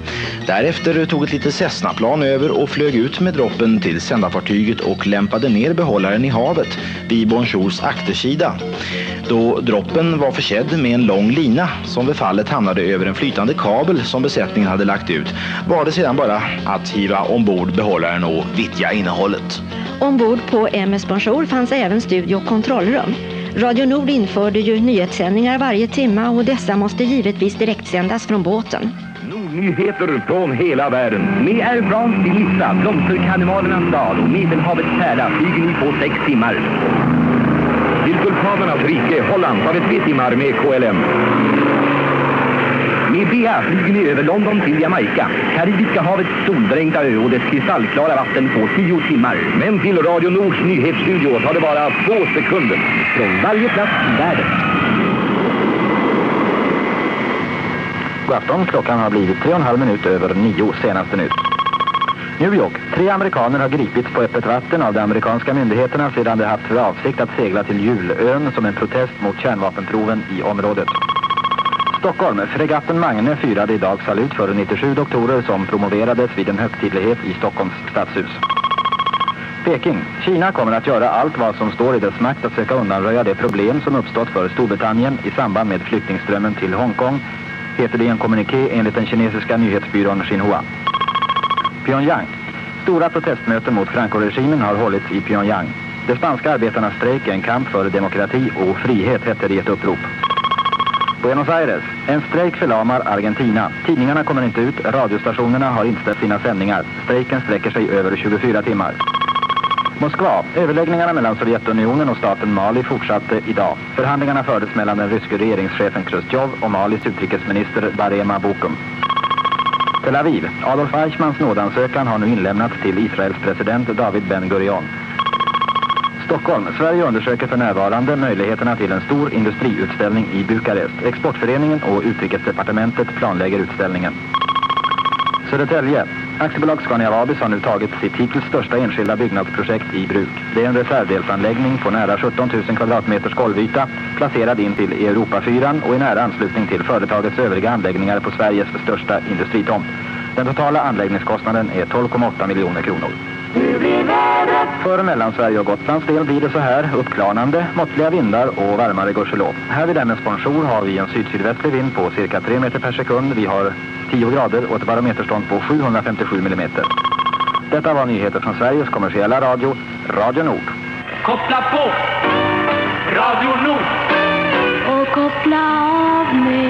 Därefter tog ett litet Cessna-plan över och flög ut med droppen till sändarfartyget och lämpade ner behållaren i havet vid Bonjours aktersida. Då droppen var försedd med en lång lina som vid fallet hamnade över en flytande kabel som besättningen hade lagt ut var det sedan bara att hiva ombord behållaren och vittja innehållet. Ombord på MS Bonjour fanns även studio och kontrollrum. Radio Nord införde ju nyhetssändningar varje timma och dessa måste givetvis direktsändas från båten. Nyheter från hela världen. Med Air France till Nizza, blomsterkarnevalernas Dal och Medelhavets pärla flyger ni på sex timmar. Till vulkanernas rike, Holland, tar det tre timmar med KLM. Med flyger ni över London till Jamaica, Karibiska havets soldränkta ö och dess kristallklara vatten på tio timmar. Men till Radio Nords nyhetsstudio tar det bara två sekunder. Från varje plats i världen. God afton, klockan har blivit tre och en halv minut över nio senaste nytt. New York. Tre amerikaner har gripits på öppet vatten av de amerikanska myndigheterna sedan de haft för avsikt att segla till Julön som en protest mot kärnvapenproven i området. Stockholm. Fregatten Magne firade idag salut för 97 doktorer som promoverades vid en högtidlighet i Stockholms stadshus. Peking. Kina kommer att göra allt vad som står i dess makt att söka undanröja det problem som uppstått för Storbritannien i samband med flyktingströmmen till Hongkong, heter det i en kommuniké enligt den kinesiska nyhetsbyrån Xinhua. Pyongyang. Stora protestmöten mot Franco-regimen har hållits i Pyongyang. De spanska arbetarnas strejk är en kamp för demokrati och frihet, hette det i ett upprop. Buenos Aires. En strejk förlamar Argentina. Tidningarna kommer inte ut, radiostationerna har inställt sina sändningar. Strejken sträcker sig över 24 timmar. Moskva. Överläggningarna mellan Sovjetunionen och staten Mali fortsatte idag. Förhandlingarna fördes mellan den ryske regeringschefen Khrushchev och Malis utrikesminister Barema Bokum. Tel Aviv. Adolf Eichmanns nådansökan har nu inlämnats till Israels president David Ben Gurion. Stockholm. Sverige undersöker för närvarande möjligheterna till en stor industriutställning i Bukarest. Exportföreningen och Utrikesdepartementet planlägger utställningen. Södertälje. Aktiebolag Scania Vabis har nu tagit sitt hittills största enskilda byggnadsprojekt i bruk. Det är en reservdelsanläggning på nära 17 000 kvadratmeters golvyta placerad in till Europafyran och i nära anslutning till företagets övriga anläggningar på Sveriges största industritomt. Den totala anläggningskostnaden är 12,8 miljoner kronor. För Mellansverige och Gotlands del blir det så här uppklarnande, måttliga vindar och varmare gudskelov. Här vid MS Bonjour har vi en syd-sydvästlig vind på cirka 3 meter per sekund. Vi har 10 grader och ett barometerstånd på 757 millimeter. Detta var nyheter från Sveriges kommersiella radio, Radio Nord. Koppla på! Radio Nord. Och koppla av med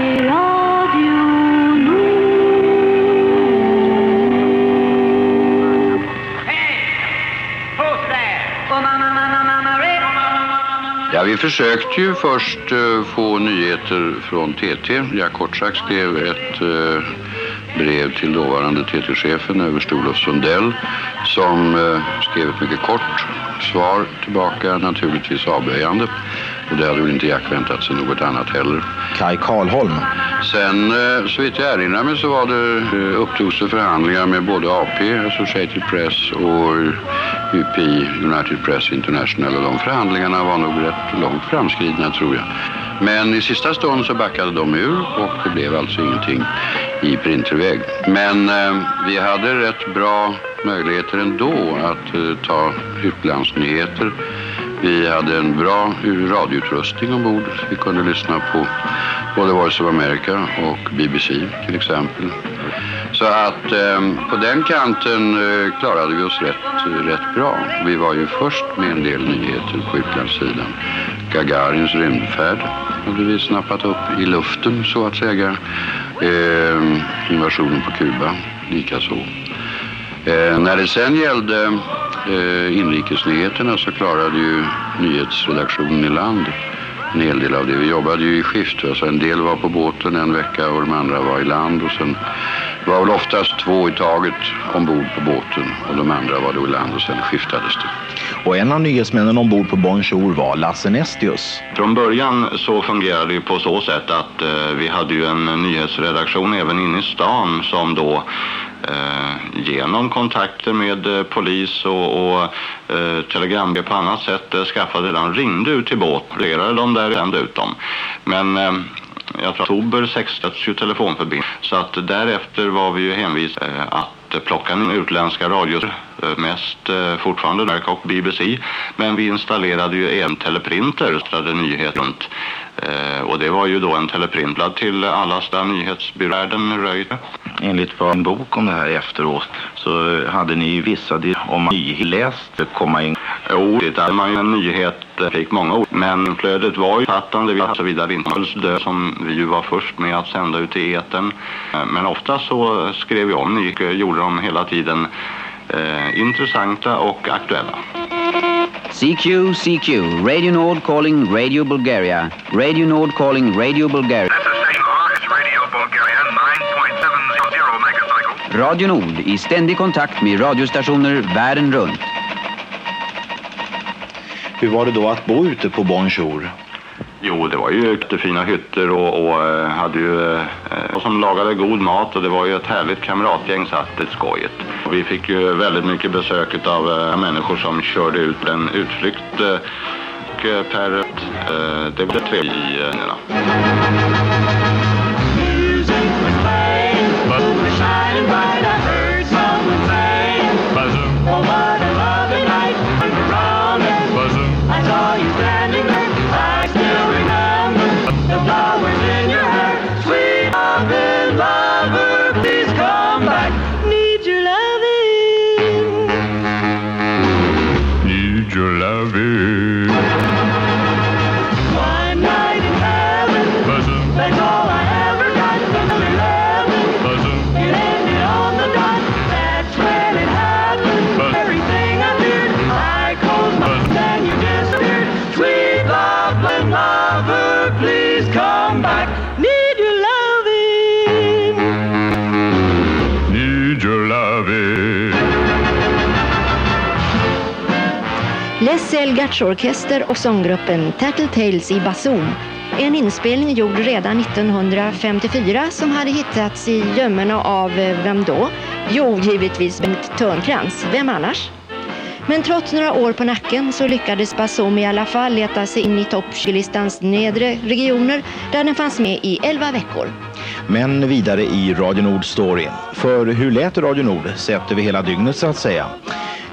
Ja, vi försökte ju först uh, få nyheter från TT. Ja, kort sagt skrev ett uh, brev till dåvarande TT-chefen överste Olof Sundell som uh, skrev ett mycket kort svar tillbaka, naturligtvis avböjande. Och det hade väl inte Jack väntat sig något annat heller. Kai Karlholm. Sen, eh, så vitt jag erinrar mig, så var det eh, upptogs det förhandlingar med både AP, Associated Press, och UPI, United Press International. Och de förhandlingarna var nog rätt långt framskridna, tror jag. Men i sista stund så backade de ur och det blev alltså ingenting i printerväg. Men eh, vi hade rätt bra möjligheter ändå att eh, ta utlandsnyheter. Vi hade en bra radioutrustning ombord. Vi kunde lyssna på både Voice of America och BBC till exempel. Så att eh, på den kanten eh, klarade vi oss rätt, rätt bra. Vi var ju först med en del nyheter på utlandssidan. Gagarins rymdfärd hade vi snappat upp i luften så att säga. Eh, invasionen på Kuba likaså. Eh, när det sen gällde eh, inrikesnyheterna så klarade ju nyhetsredaktionen i land en hel del av det. Vi jobbade ju i skift. Alltså en del var på båten en vecka och de andra var i land. Och sen var väl oftast två i taget ombord på båten och de andra var då i land och sen skiftades det. Och en av nyhetsmännen ombord på Bonjour var Lasse Nestius. Från början så fungerade det ju på så sätt att eh, vi hade ju en nyhetsredaktion även inne i stan som då Eh, genom kontakter med eh, polis och, och eh, på annat sätt eh, skaffade den ringde ut till båt, reglerade dem där och sände ut dem. Men eh, jag tror oktober 60 ju telefonförbindelse. Så att därefter var vi ju hänvisade eh, att eh, plocka in utländska radior, eh, mest fortfarande Amerika och BBC. Men vi installerade ju en teleprinter, så hade nyheter runt. Eh, och det var ju då en teleprintlad till alla där nyhetsbyråvärlden röjde. Enligt vad en bok om det här efteråt så hade ni vissa om man nyläst komma in. Jo, det är man ju en nyhet fick många ord. Men flödet var ju fattande vi så vidare inte alls dö som vi ju var först med att sända ut i eten. Eh, men ofta så skrev vi om nyheter, eh, gjorde dem hela tiden eh, intressanta och aktuella. CQ, CQ, Radio Nord calling Radio Bulgaria. Radio Nord calling Radio Bulgaria. Radio Nord i ständig kontakt med radiostationer världen runt. Hur var det då att bo ute på Bonjour? Jo, det var ju jättefina hytter och, och eh, hade ju eh, som lagade god mat och det var ju ett härligt kamratgäng så att det skojigt. Och vi fick ju väldigt mycket besök av eh, människor som körde ut en utflykt eh, och, eh, per eh, det var trevligt i eh, Les orkester och sånggruppen Tattletales i bason. En inspelning gjord redan 1954 som hade hittats i gömmorna av eh, vem då? Jo, givetvis Bengt Törnkrans. Vem annars? Men trots några år på nacken så lyckades Basom i alla fall leta sig in i topp 20-listans nedre regioner där den fanns med i 11 veckor. Men vidare i Radio Nord Story. För hur lät Radio Nord sett över hela dygnet så att säga?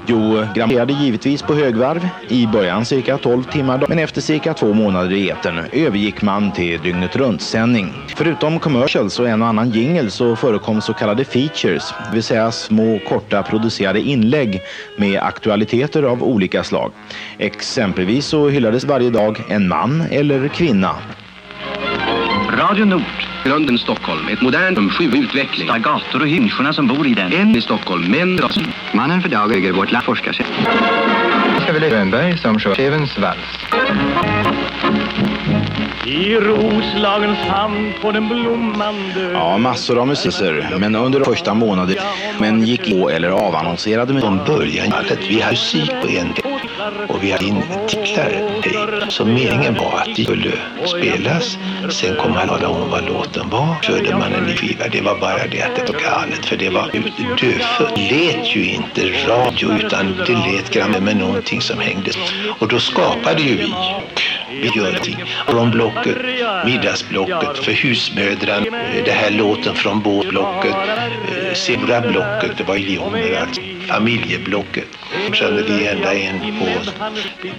Jo, grammerade givetvis på högvarv, i början cirka 12 timmar, men efter cirka två månader i etern övergick man till dygnet runt-sändning. Förutom commercials och en och annan jingle så förekom så kallade features, det vill säga små korta producerade inlägg med aktualiteter av olika slag. Exempelvis så hyllades varje dag en man eller kvinna. Radio Nord. Grunden Stockholm. Ett modernt sju utveckling. Gator och människorna som bor i den. En i Stockholm, men... Mannen för dag äger vårt land forskar sig. Evelyn Wönberg som sjöng Chevens vals. I Roslagens hamn på den blommande Ja, massor av musiker, men under de första månaderna men gick på eller avannonserade med Från början att vi hade musik på en del och vi hade in titlar. Så meningen var att det skulle spelas. Sen kom han och om vad låten var. Körde man en skiva. Det var bara det att det var galet för det var dödfött. Det lät ju inte radio utan det lät grann med någonting som hängde. Och då skapade ju vi. Vi gör någonting. Morgonblocket, middagsblocket för husmödrarna. Det här låten från båtblocket. eh, Zebra-blocket, det var miljoner alltså. Familjeblocket. Kände vi ända in på,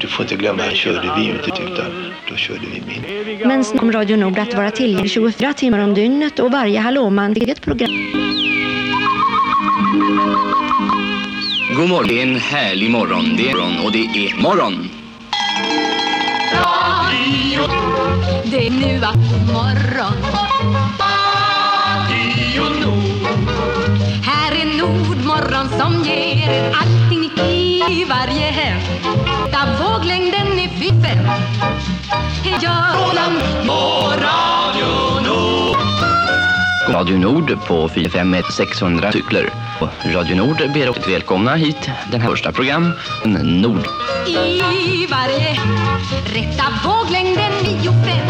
du får inte glömma, här körde vi inte utan då körde vi min. Men snart kom Radio Nord att vara tillgänglig 24 timmar om dygnet och varje hallåman fick ett program. God morgon. Det är en härlig morgon. Det är morgon och det är morgon. Radio, det är nu att morgon. Radio Nord. Här är Nordmorgon som ger er allting i varje hem. Där våglängden är fiffen. Gör Roland på Radio Nord. Radio Nord på 451 600 cykler. Radio Nord ber också välkomna hit den här första program, Nord. I varje rätta våglängden fem.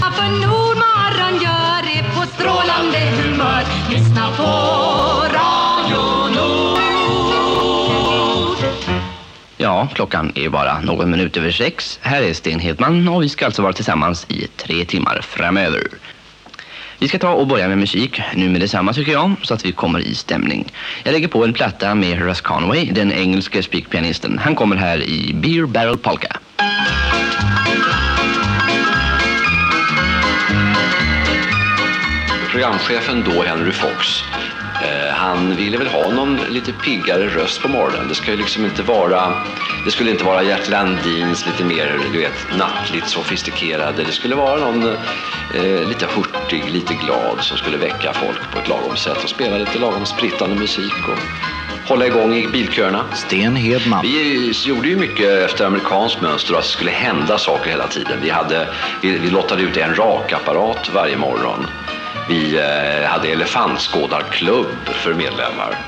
Ja, För Nordmorgon gör det på strålande humör. Lyssna på Radio Nord. Ja, klockan är bara någon minut över sex. Här är Sten Hedman och vi ska alltså vara tillsammans i tre timmar framöver. Vi ska ta och börja med musik nu med detsamma tycker jag, så att vi kommer i stämning. Jag lägger på en platta med Russ Conway, den engelske speakpianisten. Han kommer här i Beer Barrel Polka. Programchefen då, Henry Fox, han ville väl ha någon lite piggare röst på morgonen. Det ska ju liksom inte vara, det skulle inte vara Gert Landins lite mer, du vet, nattligt sofistikerade. Det skulle vara någon eh, lite hurtig, lite glad som skulle väcka folk på ett lagom sätt och spela lite lagom sprittande musik och hålla igång i bilköerna. Sten Hedman. Vi gjorde ju mycket efter amerikanskt mönster att det skulle hända saker hela tiden. Vi, hade, vi, vi lottade ut en rakapparat varje morgon. Vi eh, hade elefantskådarklubb för medlemmar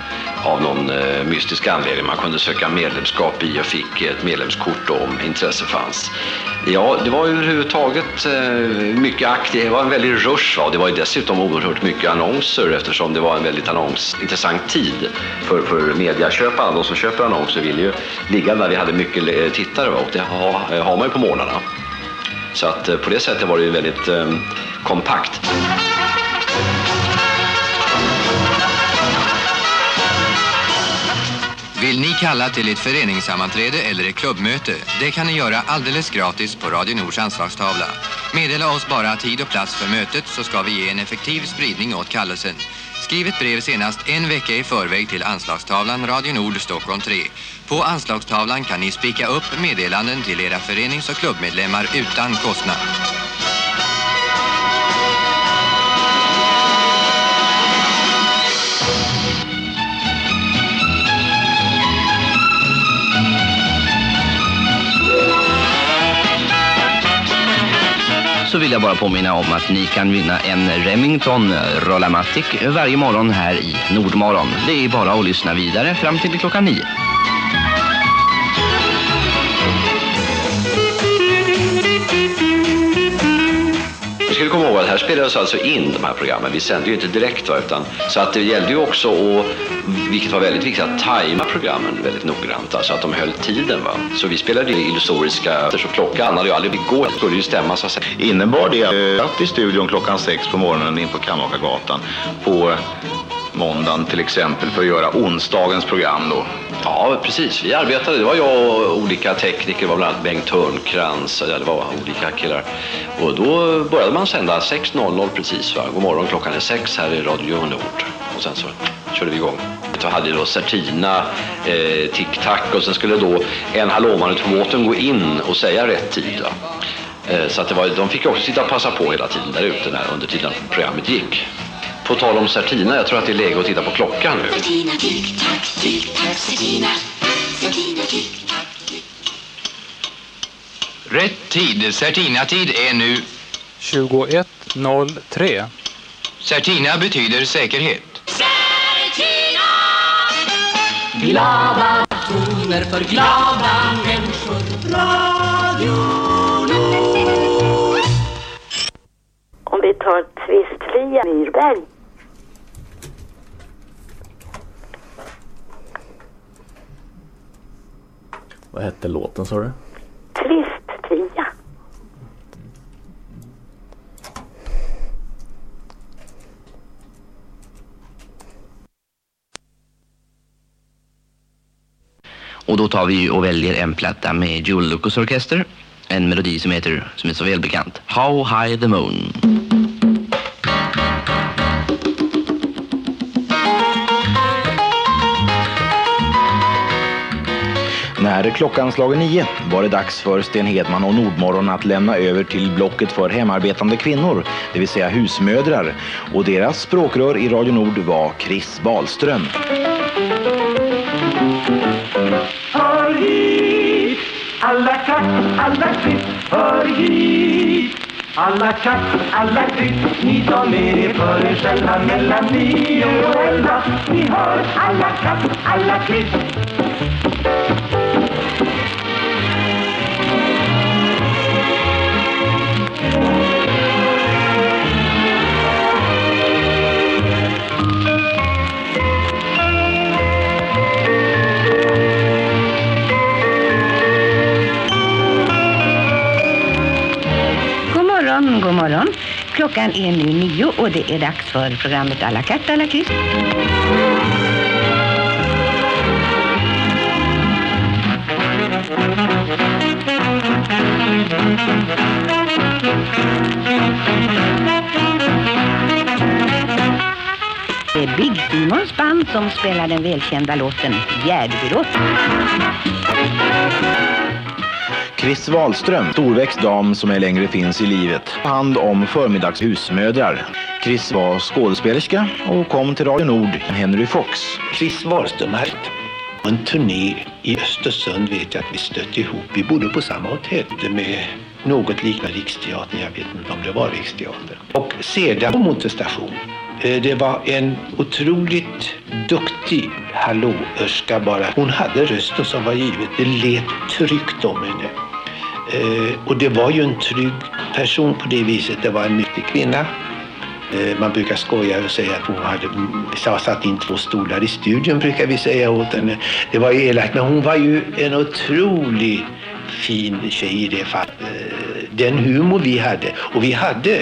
av någon eh, mystisk anledning. Man kunde söka medlemskap i och fick ett medlemskort om intresse fanns. Ja, det var överhuvudtaget eh, mycket aktivt. Det var en väldig rush. Va? Det var ju dessutom oerhört mycket annonser eftersom det var en väldigt annons, intressant tid för, för mediaköparna. De som köper annonser vill ju ligga där vi hade mycket tittare va? och det har, har man ju på morgnarna. Så att på det sättet var det ju väldigt eh, kompakt. Vill ni kalla till ett föreningssammanträde eller ett klubbmöte? Det kan ni göra alldeles gratis på Radio Nords anslagstavla. Meddela oss bara tid och plats för mötet så ska vi ge en effektiv spridning åt kallelsen. Skriv ett brev senast en vecka i förväg till anslagstavlan Radio Nord Stockholm 3. På anslagstavlan kan ni spika upp meddelanden till era förenings- och klubbmedlemmar utan kostnad. Så vill jag bara påminna om att ni kan vinna en Remington Rollamatic varje morgon här i Nordmorgon. Det är bara att lyssna vidare fram till klockan nio. Vi ska komma ihåg att här spelades alltså in de här programmen. Vi sände ju inte direkt va, utan så att det gällde ju också att, vilket var väldigt viktigt, att tajma programmen väldigt noggrant. Alltså att de höll tiden va. Så vi spelade ju illusoriska, så klockan hade ju aldrig gått, det skulle ju stämma så att säga. Innebar det att eh, satt i studion klockan sex på morgonen in på Kammakargatan på måndagen till exempel för att göra onsdagens program då. Ja, precis. Vi arbetade. Det var jag och olika tekniker. Det var bland annat Bengt Törnkrans. Ja, det var olika killar. Och då började man sända 6.00 precis. Va? God morgon, klockan är 6 här i Radio Nord. Och sen så körde vi igång. Vi hade då Certina, eh, Tic-Tac och sen skulle då en hallåman ut på båten gå in och säga rätt tid. Va? Eh, så att det var, de fick också sitta och passa på hela tiden där ute när, under tiden programmet gick. På tal om Certina, jag tror att det är läge att titta på klockan nu. Certina, tick-tack, tick-tack, Certina. Certina, tick-tack. Rätt tid, Certina-tid är nu 21.03. Certina betyder säkerhet. Glada toner för glada människor. Radio Nord. Om vi tar Tvistfria Myrberg. Vad hette låten sa du? Tvistfria. Och då tar vi och väljer en platta med Joel Lucas Orkester. En melodi som heter, som är så välbekant, How High the Moon. När klockan slagen nio var det dags för Sten Hedman och Nordmorgon att lämna över till blocket för hemarbetande kvinnor, det vill säga husmödrar. Och deras språkrör i Radio Nord var Chris Wahlström. Hör hit, alla katt, alla klipp, hör hit. Alla katt, alla klipp, ni som är er för er själva mellan nio och elva. Ni hör alla katt, alla klipp. Morgon, god morgon. Klockan är nu nio och det är dags för programmet Alla katt, alla klipp. Det är Big Simons band som spelar den välkända låten Gärdbyråt. Chris Wahlström, storväxt dam som ej längre finns i livet, hand om förmiddagshusmödrar. Chris var skådespelerska och kom till Radio Nord, Henry Fox. Chris Wahlström här. En turné i Östersund vet jag att vi stötte ihop. Vi bodde på samma hotell med något liknande Riksteatern. Jag vet inte om det var Riksteatern. Och sedan på motorstation. Eh, det var en otroligt duktig hallåörska bara. Hon hade rösten som var givet. Det lät tryggt om henne. Eh, Och det var ju en trygg person på det viset. Det var en mycket kvinna. Eh, Man brukar skoja och säga att hon hade satt in två stolar i studion brukar vi säga åt henne. Det var ju elakt men hon var ju en otrolig fin tjej i det fallet. Eh, den humor vi hade och vi hade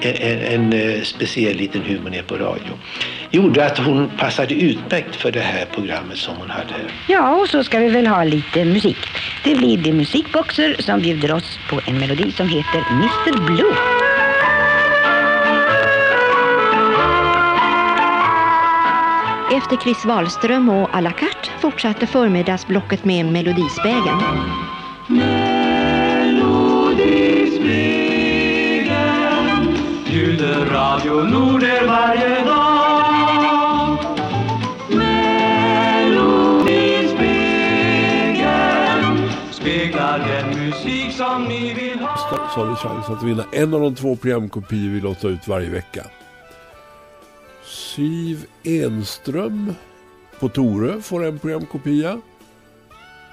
en, en, en eh, speciell liten humor nere på radio gjorde att hon passade utmärkt för det här programmet som hon hade. Ja, och så ska vi väl ha lite musik. Det blir det musikboxer som bjuder oss på en melodi som heter Mr Blue. Efter Chris Wahlström och à la carte fortsatte förmiddagsblocket med Melodispegeln Radio Nord är varje dag. Melodispegeln speglar den musik som ni vill ha. så har ni chans att vinna en av de två programkopior vi låter ut varje vecka. Siv Enström på Torö får en programkopia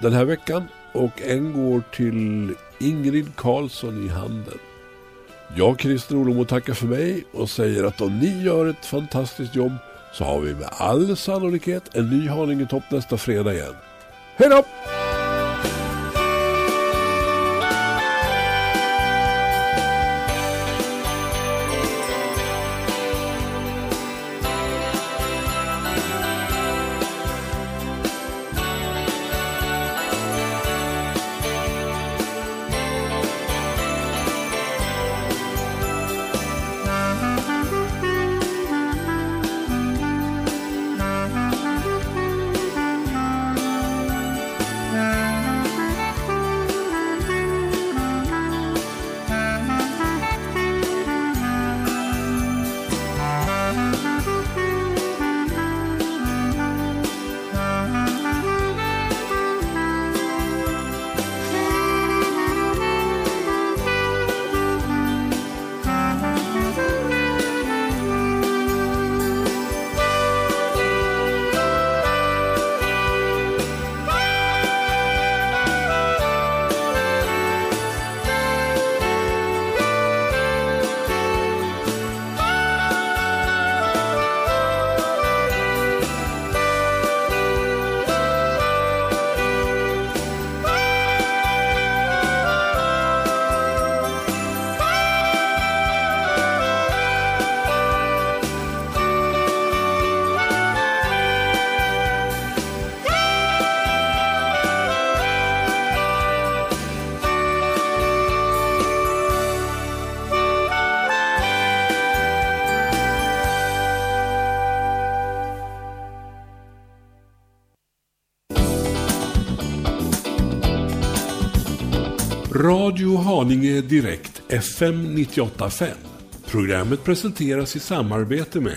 den här veckan och en går till Ingrid Karlsson i Handen. Jag, Christer Olomo, tackar för mig och säger att om ni gör ett fantastiskt jobb så har vi med all sannolikhet en ny Haninge Topp nästa fredag igen. Hej då! Direkt FM 98.5. Programmet presenteras i samarbete med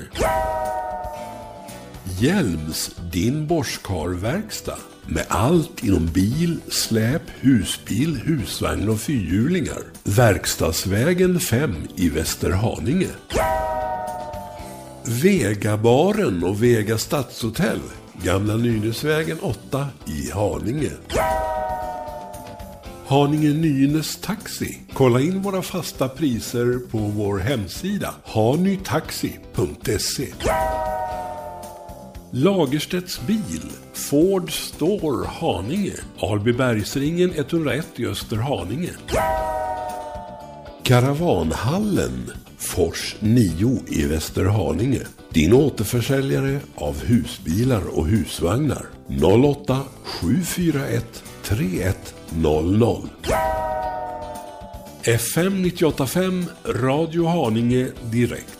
Hjelms, din borstkarlverkstad Med allt inom bil, släp, husbil, husvagn och fyrhjulingar. Verkstadsvägen 5 i Västerhaninge. Vegabaren och Vega stadshotell. Gamla Nynäsvägen 8 i Haninge. Haninge Nynäs Taxi. Kolla in våra fasta priser på vår hemsida hanytaxi.se. Lagerstedts bil, Ford Store Haninge, Albybergsringen 101 i Österhaninge. Karavanhallen, Fors 9 i Västerhaninge. Din återförsäljare av husbilar och husvagnar. 08 741 31 FM 985 Radio Haninge Direkt.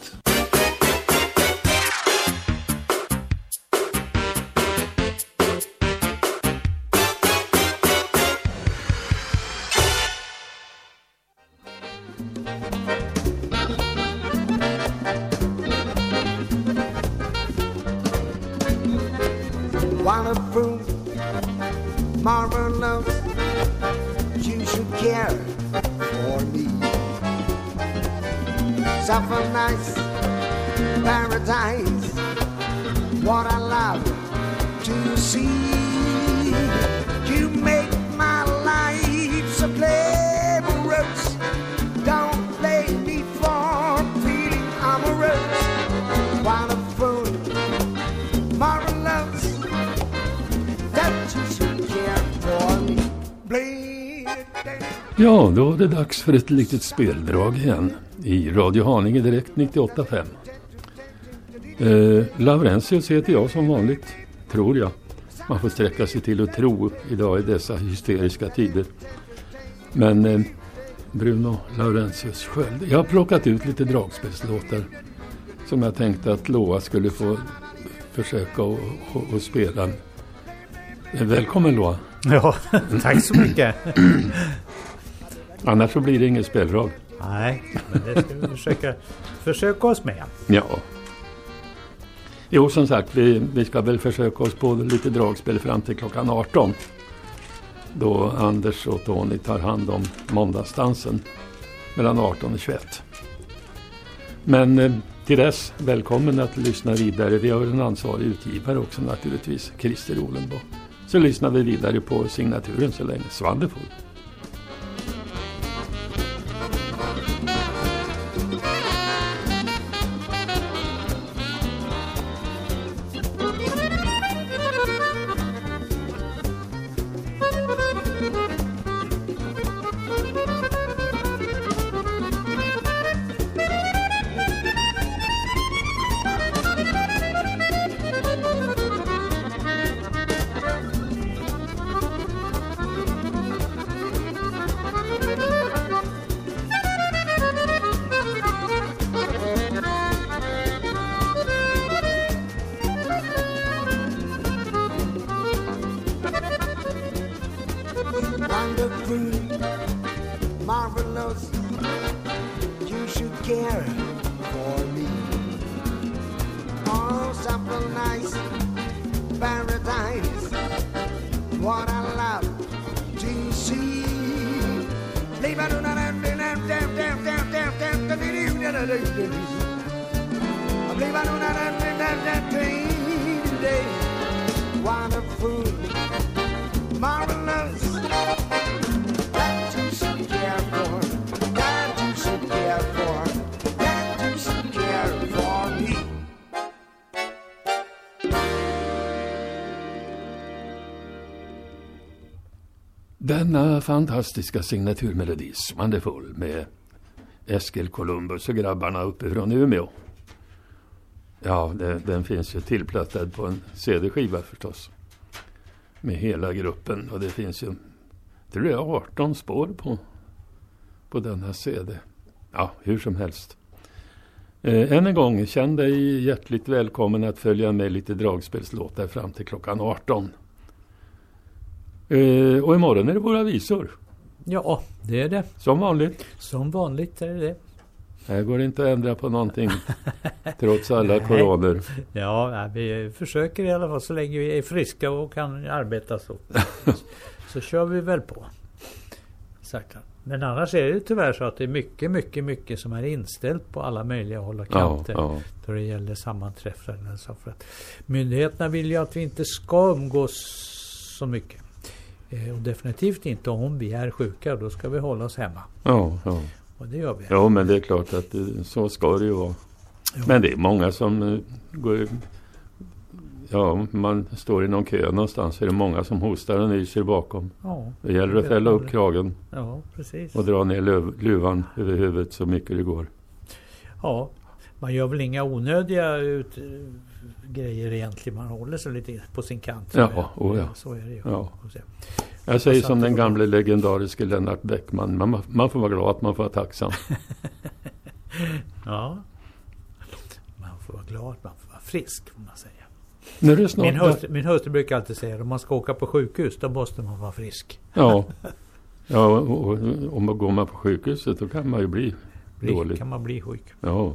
Dags för ett litet speldrag igen i Radio Haninge Direkt 98.5. Eh, Laurentius heter jag som vanligt, tror jag. Man får sträcka sig till att tro idag i dessa hysteriska tider. Men eh, Bruno Laurentius Sköld. Jag har plockat ut lite dragspelslåtar som jag tänkte att Loa skulle få försöka att spela. Eh, Välkommen Loa! Ja, tack så mycket. Annars så blir det inget speldrag. Nej, men det ska vi försöka, försöka oss med. Ja. Jo, som sagt, vi, vi ska väl försöka oss på lite dragspel fram till klockan 18. Då Anders och Tony tar hand om måndagsdansen mellan 18 och 21. Men eh, till dess, välkommen att lyssna vidare. Vi har en ansvarig utgivare också naturligtvis, Christer Olenbo. Så lyssnar vi vidare på signaturen så länge. Svanderful. Wonderful, marvelous. You should care for me. Oh, something nice, paradise. What I love to see. Leave it Denna fantastiska signaturmelodi, Wonderful, med Eskil Columbus och grabbarna uppifrån Umeå. Ja, det, den finns ju tillplattad på en CD-skiva förstås. Med hela gruppen och det finns ju, tror jag, 18 spår på, på denna CD. Ja, hur som helst. Eh, än en gång, känn dig hjärtligt välkommen att följa med lite dragspelslåtar fram till klockan 18. Eh, och imorgon är det våra visor. Ja, det är det. Som vanligt. Som vanligt är det det. Här går det inte att ändra på någonting. trots alla Nej. coroner. Ja, vi försöker i alla fall så länge vi är friska och kan arbeta så. så kör vi väl på. Sakta. Men annars är det tyvärr så att det är mycket, mycket, mycket som är inställt på alla möjliga håll och Ja, kanter. ja. Då det gäller sammanträffanden. för att myndigheterna vill ju att vi inte ska umgås så mycket. Eh, och definitivt inte om vi är sjuka. Då ska vi hålla oss hemma. Ja, ja. Och det gör vi. Ja, men det är klart att det, så ska det ju vara. Men det är många som eh, går... Ja, man står i någon kö någonstans så är det många som hostar och nyser bakom. Ja, det gäller att fälla upp kragen. Ja, precis. Och dra ner löv, luvan över huvudet så mycket det går. Ja, man gör väl inga onödiga ut, grejer egentligen. Man håller sig lite på sin kant. Så Ja, oh ja. Så är det ju. Ja. Jag säger som att den gamle legendariske Lennart Bäckman. Man, man får vara glad att man får vara tacksam. Ja. Man får vara glad, man får vara frisk får man säga. Nu är det snart Min hustru, min hustru brukar alltid säga att om man ska åka på sjukhus då måste man vara frisk. Ja, ja och, om man går man på sjukhuset då kan man ju bli Bli- dålig. kan man bli sjuk. Ja.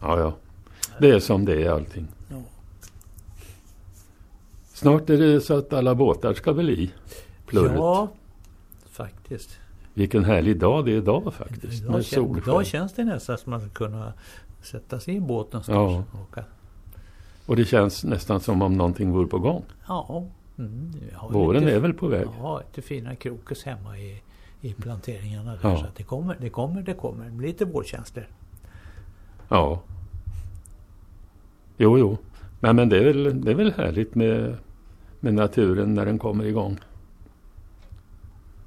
ja, ja. Det är som det är allting. Ja. Snart är det så att alla båtar ska väl i plurret. Ja, faktiskt. Vilken härlig dag det är idag faktiskt. Idag, kän, idag känns det nästan som att man ska kunna sätta sig i en båt någonstans. Ja. och åka. Och det känns nästan som om någonting vore på gång. Ja. Mm, Våren lite- är väl på väg. Ja, lite fina krokus hemma i, i planteringarna där. Ja. Så att det kommer, det kommer, det kommer. Lite vårkänslor. Ja. Jo, jo. Men, men det, är väl, det är väl härligt med, med naturen när den kommer igång.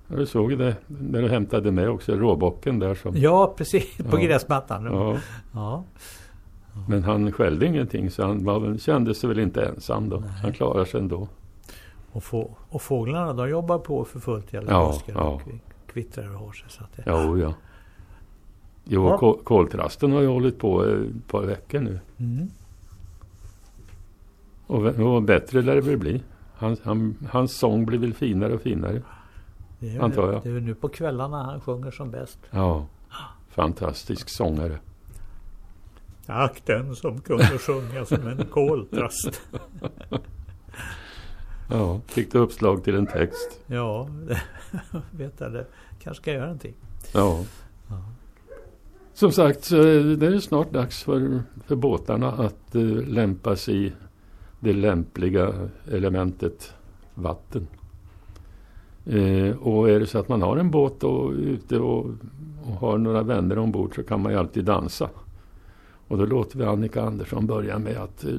Du såg det när du hämtade med också råbocken där som... Ja, precis. På Ja. gräsmattan. Ja. Ja. Men han skällde ingenting så han var, kände sig väl inte ensam då. Han klarar sig ändå. Och, få, och fåglarna de jobbar på för fullt i alla Ja, buskar ja. och kvittrar och har sig. Så att det, Jo, ja. Jo, Ja. kol, koltrasten har ju hållit på ett par veckor nu. Mm. Och, och bättre lär det väl bli. Han, han, hans sång blir väl finare och finare. det, är, antar jag. det är nu på kvällarna han sjunger som bäst. Ja. Fantastisk sångare. Tack den som kunde sjunga som en koltrast. Ja, fick du uppslag till en text? ja, vet jag det. Kanske ska jag göra någonting. Ja. Som sagt det är snart dags för, för båtarna att eh, lämpa sig det lämpliga elementet vatten. Eh, och är det så att man har en båt och ute och, och har några vänner ombord så kan man ju alltid dansa. Och då låter vi Annika Andersson börja med att eh,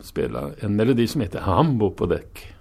spela en melodi som heter Hambo på däck.